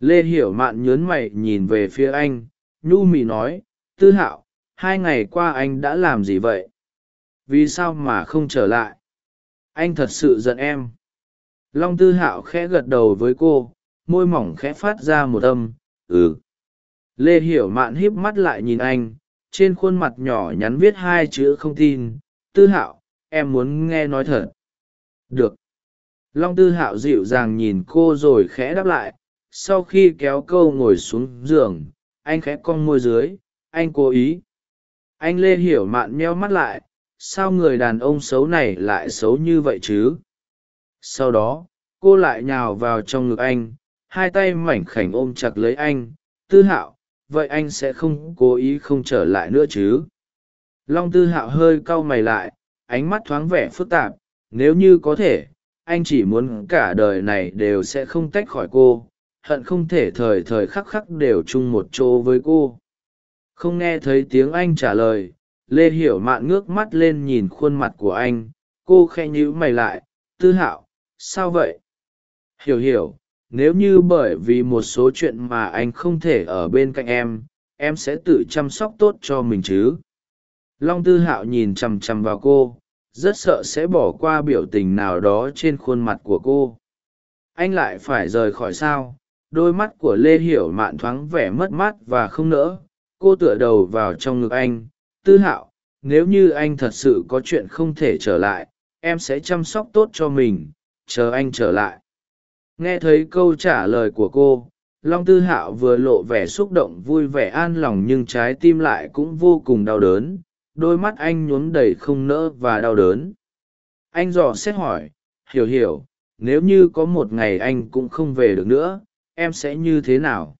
Lê hiểu mạn nhớn mày nhìn về phía anh, nhu mị nói, tư hạo, hai ngày qua anh đã làm gì vậy? Vì sao mà không trở lại? Anh thật sự giận em. Long tư hạo khẽ gật đầu với cô, môi mỏng khẽ phát ra một âm ừ. Lê hiểu mạn híp mắt lại nhìn anh, trên khuôn mặt nhỏ nhắn viết hai chữ không tin, tư hạo em muốn nghe nói thật. Được. Long tư hạo dịu dàng nhìn cô rồi khẽ đáp lại, sau khi kéo câu ngồi xuống giường, anh khẽ cong môi dưới, anh cố ý. Anh lê hiểu mạn meo mắt lại, sao người đàn ông xấu này lại xấu như vậy chứ? Sau đó, cô lại nhào vào trong ngực anh, hai tay mảnh khảnh ôm chặt lấy anh. Tư hạo, vậy anh sẽ không cố ý không trở lại nữa chứ? Long tư hạo hơi cau mày lại ánh mắt thoáng vẻ phức tạp, nếu như có thể, anh chỉ muốn cả đời này đều sẽ không tách khỏi cô, hận không thể thời thời khắc khắc đều chung một chỗ với cô. Không nghe thấy tiếng anh trả lời, lê hiểu mạn ngước mắt lên nhìn khuôn mặt của anh, cô khe nhíu mày lại, tư hạo, sao vậy? Hiểu hiểu, nếu như bởi vì một số chuyện mà anh không thể ở bên cạnh em em sẽ tự chăm sóc tốt cho mình chứ long tư hạo nhìn chằm chằm vào cô, rất sợ sẽ bỏ qua biểu tình nào đó trên khuôn mặt của cô. Anh lại phải rời khỏi sao? Đôi mắt của lê hiểu mạn thoáng vẻ mất mát và không nỡ. Cô tựa đầu vào trong ngực anh. Tư hạo, nếu như anh thật sự có chuyện không thể trở lại, em sẽ chăm sóc tốt cho mình. Chờ anh trở lại. Nghe thấy câu trả lời của cô, long tư hạo vừa lộ vẻ xúc động, vui vẻ an lòng nhưng trái tim lại cũng vô cùng đau đớn đôi mắt anh nhuốm đầy không nỡ và đau đớn. Anh dò xét hỏi, hiểu hiểu, nếu như có một ngày anh cũng không về được nữa, em sẽ như thế nào?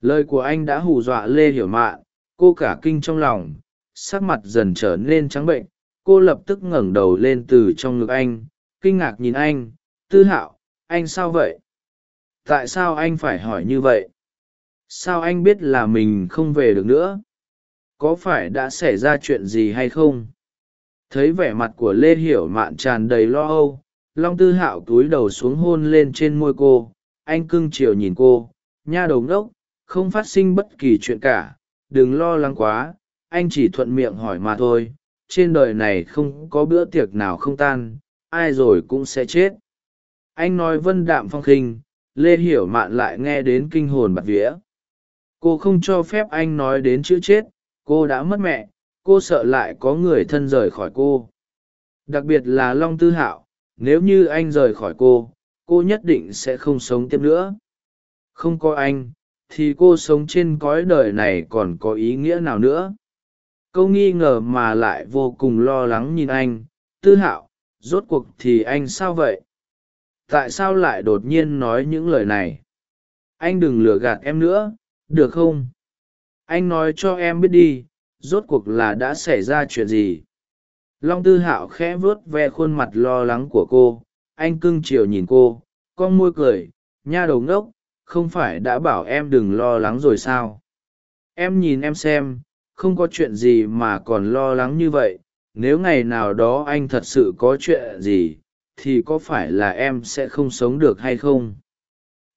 Lời của anh đã hù dọa lê hiểu mạn, cô cả kinh trong lòng, sắc mặt dần trở nên trắng bệnh, cô lập tức ngẩng đầu lên từ trong ngực anh, kinh ngạc nhìn anh, tư hạo, anh sao vậy? Tại sao anh phải hỏi như vậy? Sao anh biết là mình không về được nữa? Có phải đã xảy ra chuyện gì hay không? Thấy vẻ mặt của lê hiểu mạn tràn đầy lo âu, long tư hạo túi đầu xuống hôn lên trên môi cô, anh cưng chiều nhìn cô, nha đầu ngốc, không phát sinh bất kỳ chuyện cả, đừng lo lắng quá, anh chỉ thuận miệng hỏi mà thôi, trên đời này không có bữa tiệc nào không tan, ai rồi cũng sẽ chết. Anh nói vân đạm phong khinh, lê hiểu mạn lại nghe đến kinh hồn bạt vía. Cô không cho phép anh nói đến chữ chết cô đã mất mẹ, cô sợ lại có người thân rời khỏi cô. Đặc biệt là long tư hạo, nếu như anh rời khỏi cô cô nhất định sẽ không sống tiếp nữa. Không có anh, thì cô sống trên cõi đời này còn có ý nghĩa nào nữa? Câu nghi ngờ mà lại vô cùng lo lắng nhìn anh. Tư hạo, rốt cuộc thì anh sao vậy? Tại sao lại đột nhiên nói những lời này? Anh đừng lừa gạt em nữa, được không? Anh nói cho em biết đi, rốt cuộc là đã xảy ra chuyện gì? Long tư hạo khẽ vuốt ve khuôn mặt lo lắng của cô, anh cưng chiều nhìn cô, con môi cười, nha đầu ngốc, không phải đã bảo em đừng lo lắng rồi sao? Em nhìn em xem, không có chuyện gì mà còn lo lắng như vậy, nếu ngày nào đó anh thật sự có chuyện gì, thì có phải là em sẽ không sống được hay không?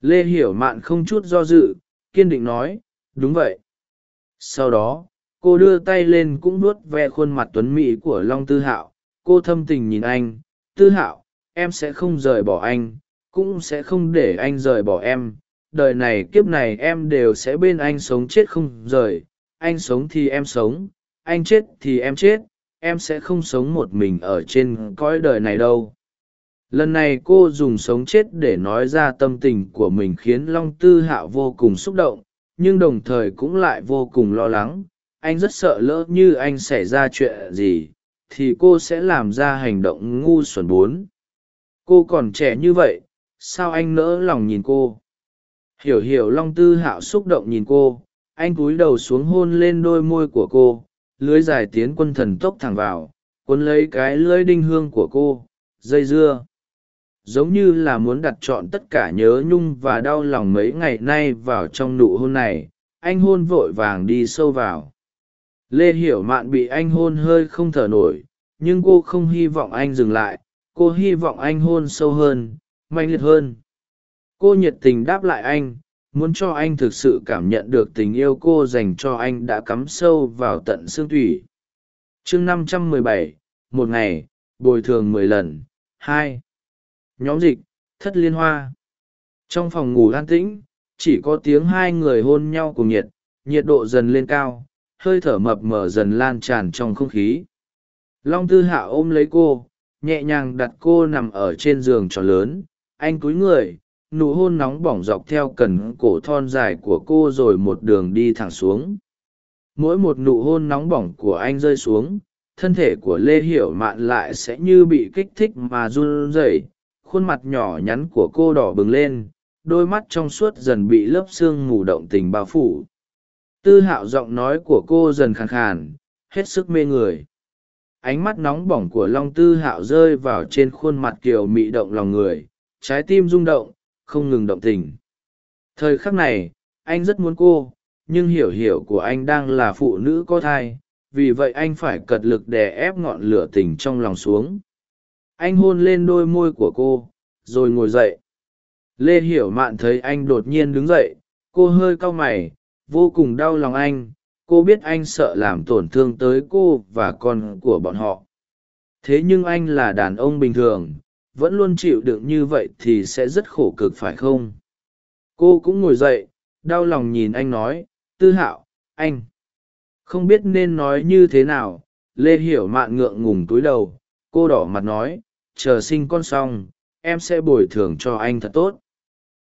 Lê hiểu mạn không chút do dự, kiên định nói, đúng vậy sau đó, cô đưa tay lên cũng nuốt ve khuôn mặt tuấn mỹ của long tư hạo. Cô thâm tình nhìn anh. Tư hạo, em sẽ không rời bỏ anh, cũng sẽ không để anh rời bỏ em. Đời này kiếp này em đều sẽ bên anh sống chết không rời. Anh sống thì em sống, anh chết thì em chết. Em sẽ không sống một mình ở trên cõi đời này đâu. Lần này cô dùng sống chết để nói ra tâm tình của mình khiến long tư hạo vô cùng xúc động nhưng đồng thời cũng lại vô cùng lo lắng. Anh rất sợ lỡ như anh xảy ra chuyện gì, thì cô sẽ làm ra hành động ngu xuẩn bốn. Cô còn trẻ như vậy, sao anh nỡ lòng nhìn cô? Hiểu hiểu long tư hạo xúc động nhìn cô. Anh cúi đầu xuống hôn lên đôi môi của cô, lưới dài tiến quân thần tốc thẳng vào, cuốn lấy cái lưới đinh hương của cô. Dây dưa giống như là muốn đặt trọn tất cả nhớ nhung và đau lòng mấy ngày nay vào trong nụ hôn này, anh hôn vội vàng đi sâu vào. Lê hiểu mạn bị anh hôn hơi không thở nổi, nhưng cô không hy vọng anh dừng lại, cô hy vọng anh hôn sâu hơn mạnh liệt hơn. Cô nhiệt tình đáp lại anh, muốn cho anh thực sự cảm nhận được tình yêu cô dành cho anh đã cắm sâu vào tận xương thủy chương năm trăm mười bảy, một ngày, bồi thường mười lần, hai nhóm dịch, thất liên hoa. Trong phòng ngủ an tĩnh, chỉ có tiếng hai người hôn nhau cùng nhiệt nhiệt độ dần lên cao, hơi thở mập mờ dần lan tràn trong không khí. Long tư hạ ôm lấy cô, nhẹ nhàng đặt cô nằm ở trên giường tròn lớn. Anh cúi người, nụ hôn nóng bỏng dọc theo cần cổ thon dài của cô rồi một đường đi thẳng xuống. Mỗi một nụ hôn nóng bỏng của anh rơi xuống, thân thể của lê hiểu mạn lại sẽ như bị kích thích mà run rẩy khuôn mặt nhỏ nhắn của cô đỏ bừng lên, đôi mắt trong suốt dần bị lớp sương mù động tình bao phủ. Tư hạo giọng nói của cô dần khàn khàn, hết sức mê người. Ánh mắt nóng bỏng của long tư hạo rơi vào trên khuôn mặt kiều mị động lòng người, trái tim rung động, không ngừng động tình. Thời khắc này, anh rất muốn cô, nhưng hiểu hiểu của anh đang là phụ nữ có thai, vì vậy anh phải cật lực đè ép ngọn lửa tình trong lòng xuống anh hôn lên đôi môi của cô, rồi ngồi dậy. Lê hiểu mạn thấy anh đột nhiên đứng dậy, cô hơi cau mày, vô cùng đau lòng anh, cô biết anh sợ làm tổn thương tới cô và con của bọn họ. Thế nhưng anh là đàn ông bình thường, vẫn luôn chịu đựng như vậy thì sẽ rất khổ cực phải không? Cô cũng ngồi dậy, đau lòng nhìn anh nói, tư hạo, anh không biết nên nói như thế nào. Lê hiểu mạn ngượng ngùng túi đầu, cô đỏ mặt nói chờ sinh con xong, em sẽ bồi thường cho anh thật tốt.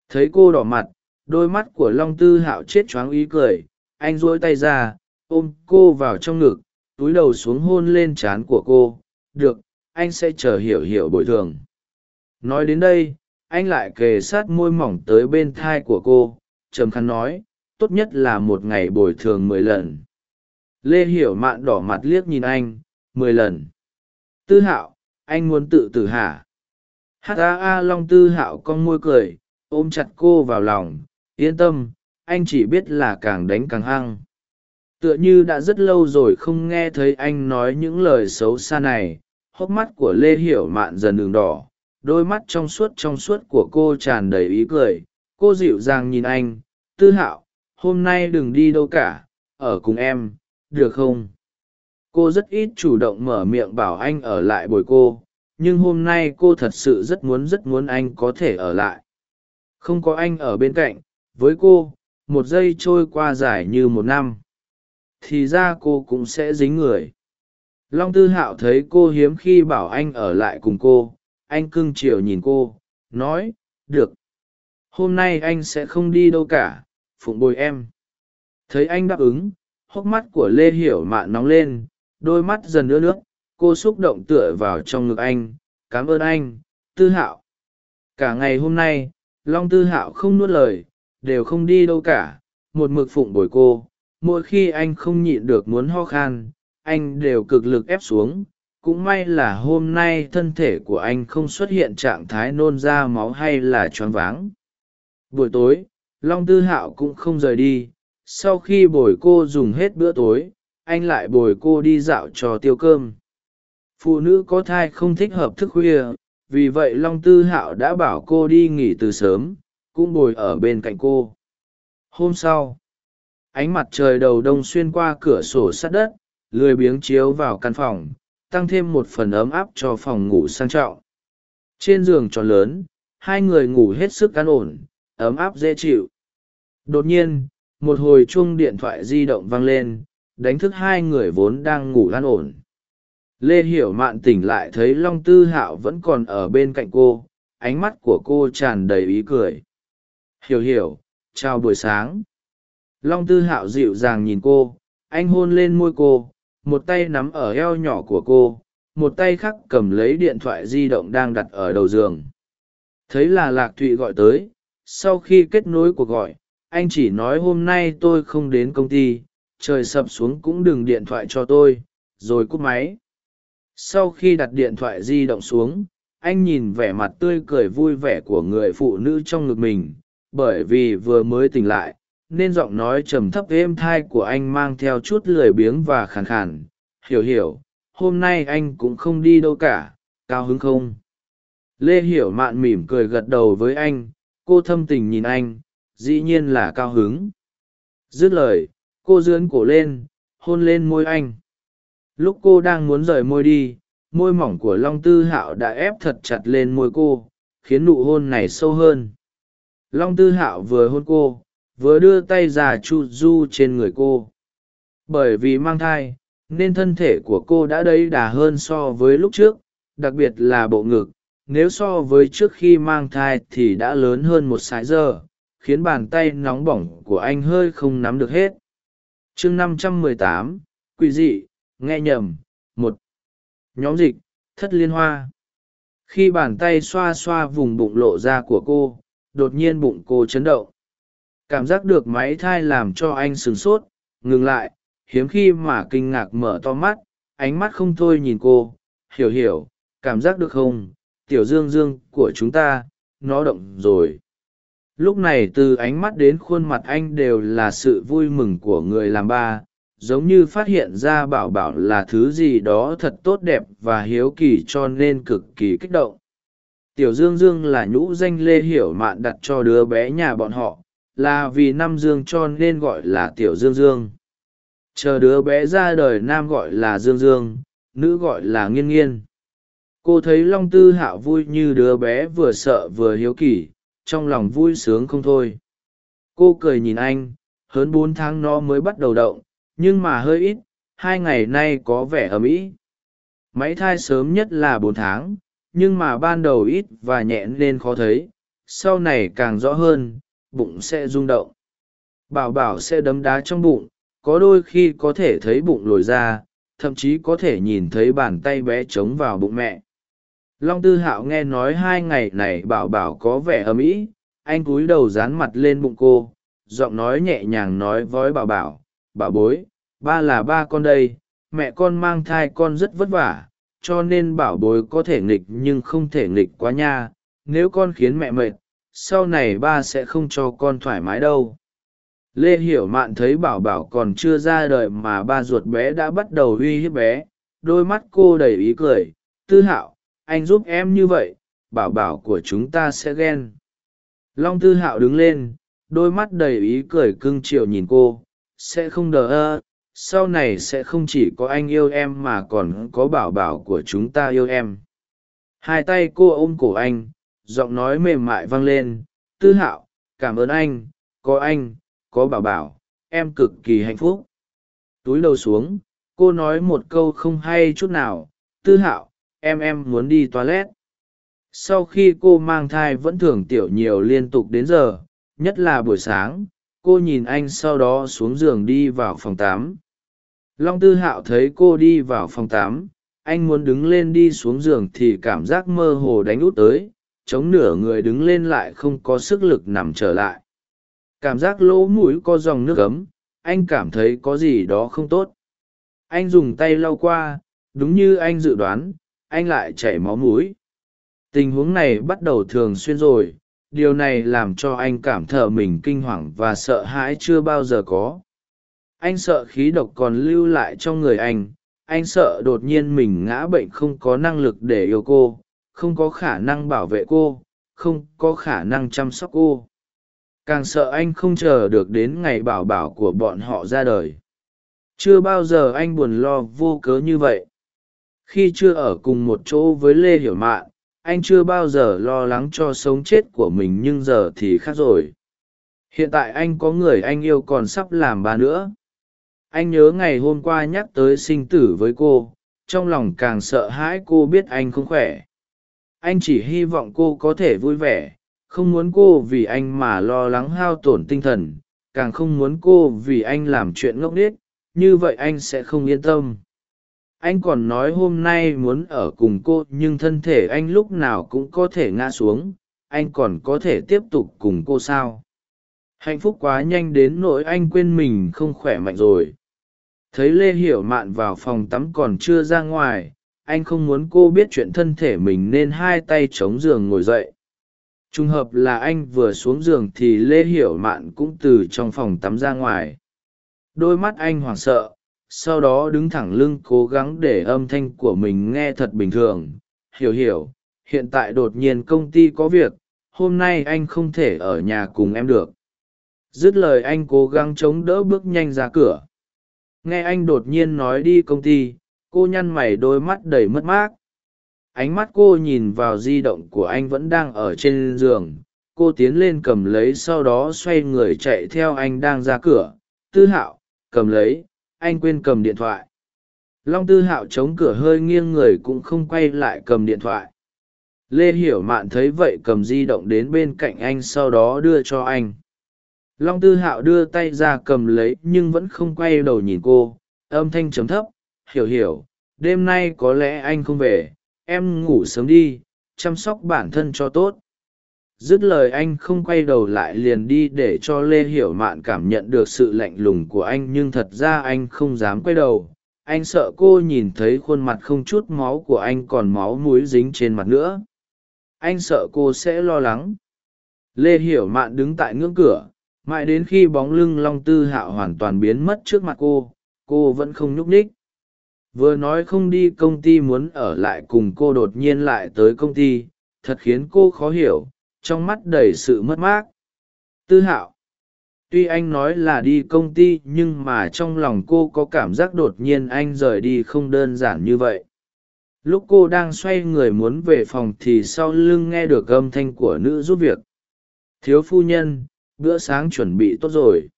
Thấy cô đỏ mặt, đôi mắt của long tư hạo chết choáng ý cười, anh dỗi tay ra, ôm cô vào trong ngực, túi đầu xuống hôn lên trán của cô. Được, anh sẽ chờ hiểu hiểu bồi thường. Nói đến đây, anh lại kề sát môi mỏng tới bên thai của cô, trầm khăn nói, tốt nhất là một ngày bồi thường mười lần. Lê hiểu mạn đỏ mặt liếc nhìn anh, mười lần. Tư hạo anh muốn tự tử hả? Hát a a, long tư hạo con môi cười, ôm chặt cô vào lòng, yên tâm, anh chỉ biết là càng đánh càng hăng. Tựa như đã rất lâu rồi không nghe thấy anh nói những lời xấu xa này, hốc mắt của lê hiểu mạn dần đường đỏ, đôi mắt trong suốt trong suốt của cô tràn đầy ý cười. Cô dịu dàng nhìn anh, tư hạo, hôm nay đừng đi đâu cả, ở cùng em, được không? Cô rất ít chủ động mở miệng bảo anh ở lại bồi cô, nhưng hôm nay cô thật sự rất muốn rất muốn anh có thể ở lại. Không có anh ở bên cạnh, với cô, một giây trôi qua dài như một năm. Thì ra cô cũng sẽ dính người. Long tư hạo thấy cô hiếm khi bảo anh ở lại cùng cô, anh cưng chiều nhìn cô, nói, được. Hôm nay anh sẽ không đi đâu cả, phụng bồi em. Thấy anh đáp ứng, hốc mắt của lê hiểu mạn nóng lên đôi mắt dần ưa nước, cô xúc động tựa vào trong ngực anh, cảm ơn anh, tư hạo. Cả ngày hôm nay, long tư hạo không nuốt lời, đều không đi đâu cả, một mực phụng bồi cô. Mỗi khi anh không nhịn được muốn ho khan, anh đều cực lực ép xuống. Cũng may là hôm nay thân thể của anh không xuất hiện trạng thái nôn ra máu hay là choáng váng. Buổi tối, long tư hạo cũng không rời đi. Sau khi bồi cô dùng hết bữa tối anh lại bồi cô đi dạo trò tiêu cơm. Phụ nữ có thai không thích hợp thức khuya, vì vậy long tư hạo đã bảo cô đi nghỉ từ sớm, cũng bồi ở bên cạnh cô. Hôm sau, ánh mặt trời đầu đông xuyên qua cửa sổ sát đất, lười biếng chiếu vào căn phòng, tăng thêm một phần ấm áp cho phòng ngủ sang trọng. Trên giường tròn lớn, hai người ngủ hết sức căn ổn, ấm áp dễ chịu. Đột nhiên, một hồi chuông điện thoại di động vang lên đánh thức hai người vốn đang ngủ an ổn. Lê hiểu mạn tỉnh lại thấy long tư hạo vẫn còn ở bên cạnh cô, ánh mắt của cô tràn đầy ý cười. Hiểu hiểu, chào buổi sáng. Long tư hạo dịu dàng nhìn cô, anh hôn lên môi cô, một tay nắm ở eo nhỏ của cô, một tay khác cầm lấy điện thoại di động đang đặt ở đầu giường. Thấy là lạc thụy gọi tới, sau khi kết nối cuộc gọi, anh chỉ nói hôm nay tôi không đến công ty trời sập xuống cũng đừng điện thoại cho tôi, rồi cúp máy. Sau khi đặt điện thoại di động xuống, anh nhìn vẻ mặt tươi cười vui vẻ của người phụ nữ trong ngực mình, bởi vì vừa mới tỉnh lại, nên giọng nói trầm thấp êm thai của anh mang theo chút lười biếng và khàn khàn. Hiểu hiểu, hôm nay anh cũng không đi đâu cả, cao hứng không? Lê hiểu mạn mỉm cười gật đầu với anh, cô thâm tình nhìn anh, dĩ nhiên là cao hứng. Dứt lời cô dướn cổ lên, hôn lên môi anh. Lúc cô đang muốn rời môi đi, môi mỏng của long tư hạo đã ép thật chặt lên môi cô, khiến nụ hôn này sâu hơn. Long tư hạo vừa hôn cô, vừa đưa tay ra chu du trên người cô. Bởi vì mang thai, nên thân thể của cô đã đầy đà hơn so với lúc trước, đặc biệt là bộ ngực. Nếu so với trước khi mang thai thì đã lớn hơn một sái giờ, khiến bàn tay nóng bỏng của anh hơi không nắm được hết chương năm trăm mười tám, quỷ dị, nghe nhầm, một. Nhóm dịch, thất liên hoa. Khi bàn tay xoa xoa vùng bụng lộ ra của cô, đột nhiên bụng cô chấn động. Cảm giác được máy thai làm cho anh sửng sốt, ngừng lại, hiếm khi mà kinh ngạc mở to mắt, ánh mắt không thôi nhìn cô. Hiểu hiểu, cảm giác được không? Tiểu dương dương của chúng ta, nó động rồi lúc này từ ánh mắt đến khuôn mặt anh đều là sự vui mừng của người làm ba, giống như phát hiện ra bảo bảo là thứ gì đó thật tốt đẹp và hiếu kỳ cho nên cực kỳ kích động. Tiểu dương dương là nhũ danh lê hiểu mạn đặt cho đứa bé nhà bọn họ, là vì nam dương cho nên gọi là tiểu dương dương. Chờ đứa bé ra đời nam gọi là dương dương, nữ gọi là nghiên nghiên. Cô thấy long tư hạo vui như đứa bé vừa sợ vừa hiếu kỳ trong lòng vui sướng không thôi. Cô cười nhìn anh hơn bốn tháng nó mới bắt đầu động, nhưng mà hơi ít, hai ngày nay có vẻ ầm ĩ máy thai sớm nhất là bốn tháng, nhưng mà ban đầu ít và nhẹ nên khó thấy, sau này càng rõ hơn, bụng sẽ rung động. Bảo bảo sẽ đấm đá trong bụng, có đôi khi có thể thấy bụng lồi ra, thậm chí có thể nhìn thấy bàn tay bé trống vào bụng mẹ long tư hạo nghe nói hai ngày này bảo bảo có vẻ ấm ý, anh cúi đầu dán mặt lên bụng cô giọng nói nhẹ nhàng nói với bảo bảo bảo bối ba là ba con đây mẹ con mang thai con rất vất vả cho nên bảo bối có thể nghịch nhưng không thể nghịch quá nha nếu con khiến mẹ mệt sau này ba sẽ không cho con thoải mái đâu. Lê hiểu mạn thấy bảo bảo còn chưa ra đời mà ba ruột bé đã bắt đầu uy hiếp bé đôi mắt cô đầy ý cười tư hạo anh giúp em như vậy, bảo bảo của chúng ta sẽ ghen. Long tư hạo đứng lên, đôi mắt đầy ý cười cưng chiều nhìn cô, sẽ không đờ ơ, sau này sẽ không chỉ có anh yêu em mà còn có bảo bảo của chúng ta yêu em. Hai tay cô ôm cổ anh, giọng nói mềm mại vang lên, tư hạo, cảm ơn anh, có anh, có bảo bảo, em cực kỳ hạnh phúc. Túi đầu xuống, cô nói một câu không hay chút nào, tư hạo em em muốn đi toilet. Sau khi cô mang thai vẫn thường tiểu nhiều liên tục đến giờ, nhất là buổi sáng, cô nhìn anh sau đó xuống giường đi vào phòng tám long tư hạo thấy cô đi vào phòng tám anh muốn đứng lên đi xuống giường thì cảm giác mơ hồ đánh út tới, chống nửa người đứng lên lại không có sức lực nằm trở lại. Cảm giác lỗ mũi có dòng nước ấm, anh cảm thấy có gì đó không tốt. Anh dùng tay lau qua, đúng như anh dự đoán anh lại chảy máu mũi. Tình huống này bắt đầu thường xuyên rồi, điều này làm cho anh cảm thở mình kinh hoàng và sợ hãi chưa bao giờ có. Anh sợ khí độc còn lưu lại trong người anh anh sợ đột nhiên mình ngã bệnh không có năng lực để yêu cô, không có khả năng bảo vệ cô, không có khả năng chăm sóc cô. Càng sợ anh không chờ được đến ngày bảo bảo của bọn họ ra đời. Chưa bao giờ anh buồn lo vô cớ như vậy khi chưa ở cùng một chỗ với lê hiểu mạn, anh chưa bao giờ lo lắng cho sống chết của mình nhưng giờ thì khác rồi. Hiện tại anh có người anh yêu còn sắp làm ba nữa. Anh nhớ ngày hôm qua nhắc tới sinh tử với cô, trong lòng càng sợ hãi cô biết anh không khỏe. Anh chỉ hy vọng cô có thể vui vẻ, không muốn cô vì anh mà lo lắng hao tổn tinh thần, càng không muốn cô vì anh làm chuyện ngốc nghếch, như vậy anh sẽ không yên tâm anh còn nói hôm nay muốn ở cùng cô, nhưng thân thể anh lúc nào cũng có thể ngã xuống. Anh còn có thể tiếp tục cùng cô sao? Hạnh phúc quá nhanh đến nỗi anh quên mình không khỏe mạnh rồi. Thấy lê hiểu mạn vào phòng tắm còn chưa ra ngoài, anh không muốn cô biết chuyện thân thể mình nên hai tay chống giường ngồi dậy. Trùng hợp là anh vừa xuống giường thì lê hiểu mạn cũng từ trong phòng tắm ra ngoài. Đôi mắt anh hoảng sợ sau đó đứng thẳng lưng cố gắng để âm thanh của mình nghe thật bình thường. Hiểu hiểu, hiện tại đột nhiên công ty có việc, hôm nay anh không thể ở nhà cùng em được. Dứt lời anh cố gắng chống đỡ bước nhanh ra cửa. Nghe anh đột nhiên nói đi công ty, cô nhăn mày đôi mắt đầy mất mát. Ánh mắt cô nhìn vào di động của anh vẫn đang ở trên giường. Cô tiến lên cầm lấy sau đó xoay người chạy theo anh đang ra cửa. Tư hạo, cầm lấy anh quên cầm điện thoại. Long tư hạo chống cửa hơi nghiêng người cũng không quay lại cầm điện thoại. Lê hiểu mạn thấy vậy cầm di động đến bên cạnh anh sau đó đưa cho anh. Long tư hạo đưa tay ra cầm lấy nhưng vẫn không quay đầu nhìn cô. Âm thanh chấm thấp, hiểu hiểu, đêm nay có lẽ anh không về. Em ngủ sớm đi, chăm sóc bản thân cho tốt dứt lời anh không quay đầu lại liền đi để cho lê hiểu mạn cảm nhận được sự lạnh lùng của anh, nhưng thật ra anh không dám quay đầu. Anh sợ cô nhìn thấy khuôn mặt không chút máu của anh còn máu múi dính trên mặt nữa. Anh sợ cô sẽ lo lắng. Lê hiểu mạn đứng tại ngưỡng cửa, mãi đến khi bóng lưng long tư hạo hoàn toàn biến mất trước mặt cô cô vẫn không nhúc ních vừa nói không đi, công ty muốn ở lại cùng cô đột nhiên lại tới công ty, thật khiến cô khó hiểu trong mắt đầy sự mất mát. Tư hạo. Tuy anh nói là đi công ty, nhưng mà trong lòng cô có cảm giác đột nhiên anh rời đi không đơn giản như vậy. Lúc cô đang xoay người muốn về phòng thì sau lưng nghe được âm thanh của nữ giúp việc. Thiếu phu nhân, bữa sáng chuẩn bị tốt rồi.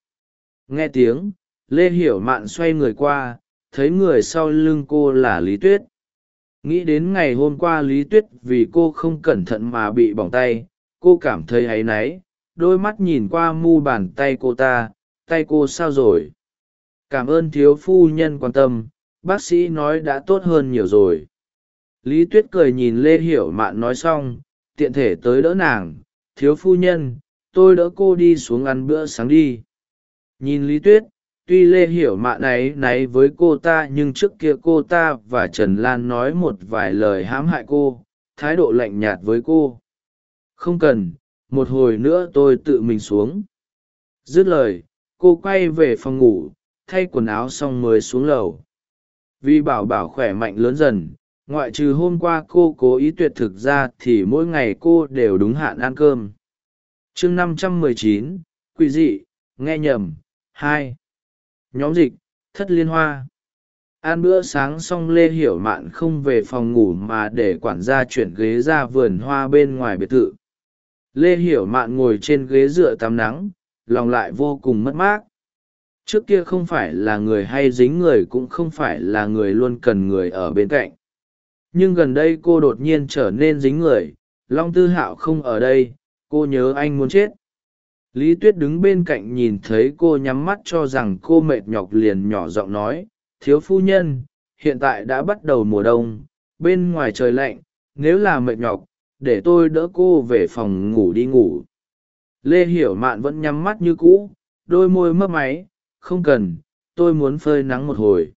Nghe tiếng, lê hiểu mạn xoay người qua, thấy người sau lưng cô là lý tuyết. Nghĩ đến ngày hôm qua lý tuyết vì cô không cẩn thận mà bị bỏng tay cô cảm thấy áy náy, đôi mắt nhìn qua mu bàn tay cô ta, tay cô sao rồi? Cảm ơn thiếu phu nhân quan tâm, bác sĩ nói đã tốt hơn nhiều rồi. Lý tuyết cười nhìn lê hiểu mạn nói xong, tiện thể tới đỡ nàng, thiếu phu nhân, tôi đỡ cô đi xuống ăn bữa sáng đi. Nhìn lý tuyết, tuy lê hiểu mạn ấy náy với cô ta nhưng trước kia cô ta và trần lan nói một vài lời hãm hại cô, thái độ lạnh nhạt với cô không cần, một hồi nữa tôi tự mình xuống. Dứt lời, cô quay về phòng ngủ, thay quần áo xong mới xuống lầu. Vì bảo bảo khỏe mạnh lớn dần, ngoại trừ hôm qua cô cố ý tuyệt thực ra thì mỗi ngày cô đều đúng hạn ăn cơm. Chương năm trăm mười chín, quỷ dị, nghe nhầm, hai. Nhóm dịch, thất liên hoa. Ăn bữa sáng xong lê hiểu mạn không về phòng ngủ mà để quản gia chuyển ghế ra vườn hoa bên ngoài biệt thự lê hiểu mạn ngồi trên ghế dựa tắm nắng, lòng lại vô cùng mất mát. Trước kia không phải là người hay dính người cũng không phải là người luôn cần người ở bên cạnh. Nhưng gần đây cô đột nhiên trở nên dính người, long tư hạo không ở đây, cô nhớ anh muốn chết. Lý tuyết đứng bên cạnh nhìn thấy cô nhắm mắt cho rằng cô mệt nhọc liền nhỏ giọng nói, thiếu phu nhân, hiện tại đã bắt đầu mùa đông, bên ngoài trời lạnh, nếu là mệt nhọc để tôi đỡ cô về phòng ngủ đi ngủ. Lê hiểu mạn vẫn nhắm mắt như cũ, đôi môi mấp máy, không cần, tôi muốn phơi nắng một hồi.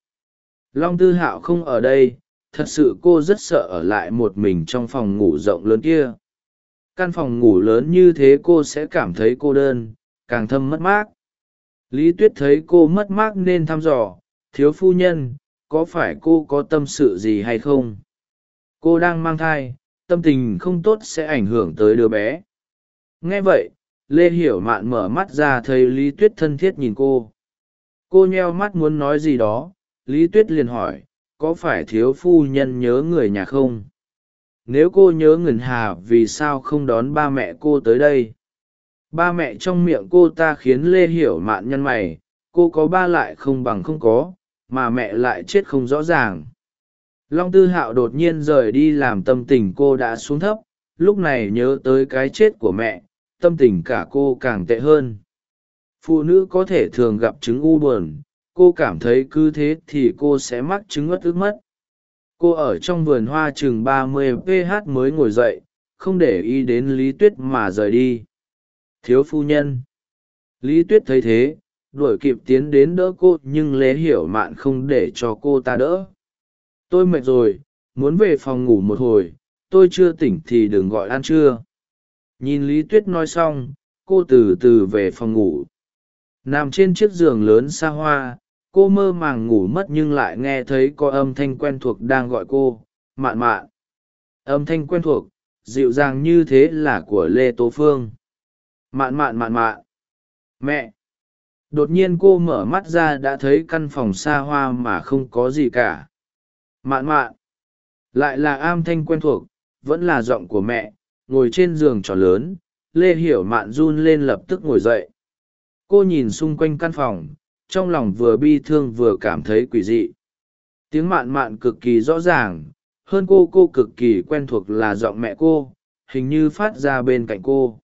Long tư hạo không ở đây, thật sự cô rất sợ ở lại một mình trong phòng ngủ rộng lớn kia. Căn phòng ngủ lớn như thế cô sẽ cảm thấy cô đơn, càng thâm mất mát. Lý tuyết thấy cô mất mát nên thăm dò, thiếu phu nhân, có phải cô có tâm sự gì hay không? Cô đang mang thai tâm tình không tốt sẽ ảnh hưởng tới đứa bé. Nghe vậy, lê hiểu mạn mở mắt ra thấy lý tuyết thân thiết nhìn cô. Cô nheo mắt muốn nói gì đó, lý tuyết liền hỏi, có phải thiếu phu nhân nhớ người nhà không? Nếu cô nhớ ngần hà, vì sao không đón ba mẹ cô tới đây? Ba mẹ trong miệng cô ta khiến lê hiểu mạn nhân mày, cô có ba lại không bằng không có, mà mẹ lại chết không rõ ràng long tư hạo đột nhiên rời đi làm tâm tình cô đã xuống thấp, lúc này nhớ tới cái chết của mẹ, tâm tình cả cô càng tệ hơn. Phụ nữ có thể thường gặp chứng u buồn, cô cảm thấy cứ thế thì cô sẽ mắc chứng ất ức mất. Cô ở trong vườn hoa chừng ba mươi ph mới ngồi dậy, không để ý đến lý tuyết mà rời đi. Thiếu phu nhân. Lý tuyết thấy thế, đuổi kịp tiến đến đỡ cô nhưng lê hiểu mạn không để cho cô ta đỡ tôi mệt rồi, muốn về phòng ngủ một hồi, tôi chưa tỉnh thì đừng gọi ăn trưa. Nhìn lý tuyết nói xong, cô từ từ về phòng ngủ. Nằm trên chiếc giường lớn xa hoa, cô mơ màng ngủ mất nhưng lại nghe thấy có âm thanh quen thuộc đang gọi cô, mạn mạn. Âm thanh quen thuộc, dịu dàng như thế là của lê tố phương. Mạn mạn mạn mạn. Mẹ. Đột nhiên cô mở mắt ra đã thấy căn phòng xa hoa mà không có gì cả mạn mạn. Lại là am thanh quen thuộc, vẫn là giọng của mẹ, ngồi trên giường trò lớn, lê hiểu mạn run lên lập tức ngồi dậy. Cô nhìn xung quanh căn phòng, trong lòng vừa bi thương vừa cảm thấy quỷ dị. Tiếng mạn mạn cực kỳ rõ ràng, hơn cô cô cực kỳ quen thuộc là giọng mẹ cô, hình như phát ra bên cạnh cô.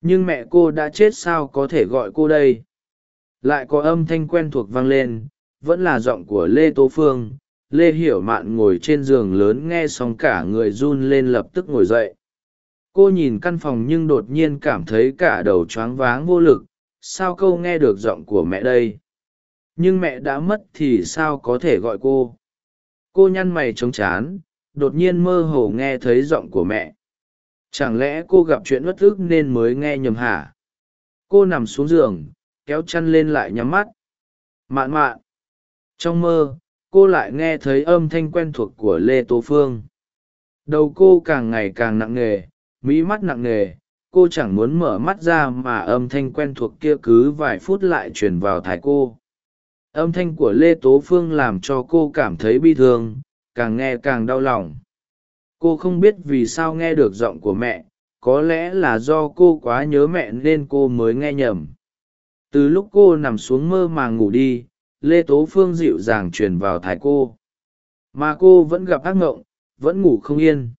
Nhưng mẹ cô đã chết sao có thể gọi cô đây? Lại có âm thanh quen thuộc vang lên, vẫn là giọng của lê tố phương lê hiểu mạn ngồi trên giường lớn nghe xong cả người run lên lập tức ngồi dậy. Cô nhìn căn phòng nhưng đột nhiên cảm thấy cả đầu choáng váng vô lực, sao câu nghe được giọng của mẹ đây? Nhưng mẹ đã mất thì sao có thể gọi cô? Cô nhăn mày trống chán, đột nhiên mơ hồ nghe thấy giọng của mẹ. Chẳng lẽ cô gặp chuyện bất ức nên mới nghe nhầm hả? Cô nằm xuống giường, kéo chăn lên lại nhắm mắt. Mạn mạn. Trong mơ cô lại nghe thấy âm thanh quen thuộc của lê tố phương. Đầu cô càng ngày càng nặng nề mỹ mắt nặng nề, cô chẳng muốn mở mắt ra mà âm thanh quen thuộc kia cứ vài phút lại truyền vào thái cô. Âm thanh của lê tố phương làm cho cô cảm thấy bi thương, càng nghe càng đau lòng. Cô không biết vì sao nghe được giọng của mẹ, có lẽ là do cô quá nhớ mẹ nên cô mới nghe nhầm. Từ lúc cô nằm xuống mơ màng ngủ đi lê tố phương dịu dàng truyền vào thái cô. Mà cô vẫn gặp ác ngộng, vẫn ngủ không yên.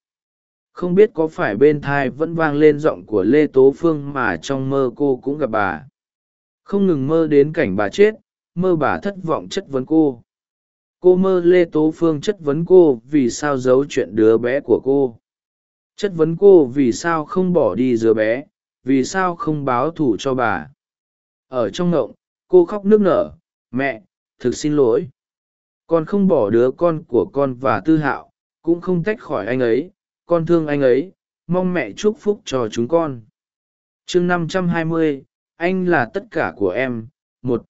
Không biết có phải bên thai vẫn vang lên giọng của lê tố phương mà trong mơ cô cũng gặp bà. Không ngừng mơ đến cảnh bà chết, mơ bà thất vọng chất vấn cô. Cô mơ lê tố phương chất vấn cô vì sao giấu chuyện đứa bé của cô. Chất vấn cô vì sao không bỏ đi đứa bé, vì sao không báo thù cho bà. Ở trong ngộng, cô khóc nước nở, mẹ thực xin lỗi. Con không bỏ đứa con của con và tư hạo, cũng không tách khỏi anh ấy, con thương anh ấy, mong mẹ chúc phúc cho chúng con. Chương năm trăm hai mươi, anh là tất cả của em, một.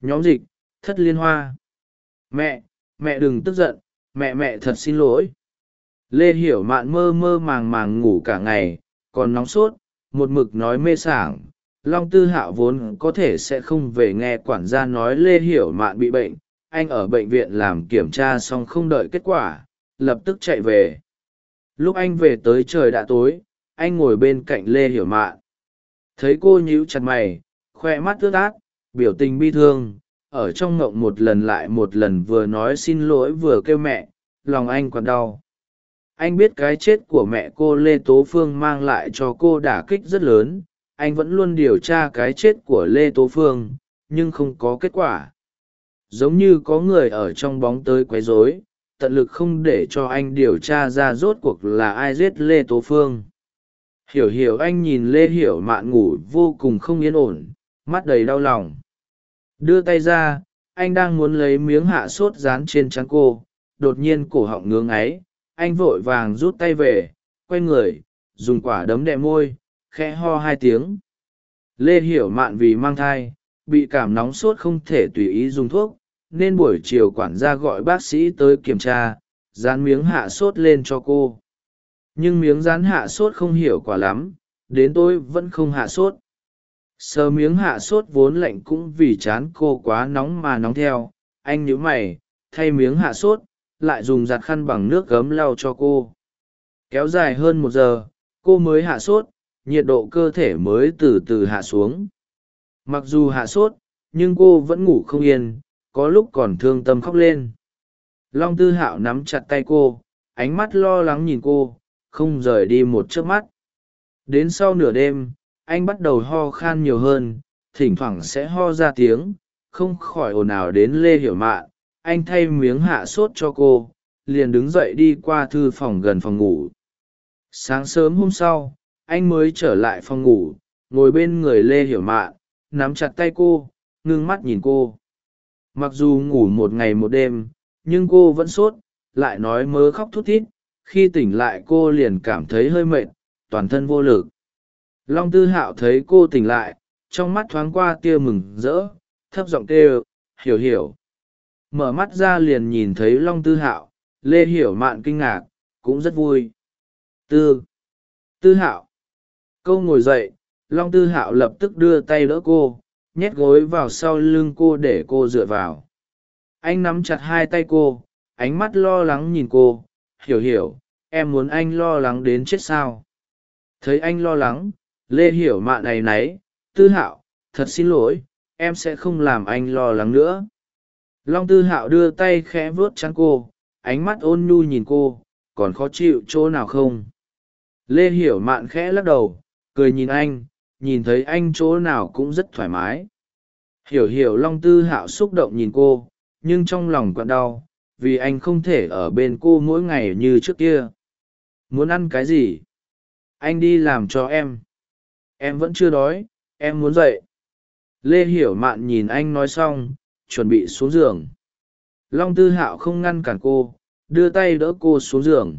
Nhóm dịch, thất liên hoa. Mẹ mẹ đừng tức giận, mẹ mẹ thật xin lỗi. Lê hiểu mạn mơ mơ màng màng ngủ cả ngày, còn nóng sốt, một mực nói mê sảng long tư hạo vốn có thể sẽ không về nghe quản gia nói lê hiểu mạn bị bệnh, anh ở bệnh viện làm kiểm tra xong không đợi kết quả, lập tức chạy về. Lúc anh về tới trời đã tối, anh ngồi bên cạnh lê hiểu mạn. Thấy cô nhíu chặt mày, khoe mắt tước át, biểu tình bi thương, ở trong ngộng một lần lại một lần vừa nói xin lỗi vừa kêu mẹ, lòng anh còn đau. Anh biết cái chết của mẹ cô lê tố phương mang lại cho cô đả kích rất lớn anh vẫn luôn điều tra cái chết của lê tố phương, nhưng không có kết quả. Giống như có người ở trong bóng tới quấy rối, tận lực không để cho anh điều tra ra rốt cuộc là ai giết lê tố phương. Hiểu hiểu anh nhìn lê hiểu mạn ngủ vô cùng không yên ổn, mắt đầy đau lòng. Đưa tay ra, anh đang muốn lấy miếng hạ sốt dán trên trắng cô, đột nhiên cổ họng ngưỡng ấy anh vội vàng rút tay về, quay người, dùng quả đấm đẹ môi khẽ ho hai tiếng. Lê hiểu mạn vì mang thai, bị cảm nóng sốt không thể tùy ý dùng thuốc, nên buổi chiều quản gia gọi bác sĩ tới kiểm tra, dán miếng hạ sốt lên cho cô. Nhưng miếng dán hạ sốt không hiểu quả lắm, đến tôi vẫn không hạ sốt. Sờ miếng hạ sốt vốn lạnh cũng vì chán cô quá nóng mà nóng theo, anh nhớ mày, thay miếng hạ sốt, lại dùng giặt khăn bằng nước gấm lau cho cô. Kéo dài hơn một giờ, cô mới hạ sốt nhiệt độ cơ thể mới từ từ hạ xuống. Mặc dù hạ sốt, nhưng cô vẫn ngủ không yên, có lúc còn thương tâm khóc lên. Long tư hạo nắm chặt tay cô, ánh mắt lo lắng nhìn cô, không rời đi một chớp mắt. Đến sau nửa đêm, anh bắt đầu ho khan nhiều hơn, thỉnh thoảng sẽ ho ra tiếng, không khỏi ồn ào đến lê hiểu mạn anh thay miếng hạ sốt cho cô, liền đứng dậy đi qua thư phòng gần phòng ngủ. Sáng sớm hôm sau anh mới trở lại phòng ngủ, ngồi bên người lê hiểu mạn, nắm chặt tay cô, ngưng mắt nhìn cô. Mặc dù ngủ một ngày một đêm, nhưng cô vẫn sốt, lại nói mớ khóc thút thít, khi tỉnh lại cô liền cảm thấy hơi mệt, toàn thân vô lực. Long tư hạo thấy cô tỉnh lại, trong mắt thoáng qua tia mừng rỡ, thấp giọng kêu, hiểu hiểu. Mở mắt ra liền nhìn thấy long tư hạo, lê hiểu mạn kinh ngạc, cũng rất vui. Tư tư hạo câu ngồi dậy, long tư hạo lập tức đưa tay đỡ cô, nhét gối vào sau lưng cô để cô dựa vào. Anh nắm chặt hai tay cô, ánh mắt lo lắng nhìn cô. Hiểu hiểu, em muốn anh lo lắng đến chết sao? Thấy anh lo lắng, lê hiểu mạn này náy tư hạo, thật xin lỗi, em sẽ không làm anh lo lắng nữa. Long tư hạo đưa tay khẽ vuốt chắn cô, ánh mắt ôn nhu nhìn cô, còn khó chịu chỗ nào không? Lê hiểu mạn khẽ lắc đầu cười nhìn anh, nhìn thấy anh chỗ nào cũng rất thoải mái. Hiểu hiểu long tư hạo xúc động nhìn cô, nhưng trong lòng quặn đau, vì anh không thể ở bên cô mỗi ngày như trước kia. Muốn ăn cái gì? Anh đi làm cho em. Em vẫn chưa đói, em muốn dậy. Lê hiểu mạn nhìn anh nói xong, chuẩn bị xuống giường. Long tư hạo không ngăn cản cô, đưa tay đỡ cô xuống giường.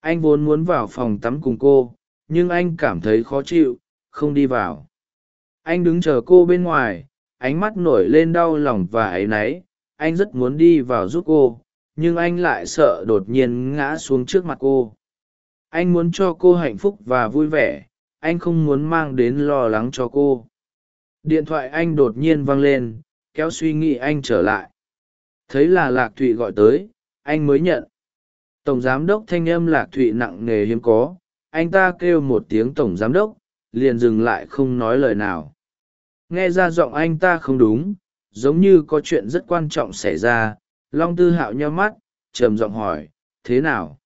Anh vốn muốn vào phòng tắm cùng cô nhưng anh cảm thấy khó chịu, không đi vào. Anh đứng chờ cô bên ngoài, ánh mắt nổi lên đau lòng và áy náy. Anh rất muốn đi vào giúp cô, nhưng anh lại sợ đột nhiên ngã xuống trước mặt cô. Anh muốn cho cô hạnh phúc và vui vẻ, anh không muốn mang đến lo lắng cho cô. Điện thoại anh đột nhiên vang lên, kéo suy nghĩ anh trở lại. Thấy là lạc thụy gọi tới, anh mới nhận. Tổng giám đốc thanh âm lạc thụy nặng nề hiếm có anh ta kêu một tiếng tổng giám đốc, liền dừng lại không nói lời nào. Nghe ra giọng anh ta không đúng, giống như có chuyện rất quan trọng xảy ra, long tư hạo nheo mắt, trầm giọng hỏi, thế nào?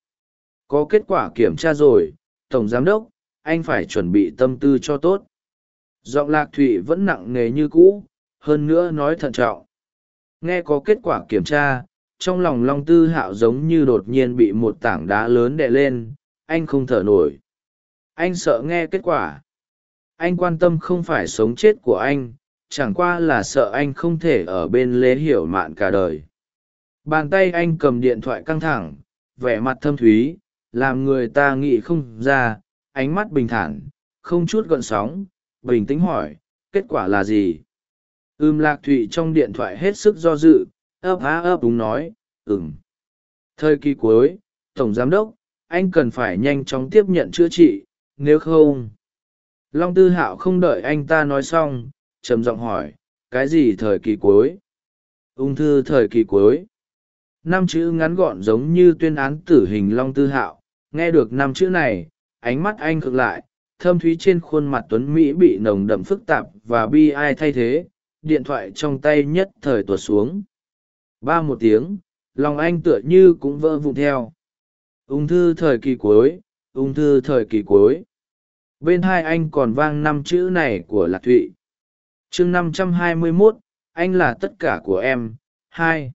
Có kết quả kiểm tra rồi, tổng giám đốc, anh phải chuẩn bị tâm tư cho tốt. Giọng lạc thụy vẫn nặng nề như cũ, hơn nữa nói thận trọng. Nghe có kết quả kiểm tra, trong lòng long tư hạo giống như đột nhiên bị một tảng đá lớn đè lên anh không thở nổi. Anh sợ nghe kết quả. Anh quan tâm không phải sống chết của anh, chẳng qua là sợ anh không thể ở bên lê hiểu mạn cả đời. Bàn tay anh cầm điện thoại căng thẳng, vẻ mặt thâm thúy, làm người ta nghĩ không ra, ánh mắt bình thản, không chút gợn sóng, bình tĩnh hỏi, kết quả là gì? Ưm lạc thụy trong điện thoại hết sức do dự, ấp á ấp đúng nói ừng thời kỳ cuối, tổng giám đốc anh cần phải nhanh chóng tiếp nhận chữa trị, nếu không. Long tư hạo không đợi anh ta nói xong, trầm giọng hỏi, cái gì thời kỳ cuối? Ung thư thời kỳ cuối. Năm chữ ngắn gọn giống như tuyên án tử hình long tư hạo. Nghe được năm chữ này, ánh mắt anh cực lại, thâm thúy trên khuôn mặt tuấn mỹ bị nồng đậm phức tạp và bi ai thay thế, điện thoại trong tay nhất thời tuột xuống. Ba một tiếng, lòng anh tựa như cũng vỡ vụn theo ung thư thời kỳ cuối, ung thư thời kỳ cuối. Bên hai anh còn vang năm chữ này của lạc thụy. Chương năm trăm hai mươi mốt, anh là tất cả của em. Hai.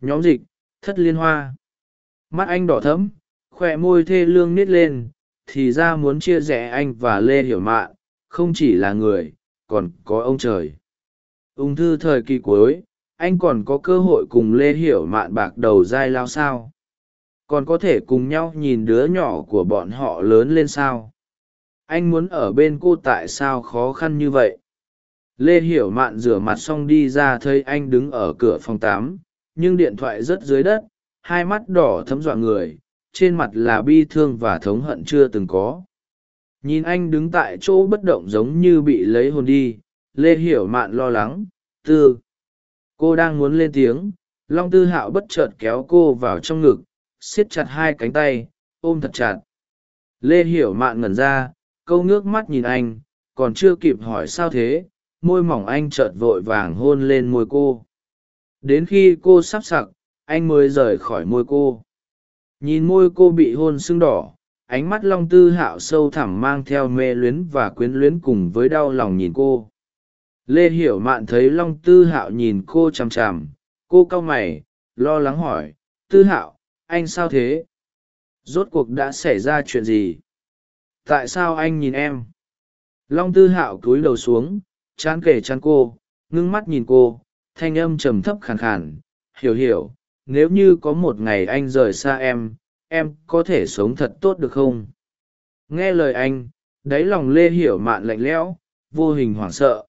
Nhóm dịch, thất liên hoa. Mắt anh đỏ thẫm khoe môi thê lương nít lên, thì ra muốn chia rẽ anh và lê hiểu mạn không chỉ là người, còn có ông trời. Ung thư thời kỳ cuối, anh còn có cơ hội cùng lê hiểu mạn bạc đầu dai lao sao? Còn có thể cùng nhau nhìn đứa nhỏ của bọn họ lớn lên sao? Anh muốn ở bên cô tại sao khó khăn như vậy? Lê hiểu mạn rửa mặt xong đi ra thấy anh đứng ở cửa phòng tám, nhưng điện thoại rất dưới đất, hai mắt đỏ thấm dọa người, trên mặt là bi thương và thống hận chưa từng có. Nhìn anh đứng tại chỗ bất động giống như bị lấy hồn đi, lê hiểu mạn lo lắng, tư, cô đang muốn lên tiếng. Long tư hạo bất chợt kéo cô vào trong ngực siết chặt hai cánh tay, ôm thật chặt. Lê hiểu mạn ngẩn ra, câu ngước mắt nhìn anh, còn chưa kịp hỏi sao thế, môi mỏng anh chợt vội vàng hôn lên môi cô. Đến khi cô sắp sặc, anh mới rời khỏi môi cô. Nhìn môi cô bị hôn sưng đỏ, ánh mắt long tư hạo sâu thẳm mang theo mê luyến và quyến luyến cùng với đau lòng nhìn cô. Lê hiểu mạn thấy long tư hạo nhìn cô chằm chằm, cô cau mày, lo lắng hỏi, tư hạo anh sao thế? Rốt cuộc đã xảy ra chuyện gì? Tại sao anh nhìn em? Long tư hạo cúi đầu xuống, chán kể chán cô, ngưng mắt nhìn cô, thanh âm trầm thấp khàn khàn, hiểu hiểu, nếu như có một ngày anh rời xa em em có thể sống thật tốt được không? Nghe lời anh, đáy lòng lê hiểu mạn lạnh lẽo, vô hình hoảng sợ.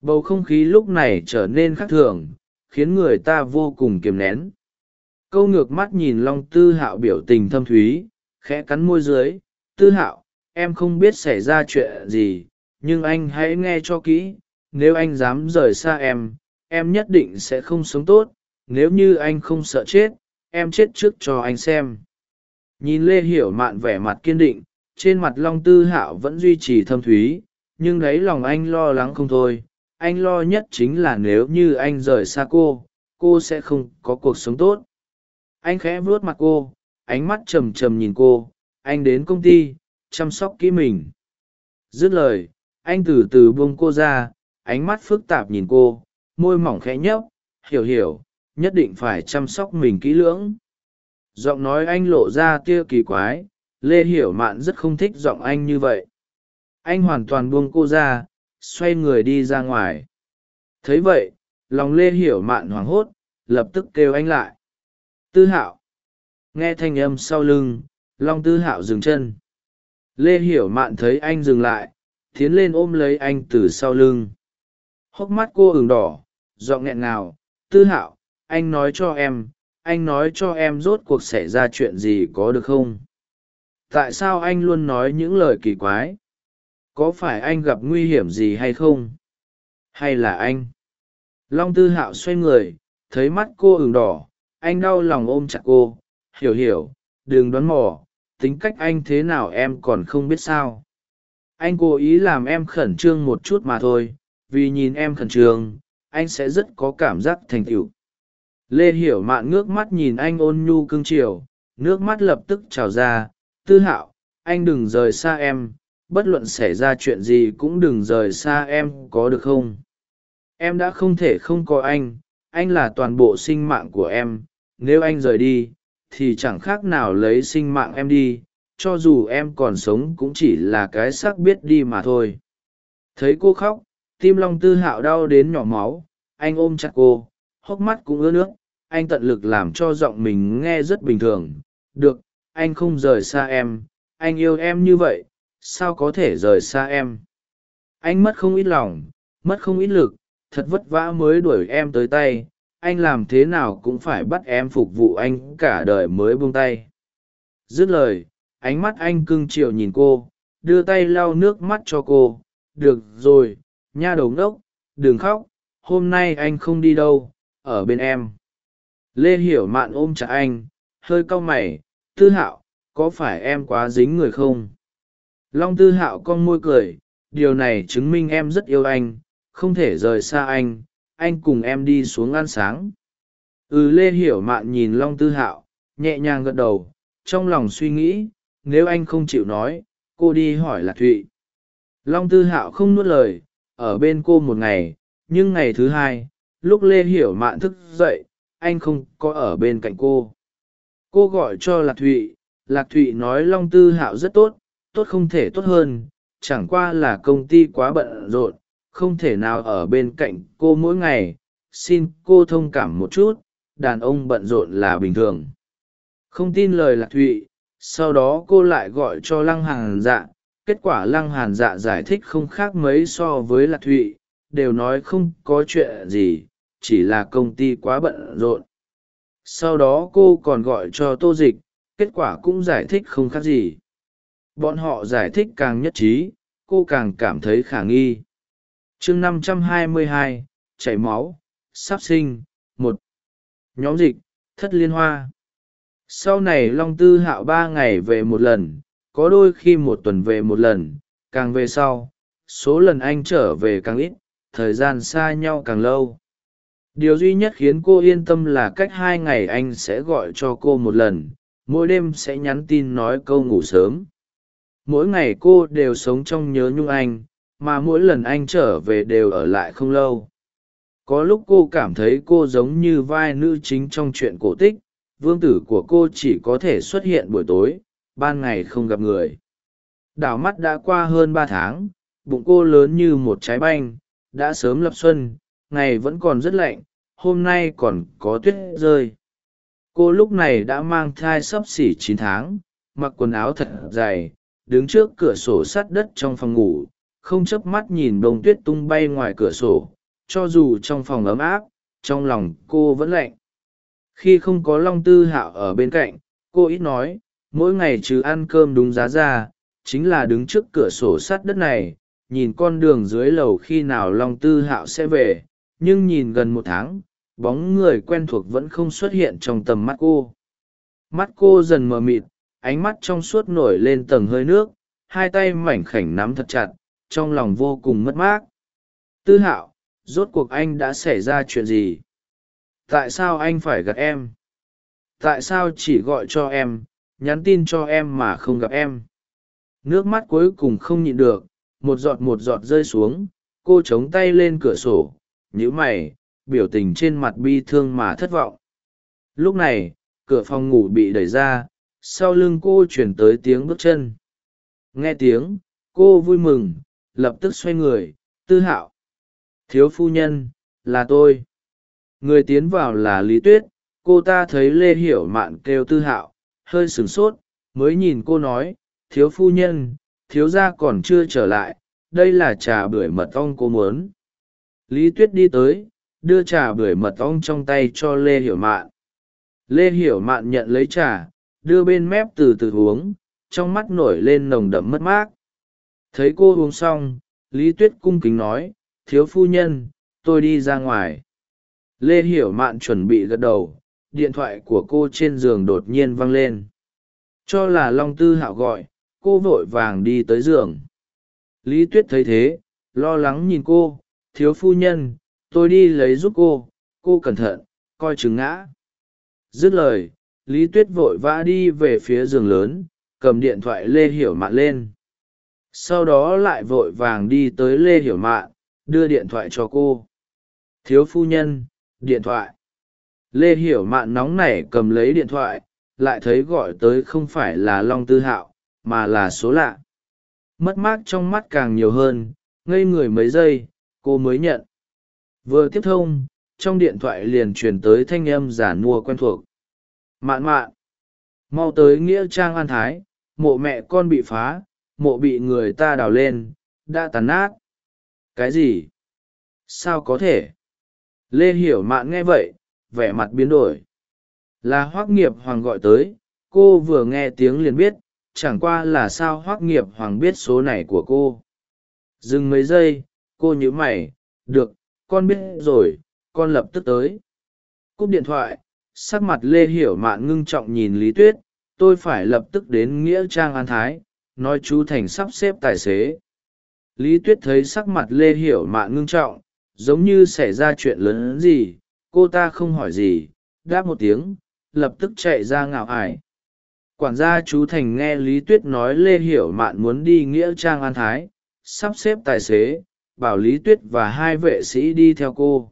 Bầu không khí lúc này trở nên khác thường, khiến người ta vô cùng kiềm nén câu ngược mắt nhìn long tư hạo biểu tình thâm thúy, khẽ cắn môi dưới, tư hạo, em không biết xảy ra chuyện gì, nhưng anh hãy nghe cho kỹ, nếu anh dám rời xa em em nhất định sẽ không sống tốt, nếu như anh không sợ chết, em chết trước cho anh xem. Nhìn lê hiểu mạn vẻ mặt kiên định, trên mặt long tư hạo vẫn duy trì thâm thúy, nhưng đấy lòng anh lo lắng không thôi. Anh lo nhất chính là nếu như anh rời xa cô cô sẽ không có cuộc sống tốt anh khẽ vuốt mặt cô, ánh mắt trầm trầm nhìn cô, anh đến công ty, chăm sóc kỹ mình. Dứt lời, anh từ từ buông cô ra, ánh mắt phức tạp nhìn cô, môi mỏng khẽ nhấp, hiểu hiểu, nhất định phải chăm sóc mình kỹ lưỡng. Giọng nói anh lộ ra tia kỳ quái, lê hiểu mạn rất không thích giọng anh như vậy. Anh hoàn toàn buông cô ra, xoay người đi ra ngoài. Thấy vậy, lòng lê hiểu mạn hoảng hốt, lập tức kêu anh lại tư hạo. Nghe thanh âm sau lưng, long tư hạo dừng chân. Lê hiểu mạn thấy anh dừng lại, tiến lên ôm lấy anh từ sau lưng. Hốc mắt cô ửng đỏ, giọng nghẹn ngào, tư hạo, anh nói cho em, anh nói cho em rốt cuộc xảy ra chuyện gì có được không? Tại sao anh luôn nói những lời kỳ quái? Có phải anh gặp nguy hiểm gì hay không? Hay là anh? Long tư hạo xoay người, thấy mắt cô ửng đỏ anh đau lòng ôm chặt cô. Hiểu hiểu, đừng đoán mò, tính cách anh thế nào em còn không biết sao. Anh cố ý làm em khẩn trương một chút mà thôi, vì nhìn em khẩn trương, anh sẽ rất có cảm giác thành tựu. Lê hiểu mạn ngước mắt nhìn anh ôn nhu cưng chiều, nước mắt lập tức trào ra. Tư hạo, anh đừng rời xa em, bất luận xảy ra chuyện gì cũng đừng rời xa em, có được không? Em đã không thể không có anh anh là toàn bộ sinh mạng của em nếu anh rời đi, thì chẳng khác nào lấy sinh mạng em đi, cho dù em còn sống cũng chỉ là cái xác biết đi mà thôi. Thấy cô khóc, tim long tư hạo đau đến nhỏ máu, anh ôm chặt cô, hốc mắt cũng ướt nước, anh tận lực làm cho giọng mình nghe rất bình thường. Được, anh không rời xa em, anh yêu em như vậy, sao có thể rời xa em? Anh mất không ít lòng, mất không ít lực, thật vất vả mới đuổi em tới tay anh làm thế nào cũng phải bắt em phục vụ anh cả đời mới buông tay. Dứt lời, ánh mắt anh cưng chiều nhìn cô, đưa tay lau nước mắt cho cô. Được rồi, nha đầu ngốc, đừng khóc, hôm nay anh không đi đâu, ở bên em. Lê hiểu mạn ôm chặt anh, hơi cau mày. Tư hạo, có phải em quá dính người không? Long tư hạo con môi cười, điều này chứng minh em rất yêu anh, không thể rời xa anh anh cùng em đi xuống ăn sáng. Ừ lê hiểu mạn nhìn long tư hạo, nhẹ nhàng gật đầu, trong lòng suy nghĩ, nếu anh không chịu nói, cô đi hỏi lạc thụy. Long tư hạo không nuốt lời, ở bên cô một ngày, nhưng ngày thứ hai, lúc lê hiểu mạn thức dậy, anh không có ở bên cạnh cô. Cô gọi cho lạc thụy lạc thụy nói long tư hạo rất tốt tốt không thể tốt hơn, chẳng qua là công ty quá bận rộn không thể nào ở bên cạnh cô mỗi ngày. Xin cô thông cảm một chút, đàn ông bận rộn là bình thường. Không tin lời lạc thụy, sau đó cô lại gọi cho lăng hàn dạ. Kết quả lăng hàn dạ giải thích không khác mấy so với lạc thụy, đều nói không có chuyện gì, chỉ là công ty quá bận rộn. Sau đó cô còn gọi cho tô dịch, kết quả cũng giải thích không khác gì. Bọn họ giải thích càng nhất trí, cô càng cảm thấy khả nghi chương năm trăm hai mươi hai, chảy máu, sắp sinh, một. Nhóm dịch, thất liên hoa. Sau này long tư hạo ba ngày về một lần, có đôi khi một tuần về một lần, càng về sau, số lần anh trở về càng ít, thời gian xa nhau càng lâu. Điều duy nhất khiến cô yên tâm là cách hai ngày anh sẽ gọi cho cô một lần, mỗi đêm sẽ nhắn tin nói câu ngủ sớm. Mỗi ngày cô đều sống trong nhớ nhung anh mà mỗi lần anh trở về đều ở lại không lâu. Có lúc cô cảm thấy cô giống như vai nữ chính trong chuyện cổ tích, vương tử của cô chỉ có thể xuất hiện buổi tối, ban ngày không gặp người. Đảo mắt đã qua hơn ba tháng, bụng cô lớn như một trái banh, đã sớm lập xuân, ngày vẫn còn rất lạnh, hôm nay còn có tuyết rơi. Cô lúc này đã mang thai sấp xỉ chín tháng, mặc quần áo thật dày đứng trước cửa sổ sắt đất trong phòng ngủ không chớp mắt nhìn bông tuyết tung bay ngoài cửa sổ, cho dù trong phòng ấm áp, trong lòng cô vẫn lạnh. Khi không có long tư hạo ở bên cạnh, cô ít nói, mỗi ngày chứ ăn cơm đúng giá ra, chính là đứng trước cửa sổ sát đất này, nhìn con đường dưới lầu khi nào long tư hạo sẽ về. Nhưng nhìn gần một tháng, bóng người quen thuộc vẫn không xuất hiện trong tầm mắt cô. Mắt cô dần mờ mịt, ánh mắt trong suốt nổi lên tầng hơi nước, hai tay mảnh khảnh nắm thật chặt trong lòng vô cùng mất mát. Tư hạo, rốt cuộc anh đã xảy ra chuyện gì? Tại sao anh phải gặp em? Tại sao chỉ gọi cho em, nhắn tin cho em mà không gặp em? Nước mắt cuối cùng không nhịn được, một giọt một giọt rơi xuống, cô chống tay lên cửa sổ, nhíu mày, biểu tình trên mặt bi thương mà thất vọng. Lúc này, cửa phòng ngủ bị đẩy ra, sau lưng cô chuyển tới tiếng bước chân. Nghe tiếng, cô vui mừng lập tức xoay người, tư hạo. Thiếu phu nhân, là tôi. Người tiến vào là lý tuyết, cô ta thấy lê hiểu mạn kêu tư hạo, hơi sửng sốt, mới nhìn cô nói, thiếu phu nhân, thiếu gia còn chưa trở lại, đây là trà bưởi mật ong cô muốn. Lý tuyết đi tới, đưa trà bưởi mật ong trong tay cho lê hiểu mạn. Lê hiểu mạn nhận lấy trà, đưa bên mép từ từ uống, trong mắt nổi lên nồng đậm mất mát thấy cô uống xong, lý tuyết cung kính nói, thiếu phu nhân, tôi đi ra ngoài. Lê hiểu mạn chuẩn bị gật đầu, điện thoại của cô trên giường đột nhiên vang lên. Cho là long tư hạo gọi, cô vội vàng đi tới giường. Lý tuyết thấy thế, lo lắng nhìn cô, thiếu phu nhân, tôi đi lấy giúp cô cô cẩn thận, coi chừng ngã. Dứt lời, lý tuyết vội vã đi về phía giường lớn, cầm điện thoại lê hiểu mạn lên sau đó lại vội vàng đi tới lê hiểu mạn, đưa điện thoại cho cô. Thiếu phu nhân, điện thoại. Lê hiểu mạn nóng nảy cầm lấy điện thoại, lại thấy gọi tới không phải là long tư hạo, mà là số lạ. Mất mát trong mắt càng nhiều hơn, ngây người mấy giây, cô mới nhận. Vừa tiếp thông, trong điện thoại liền truyền tới thanh âm giả mua quen thuộc. Mạn mạn, mau tới nghĩa trang an thái, mộ mẹ con bị phá mộ bị người ta đào lên, đã tàn nát. Cái gì? Sao có thể? Lê hiểu mạn nghe vậy, vẻ mặt biến đổi. Là hoác nghiệp hoàng gọi tới, cô vừa nghe tiếng liền biết, chẳng qua là sao hoác nghiệp hoàng biết số này của cô. Dừng mấy giây, cô nhớ mày, được, con biết rồi, con lập tức tới. Cúp điện thoại, sắc mặt lê hiểu mạn ngưng trọng nhìn lý tuyết, tôi phải lập tức đến nghĩa trang an thái nói chú thành sắp xếp tài xế. Lý tuyết thấy sắc mặt lê hiểu mạn ngưng trọng, giống như xảy ra chuyện lớn gì, cô ta không hỏi gì, đáp một tiếng, lập tức chạy ra ngạo ải quản gia chú thành nghe lý tuyết nói lê hiểu mạn muốn đi nghĩa trang an thái, sắp xếp tài xế, bảo lý tuyết và hai vệ sĩ đi theo cô.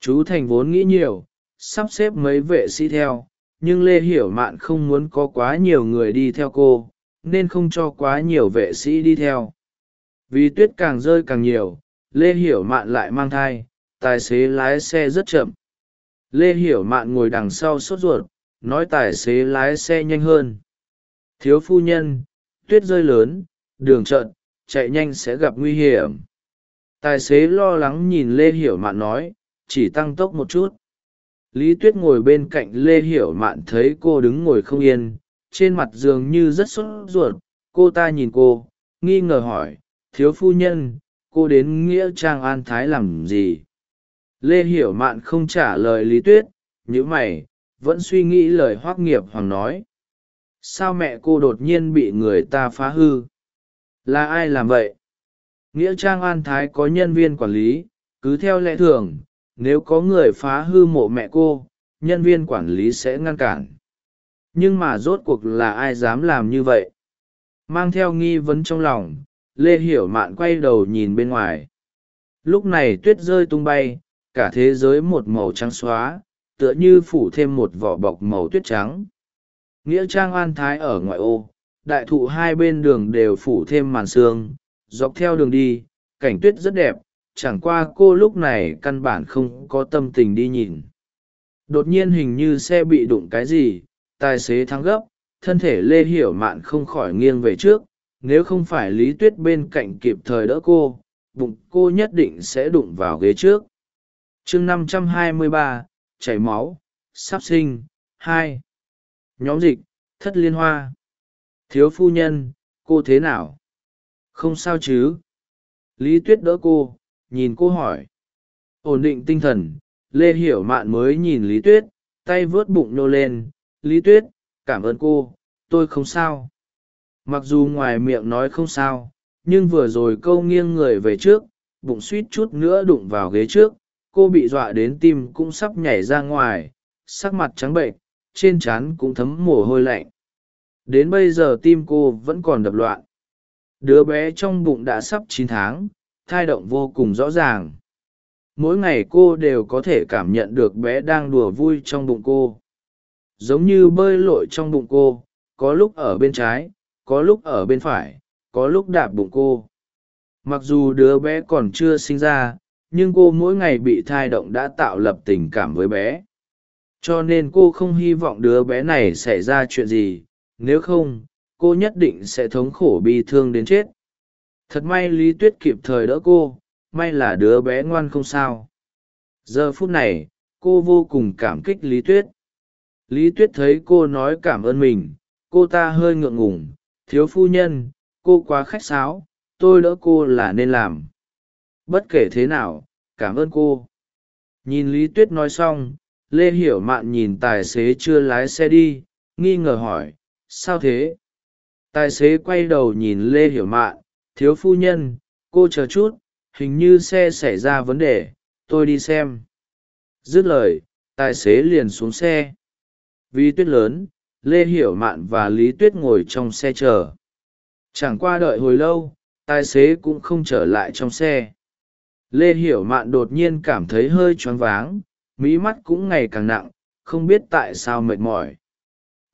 Chú thành vốn nghĩ nhiều, sắp xếp mấy vệ sĩ theo, nhưng lê hiểu mạn không muốn có quá nhiều người đi theo cô nên không cho quá nhiều vệ sĩ đi theo. Vì tuyết càng rơi càng nhiều, lê hiểu mạn lại mang thai, tài xế lái xe rất chậm. Lê hiểu mạn ngồi đằng sau sốt ruột, nói tài xế lái xe nhanh hơn. Thiếu phu nhân, tuyết rơi lớn, đường trợn, chạy nhanh sẽ gặp nguy hiểm. Tài xế lo lắng nhìn lê hiểu mạn nói, chỉ tăng tốc một chút. Lý tuyết ngồi bên cạnh lê hiểu mạn thấy cô đứng ngồi không yên trên mặt dường như rất sốt ruột, cô ta nhìn cô, nghi ngờ hỏi, thiếu phu nhân, cô đến nghĩa trang an thái làm gì? Lê hiểu mạn không trả lời lý tuyết nhữ mày, vẫn suy nghĩ lời hoác nghiệp hoàng nói, sao mẹ cô đột nhiên bị người ta phá hư? Là ai làm vậy? Nghĩa trang an thái có nhân viên quản lý, cứ theo lẽ thường, nếu có người phá hư mộ mẹ cô, nhân viên quản lý sẽ ngăn cản nhưng mà rốt cuộc là ai dám làm như vậy? Mang theo nghi vấn trong lòng, lê hiểu mạn quay đầu nhìn bên ngoài. Lúc này tuyết rơi tung bay, cả thế giới một màu trắng xóa, tựa như phủ thêm một vỏ bọc màu tuyết trắng. Nghĩa trang an thái ở ngoại ô, đại thụ hai bên đường đều phủ thêm màn sương, dọc theo đường đi, cảnh tuyết rất đẹp, chẳng qua cô lúc này căn bản không có tâm tình đi nhìn. Đột nhiên hình như xe bị đụng cái gì tài xế thắng gấp, thân thể lê hiểu mạn không khỏi nghiêng về trước, nếu không phải lý tuyết bên cạnh kịp thời đỡ cô, bụng cô nhất định sẽ đụng vào ghế trước. Chương năm trăm hai mươi ba, chảy máu, sắp sinh, hai. Nhóm dịch, thất liên hoa. Thiếu phu nhân, cô thế nào? Không sao chứ? Lý tuyết đỡ cô, nhìn cô hỏi. Ổn định tinh thần, lê hiểu mạn mới nhìn lý tuyết, tay vớt bụng nô lên lý tuyết, cảm ơn cô, tôi không sao. Mặc dù ngoài miệng nói không sao, nhưng vừa rồi câu nghiêng người về trước, bụng suýt chút nữa đụng vào ghế trước, cô bị dọa đến tim cũng sắp nhảy ra ngoài, sắc mặt trắng bệnh trên trán cũng thấm mồ hôi lạnh. Đến bây giờ tim cô vẫn còn đập loạn. Đứa bé trong bụng đã sắp chín tháng, thai động vô cùng rõ ràng. Mỗi ngày cô đều có thể cảm nhận được bé đang đùa vui trong bụng cô giống như bơi lội trong bụng cô, có lúc ở bên trái, có lúc ở bên phải, có lúc đạp bụng cô. Mặc dù đứa bé còn chưa sinh ra, nhưng cô mỗi ngày bị thai động đã tạo lập tình cảm với bé. Cho nên cô không hy vọng đứa bé này xảy ra chuyện gì, nếu không, cô nhất định sẽ thống khổ bi thương đến chết. Thật may lý tuyết kịp thời đỡ cô, may là đứa bé ngoan không sao. Giờ phút này, cô vô cùng cảm kích lý tuyết lý tuyết thấy cô nói cảm ơn mình, cô ta hơi ngượng ngùng, thiếu phu nhân, cô quá khách sáo, tôi đỡ cô là nên làm. Bất kể thế nào, cảm ơn cô. Nhìn lý tuyết nói xong, lê hiểu mạn nhìn tài xế chưa lái xe đi, nghi ngờ hỏi, sao thế? Tài xế quay đầu nhìn lê hiểu mạn, thiếu phu nhân, cô chờ chút, hình như xe xảy ra vấn đề, tôi đi xem. Dứt lời, tài xế liền xuống xe vì tuyết lớn, lê hiểu mạn và lý tuyết ngồi trong xe chờ. Chẳng qua đợi hồi lâu, tài xế cũng không trở lại trong xe. Lê hiểu mạn đột nhiên cảm thấy hơi choáng váng, mí mắt cũng ngày càng nặng, không biết tại sao mệt mỏi.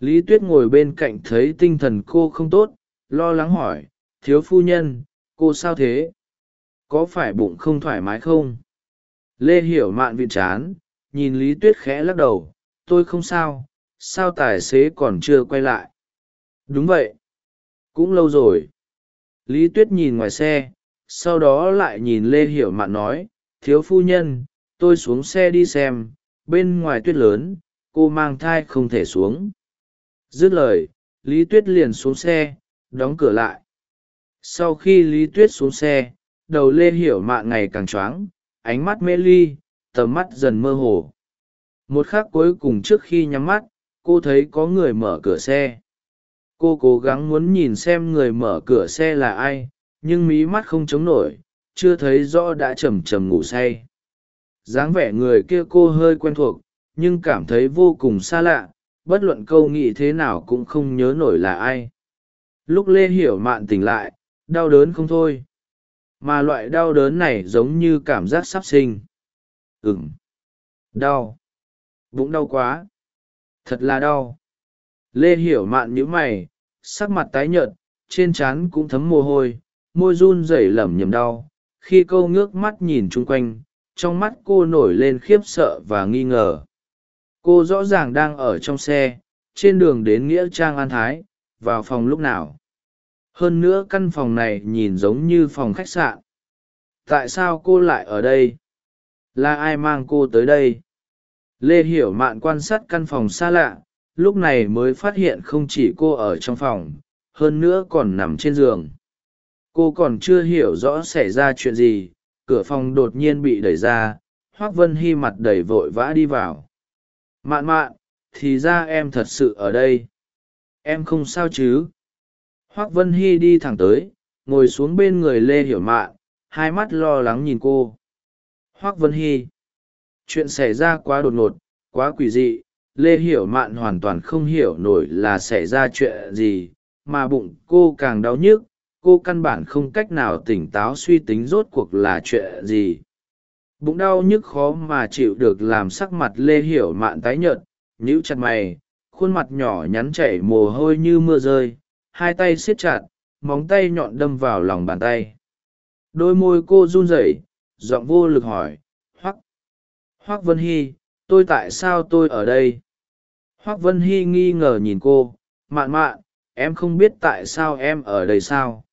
Lý tuyết ngồi bên cạnh thấy tinh thần cô không tốt, lo lắng hỏi, thiếu phu nhân, cô sao thế? Có phải bụng không thoải mái không? Lê hiểu mạn viện chán, nhìn lý tuyết khẽ lắc đầu, tôi không sao sao tài xế còn chưa quay lại? Đúng vậy. Cũng lâu rồi. Lý tuyết nhìn ngoài xe, sau đó lại nhìn lê hiểu mạn nói, thiếu phu nhân, tôi xuống xe đi xem, bên ngoài tuyết lớn, cô mang thai không thể xuống. Dứt lời, lý tuyết liền xuống xe, đóng cửa lại. Sau khi lý tuyết xuống xe, đầu lê hiểu mạn ngày càng choáng, ánh mắt mê ly, tầm mắt dần mơ hồ. Một k h ắ c cuối cùng trước khi nhắm mắt cô thấy có người mở cửa xe. Cô cố gắng muốn nhìn xem người mở cửa xe là ai, nhưng mí mắt không chống nổi, chưa thấy rõ đã chầm chầm ngủ say. Dáng vẻ người kia cô hơi quen thuộc, nhưng cảm thấy vô cùng xa lạ, bất luận câu nghĩ thế nào cũng không nhớ nổi là ai. Lúc lê hiểu mạn tỉnh lại, đau đớn không thôi. Mà loại đau đớn này giống như cảm giác sắp sinh. Ừng đau. Bụng đau quá thật là đau. Lê hiểu mạn nhíu mày, sắc mặt tái nhợt, trên trán cũng thấm mồ hôi, môi run rẩy lẩm nhẩm đau. Khi câu ngước mắt nhìn chung quanh, trong mắt cô nổi lên khiếp sợ và nghi ngờ. Cô rõ ràng đang ở trong xe, trên đường đến nghĩa trang an thái, vào phòng lúc nào. Hơn nữa căn phòng này nhìn giống như phòng khách sạn. Tại sao cô lại ở đây? Là ai mang cô tới đây? Lê hiểu mạn quan sát căn phòng xa lạ, lúc này mới phát hiện không chỉ cô ở trong phòng, hơn nữa còn nằm trên giường. Cô còn chưa hiểu rõ xảy ra chuyện gì, cửa phòng đột nhiên bị đẩy ra, hoác vân hy mặt đầy vội vã đi vào. Mạn mạn, thì ra em thật sự ở đây. Em không sao chứ? Hoác vân hy đi thẳng tới, ngồi xuống bên người lê hiểu mạn, hai mắt lo lắng nhìn cô. Hoác vân hy chuyện xảy ra quá đột ngột, quá quỷ dị, lê hiểu mạn hoàn toàn không hiểu nổi là xảy ra chuyện gì, mà bụng cô càng đau nhức, cô căn bản không cách nào tỉnh táo suy tính rốt cuộc là chuyện gì. Bụng đau nhức khó mà chịu được làm sắc mặt lê hiểu mạn tái nhợt, nhíu chặt mày, khuôn mặt nhỏ nhắn chảy mồ hôi như mưa rơi, hai tay siết chặt, móng tay nhọn đâm vào lòng bàn tay. Đôi môi cô run rẩy, giọng vô lực hỏi hoắc vân hy, tôi tại sao tôi ở đây? Hoắc vân hy nghi ngờ nhìn cô, mạn mạn, em không biết tại sao em ở đây sao?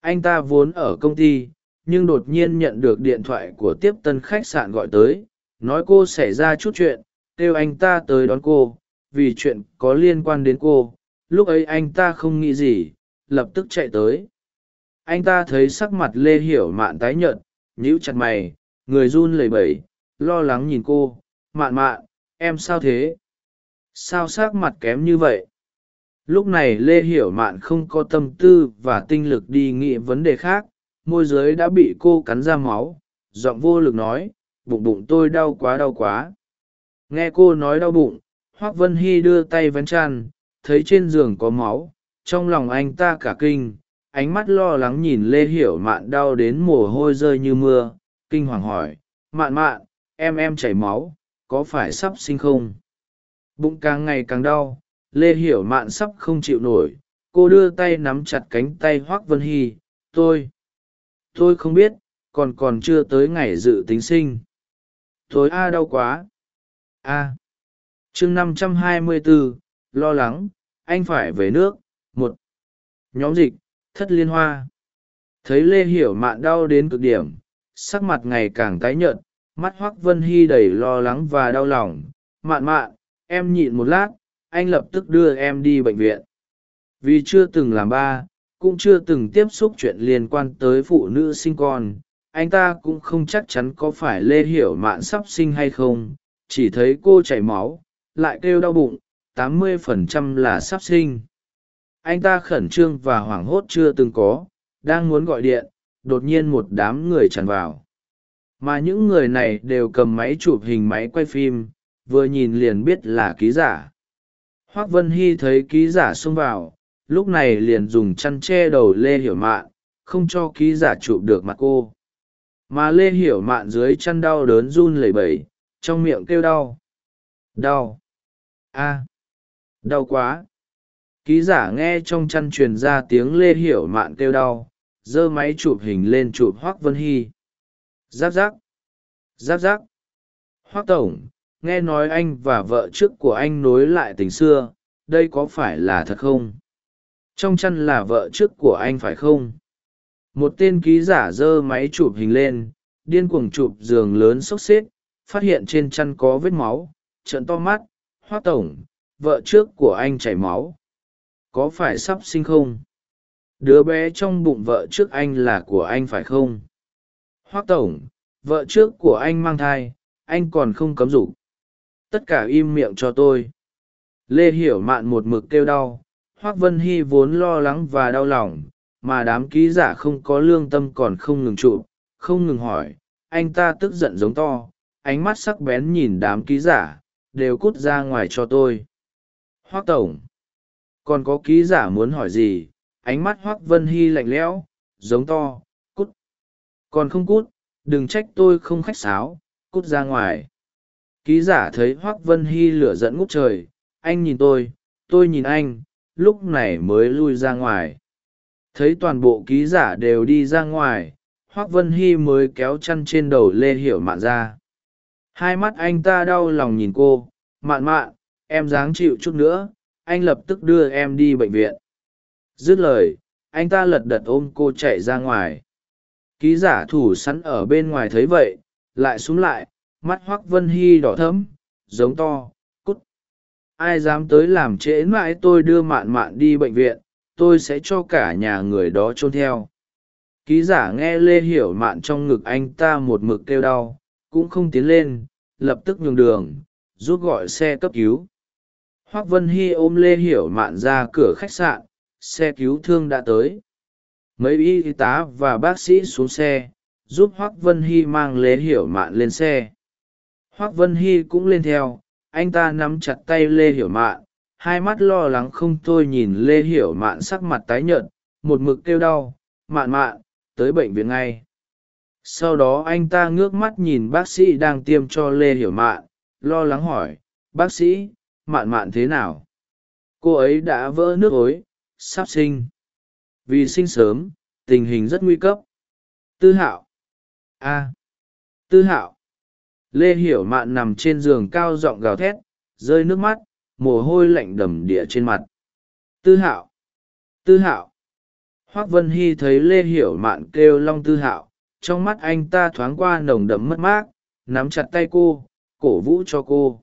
Anh ta vốn ở công ty, nhưng đột nhiên nhận được điện thoại của tiếp tân khách sạn gọi tới, nói cô xảy ra chút chuyện, kêu anh ta tới đón cô, vì chuyện có liên quan đến cô. Lúc ấy anh ta không nghĩ gì, lập tức chạy tới. Anh ta thấy sắc mặt lê hiểu mạn tái nhợt, nhíu chặt mày, người run lẩy bẩy lo lắng nhìn cô. Mạn mạn, em sao thế? Sao sắc mặt kém như vậy? Lúc này lê hiểu mạn không có tâm tư và tinh lực đi nghĩ vấn đề khác. Môi giới đã bị cô cắn ra máu. Giọng vô lực nói, bụng bụng tôi đau quá đau quá. Nghe cô nói đau bụng, hoác vân hy đưa tay vén chăn, thấy trên giường có máu. Trong lòng anh ta cả kinh, ánh mắt lo lắng nhìn lê hiểu mạn đau đến mồ hôi rơi như mưa. Kinh hoàng hỏi, mạn mạn em em chảy máu, có phải sắp sinh không? Bụng càng ngày càng đau, lê hiểu mạn sắp không chịu nổi, cô đưa tay nắm chặt cánh tay hoác vân hy, tôi tôi không biết, còn còn chưa tới ngày dự tính sinh. Tối a, đau quá. A, chương năm trăm hai mươi bốn lo lắng, anh phải về nước. Một, nhóm dịch, thất liên hoa. Thấy lê hiểu mạn đau đến cực điểm, sắc mặt ngày càng tái nhợt mắt hoác vân hy đầy lo lắng và đau lòng. Mạn mạn, em nhịn một lát, anh lập tức đưa em đi bệnh viện. Vì chưa từng làm ba, cũng chưa từng tiếp xúc chuyện liên quan tới phụ nữ sinh con, anh ta cũng không chắc chắn có phải lê hiểu mạn sắp sinh hay không. Chỉ thấy cô chảy máu, lại kêu đau bụng, tám mươi phần trăm là sắp sinh. Anh ta khẩn trương và hoảng hốt chưa từng có, đang muốn gọi điện, đột nhiên một đám người tràn vào mà những người này đều cầm máy chụp hình máy quay phim, vừa nhìn liền biết là ký giả. Hoác vân hy thấy ký giả xông vào, lúc này liền dùng chăn che đầu lê hiểu mạn, không cho ký giả chụp được mặt cô. Mà lê hiểu mạn dưới chăn đau đớn run lẩy bẩy, trong miệng kêu đau. Đau. A. Đau quá. Ký giả nghe trong chăn truyền ra tiếng lê hiểu mạn kêu đau, giơ máy chụp hình lên chụp hoác vân hy giáp giáp. Giáp giáp. Hoác tổng, nghe nói anh và vợ trước của anh nối lại tình xưa, đây có phải là thật không? Trong chăn là vợ trước của anh phải không? Một tên ký giả giơ máy chụp hình lên, điên cuồng chụp giường lớn sốc xếp, phát hiện trên chăn có vết máu trận to mắt. Hoác tổng, vợ trước của anh chảy máu. Có phải sắp sinh không? Đứa bé trong bụng vợ trước anh là của anh phải không? Hoác tổng, vợ trước của anh mang thai, anh còn không cấm dục. Tất cả im miệng cho tôi. Lê hiểu mạn một mực kêu đau hoác vân hy vốn lo lắng và đau lòng, mà đám ký giả không có lương tâm còn không ngừng chụp không ngừng hỏi, anh ta tức giận giống to, ánh mắt sắc bén nhìn đám ký giả, đều cút ra ngoài cho tôi. Hoác tổng, còn có ký giả muốn hỏi gì? Ánh mắt hoác vân hy lạnh lẽo, giống to còn không cút, đừng trách tôi không khách sáo, cút ra ngoài. Ký giả thấy hoác vân hy lửa dẫn ngút trời, anh nhìn tôi tôi nhìn anh, lúc này mới lui ra ngoài. Thấy toàn bộ ký giả đều đi ra ngoài, hoác vân hy mới kéo chăn trên đầu lê hiểu mạn ra. Hai mắt anh ta đau lòng nhìn cô, mạn mạn, em dáng chịu chút nữa, anh lập tức đưa em đi bệnh viện. Dứt lời, anh ta lật đật ôm cô chạy ra ngoài ký giả thủ sẵn ở bên ngoài thấy vậy, lại xuống lại, mắt hoác vân hy đỏ thẫm, giống to, cút. Ai dám tới làm trễ mãi tôi đưa mạn mạn đi bệnh viện, tôi sẽ cho cả nhà người đó trôn theo. Ký giả nghe lê hiểu mạn trong ngực anh ta một mực kêu đau, cũng không tiến lên, lập tức nhường đường, rút gọi xe cấp cứu. Hoác vân hy ôm lê hiểu mạn ra cửa khách sạn, xe cứu thương đã tới mấy y tá và bác sĩ xuống xe, giúp hoác vân hy mang lê hiểu mạn lên xe. Hoác vân hy cũng lên theo, anh ta nắm chặt tay lê hiểu mạn, hai mắt lo lắng không thôi nhìn lê hiểu mạn sắc mặt tái nhợt, một mực kêu đau, mạn mạn, tới bệnh viện ngay. Sau đó anh ta ngước mắt nhìn bác sĩ đang tiêm cho lê hiểu mạn, lo lắng hỏi, bác sĩ, mạn mạn thế nào? Cô ấy đã vỡ nước ối, sắp sinh vì sinh sớm, tình hình rất nguy cấp. Tư hạo. A. Tư hạo. Lê hiểu mạn nằm trên giường cao giọng gào thét, rơi nước mắt, mồ hôi lạnh đầm địa trên mặt. Tư hạo. Tư hạo. Hoác vân hy thấy lê hiểu mạn kêu long tư hạo, trong mắt anh ta thoáng qua nồng đậm mất mát, nắm chặt tay cô, cổ vũ cho cô.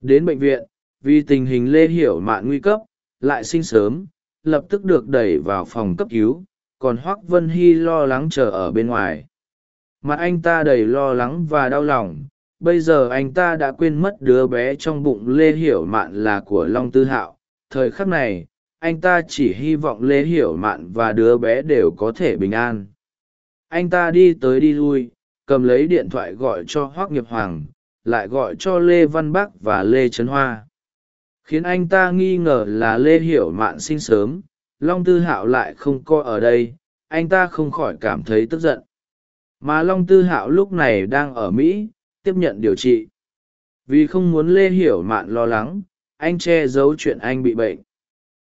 Đến bệnh viện, vì tình hình lê hiểu mạn nguy cấp, lại sinh sớm lập tức được đẩy vào phòng cấp cứu, còn hoác vân hy lo lắng chờ ở bên ngoài. Mặt anh ta đầy lo lắng và đau lòng, bây giờ anh ta đã quên mất đứa bé trong bụng lê hiểu mạn là của long tư hạo. Thời khắc này, anh ta chỉ hy vọng lê hiểu mạn và đứa bé đều có thể bình an. Anh ta đi tới đi lui, cầm lấy điện thoại gọi cho hoác nghiệp hoàng, lại gọi cho lê văn bắc và lê trấn hoa khiến anh ta nghi ngờ là lê hiểu mạn sinh sớm, long tư hạo lại không coi ở đây, anh ta không khỏi cảm thấy tức giận. Mà long tư hạo lúc này đang ở mỹ, tiếp nhận điều trị. Vì không muốn lê hiểu mạn lo lắng, anh che giấu chuyện anh bị bệnh.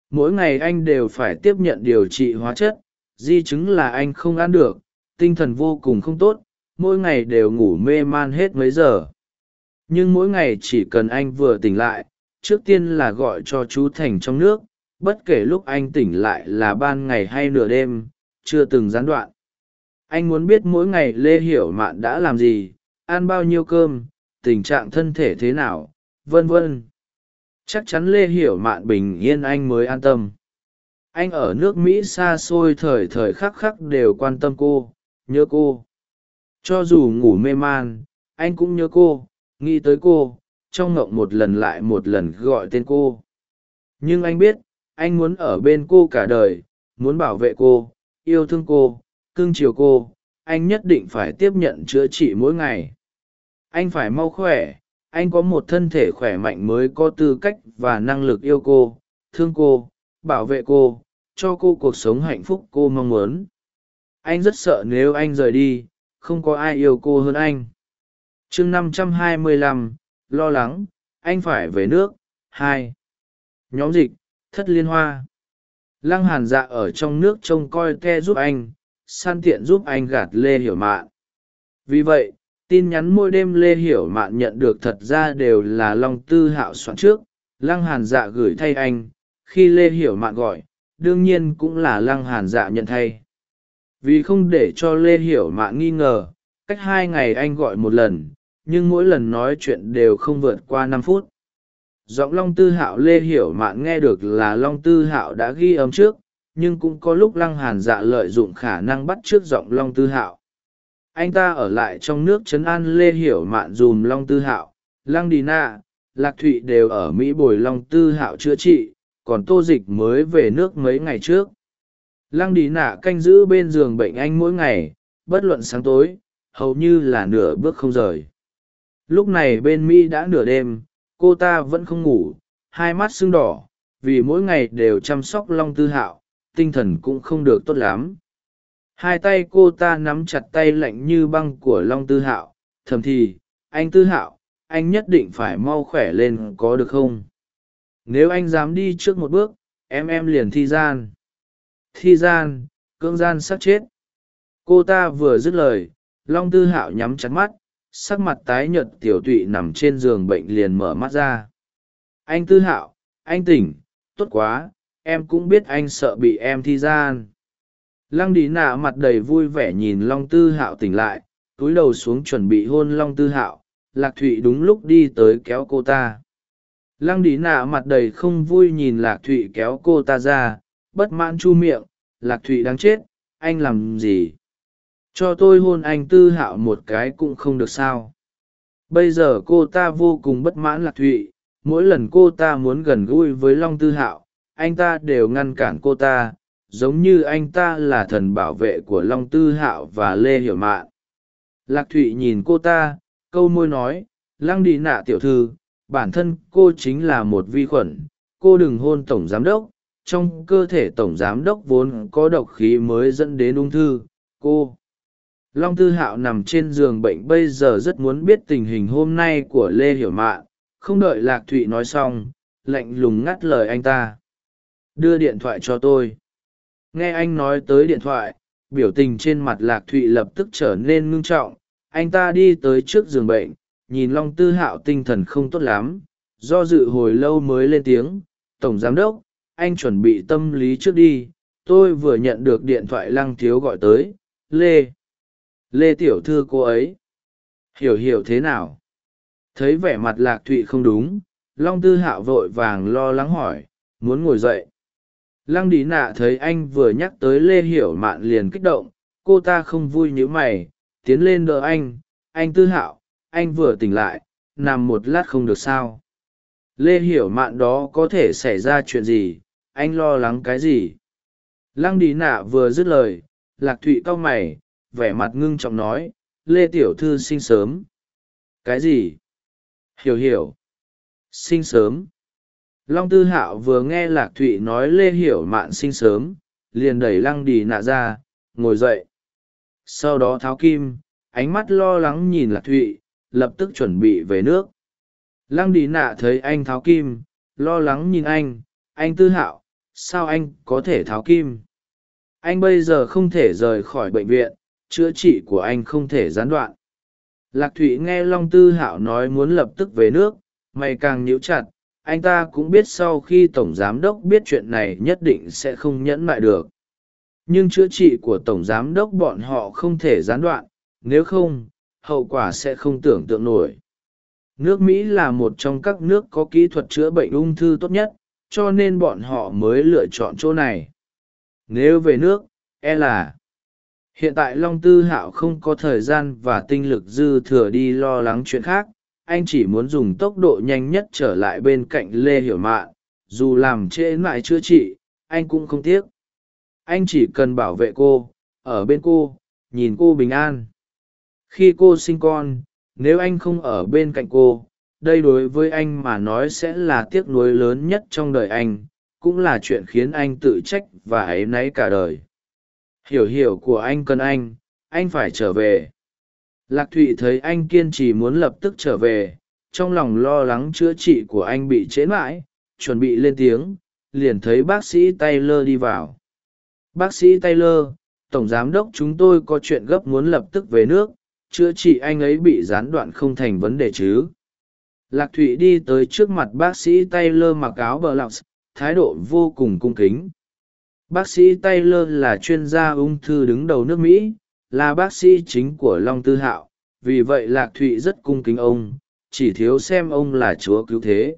Mỗi ngày anh đều phải tiếp nhận điều trị hóa chất, di chứng là anh không ăn được, tinh thần vô cùng không tốt, mỗi ngày đều ngủ mê man hết mấy giờ. Nhưng mỗi ngày chỉ cần anh vừa tỉnh lại trước tiên là gọi cho chú thành trong nước, bất kể lúc anh tỉnh lại là ban ngày hay nửa đêm, chưa từng gián đoạn. Anh muốn biết mỗi ngày lê hiểu mạn đã làm gì, ăn bao nhiêu cơm, tình trạng thân thể thế nào, vân vân. Chắc chắn lê hiểu mạn bình yên anh mới an tâm. Anh ở nước mỹ xa xôi thời thời khắc khắc đều quan tâm cô, nhớ cô. Cho dù ngủ mê man, anh cũng nhớ cô, nghĩ tới cô trong ngộng một lần lại một lần gọi tên cô. Nhưng anh biết anh muốn ở bên cô cả đời muốn bảo vệ cô yêu thương cô cưng chiều cô anh nhất định phải tiếp nhận chữa trị mỗi ngày. Anh phải mau khỏe anh có một thân thể khỏe mạnh mới có tư cách và năng lực yêu cô thương cô bảo vệ cô cho cô cuộc sống hạnh phúc cô mong muốn. Anh rất sợ nếu anh rời đi không có ai yêu cô hơn anh. Chương 525, lo lắng, anh phải về nước. Hai, nhóm dịch, thất liên hoa. Lăng hàn dạ ở trong nước trông coi the giúp anh, san tiện giúp anh gạt lê hiểu mạn. Vì vậy, tin nhắn mỗi đêm lê hiểu mạn nhận được thật ra đều là long tư hạo soạn trước. Lăng hàn dạ gửi thay anh, khi lê hiểu mạn gọi, đương nhiên cũng là lăng hàn dạ nhận thay. Vì không để cho lê hiểu mạn nghi ngờ, cách hai ngày anh gọi một lần nhưng mỗi lần nói chuyện đều không vượt qua năm phút. Giọng long tư hạo lê hiểu mạn nghe được là long tư hạo đã ghi âm trước, nhưng cũng có lúc lăng hàn dạ lợi dụng khả năng bắt trước giọng long tư hạo. Anh ta ở lại trong nước trấn an lê hiểu mạn dùm long tư hạo, lăng đi na, lạc thụy đều ở mỹ bồi long tư hạo chữa trị, còn tô dịch mới về nước mấy ngày trước. Lăng đi nạ canh giữ bên giường bệnh anh mỗi ngày, bất luận sáng tối, hầu như là nửa bước không rời lúc này bên mỹ đã nửa đêm, cô ta vẫn không ngủ, hai mắt sưng đỏ, vì mỗi ngày đều chăm sóc long tư hạo, tinh thần cũng không được tốt lắm. Hai tay cô ta nắm chặt tay lạnh như băng của long tư hạo, thầm thì, anh tư hạo, anh nhất định phải mau khỏe lên có được không? Nếu anh dám đi trước một bước, em em liền thi gian. Thi gian, cưỡng gian sát chết. Cô ta vừa dứt lời, long tư hạo nhắm chặt mắt sắc mặt tái nhợt tiểu tụy nằm trên giường bệnh liền mở mắt ra. Anh tư hạo, anh tỉnh, tốt quá, em cũng biết anh sợ bị em thi gian. Lăng đi nạ mặt đầy vui vẻ nhìn long tư hạo tỉnh lại, túi đầu xuống chuẩn bị hôn long tư hạo, lạc thụy đúng lúc đi tới kéo cô ta. Lăng đi nạ mặt đầy không vui nhìn lạc thụy kéo cô ta ra, bất mãn chu miệng, lạc thụy đáng chết, anh làm gì? Cho tôi hôn anh tư hạo một cái cũng không được sao. Bây giờ cô ta vô cùng bất mãn lạc thụy, mỗi lần cô ta muốn gần gũi với long tư hạo, anh ta đều ngăn cản cô ta, giống như anh ta là thần bảo vệ của long tư hạo và lê hiểu mạn. Lạc thụy nhìn cô ta, câu môi nói, lăng đi nạ tiểu thư, bản thân cô chính là một vi khuẩn, cô đừng hôn tổng giám đốc, trong cơ thể tổng giám đốc vốn có độc khí mới dẫn đến ung thư, cô long tư hạo nằm trên giường bệnh bây giờ rất muốn biết tình hình hôm nay của lê hiểu mạn. Không đợi lạc thụy nói xong, lạnh lùng ngắt lời anh ta. Đưa điện thoại cho tôi. Nghe anh nói tới điện thoại, biểu tình trên mặt lạc thụy lập tức trở nên ngưng trọng. Anh ta đi tới trước giường bệnh, nhìn long tư hạo tinh thần không tốt lắm, do dự hồi lâu mới lên tiếng. Tổng giám đốc, anh chuẩn bị tâm lý trước đi. Tôi vừa nhận được điện thoại lăng thiếu gọi tới. Lê lê tiểu thư cô ấy. Hiểu hiểu thế nào? Thấy vẻ mặt lạc thụy không đúng, long tư hạo vội vàng lo lắng hỏi, muốn ngồi dậy. Lăng đi nạ thấy anh vừa nhắc tới lê hiểu mạn liền kích động, cô ta không vui như mày, tiến lên đỡ anh anh tư hạo, anh vừa tỉnh lại, nằm một lát không được sao? Lê hiểu mạn đó có thể xảy ra chuyện gì? Anh lo lắng cái gì? Lăng đi nạ vừa dứt lời, lạc thụy cau mày vẻ mặt ngưng trọng nói, lê tiểu thư sinh sớm. Cái gì? Hiểu hiểu. Sinh sớm. Long tư hạo vừa nghe lạc thụy nói lê hiểu mạn sinh sớm, liền đẩy lăng đì nạ ra, ngồi dậy. Sau đó tháo kim, ánh mắt lo lắng nhìn lạc thụy, lập tức chuẩn bị về nước. Lăng đì nạ thấy anh tháo kim, lo lắng nhìn anh anh tư hạo, sao anh có thể tháo kim? Anh bây giờ không thể rời khỏi bệnh viện chữa trị của anh không thể gián đoạn. Lạc thụy nghe long tư hạo nói muốn lập tức về nước, mày càng nhíu chặt, anh ta cũng biết sau khi tổng giám đốc biết chuyện này nhất định sẽ không nhẫn mại được. Nhưng chữa trị của tổng giám đốc bọn họ không thể gián đoạn, nếu không, hậu quả sẽ không tưởng tượng nổi. Nước mỹ là một trong các nước có kỹ thuật chữa bệnh ung thư tốt nhất, cho nên bọn họ mới lựa chọn chỗ này. Nếu về nước e là hiện tại long tư hạo không có thời gian và tinh lực dư thừa đi lo lắng chuyện khác, anh chỉ muốn dùng tốc độ nhanh nhất trở lại bên cạnh lê hiểu mạn, dù làm trễ mãi chữa trị, anh cũng không tiếc. Anh chỉ cần bảo vệ cô, ở bên cô, nhìn cô bình an. Khi cô sinh con, nếu anh không ở bên cạnh cô, đây đối với anh mà nói sẽ là tiếc nuối lớn nhất trong đời anh, cũng là chuyện khiến anh tự trách và áy náy cả đời hiểu hiểu của anh cần anh anh phải trở về. Lạc thụy thấy anh kiên trì muốn lập tức trở về, trong lòng lo lắng chữa trị của anh bị trễ mãi, chuẩn bị lên tiếng, liền thấy bác sĩ taylor đi vào. Bác sĩ taylor, tổng giám đốc chúng tôi có chuyện gấp muốn lập tức về nước, chữa trị anh ấy bị gián đoạn không thành vấn đề chứ. Lạc thụy đi tới trước mặt bác sĩ taylor mặc áo bờ lọc thái độ vô cùng cung kính bác sĩ taylor là chuyên gia ung thư đứng đầu nước mỹ, là bác sĩ chính của long tư hạo. Vì vậy lạc thụy rất cung kính ông, chỉ thiếu xem ông là chúa cứu thế.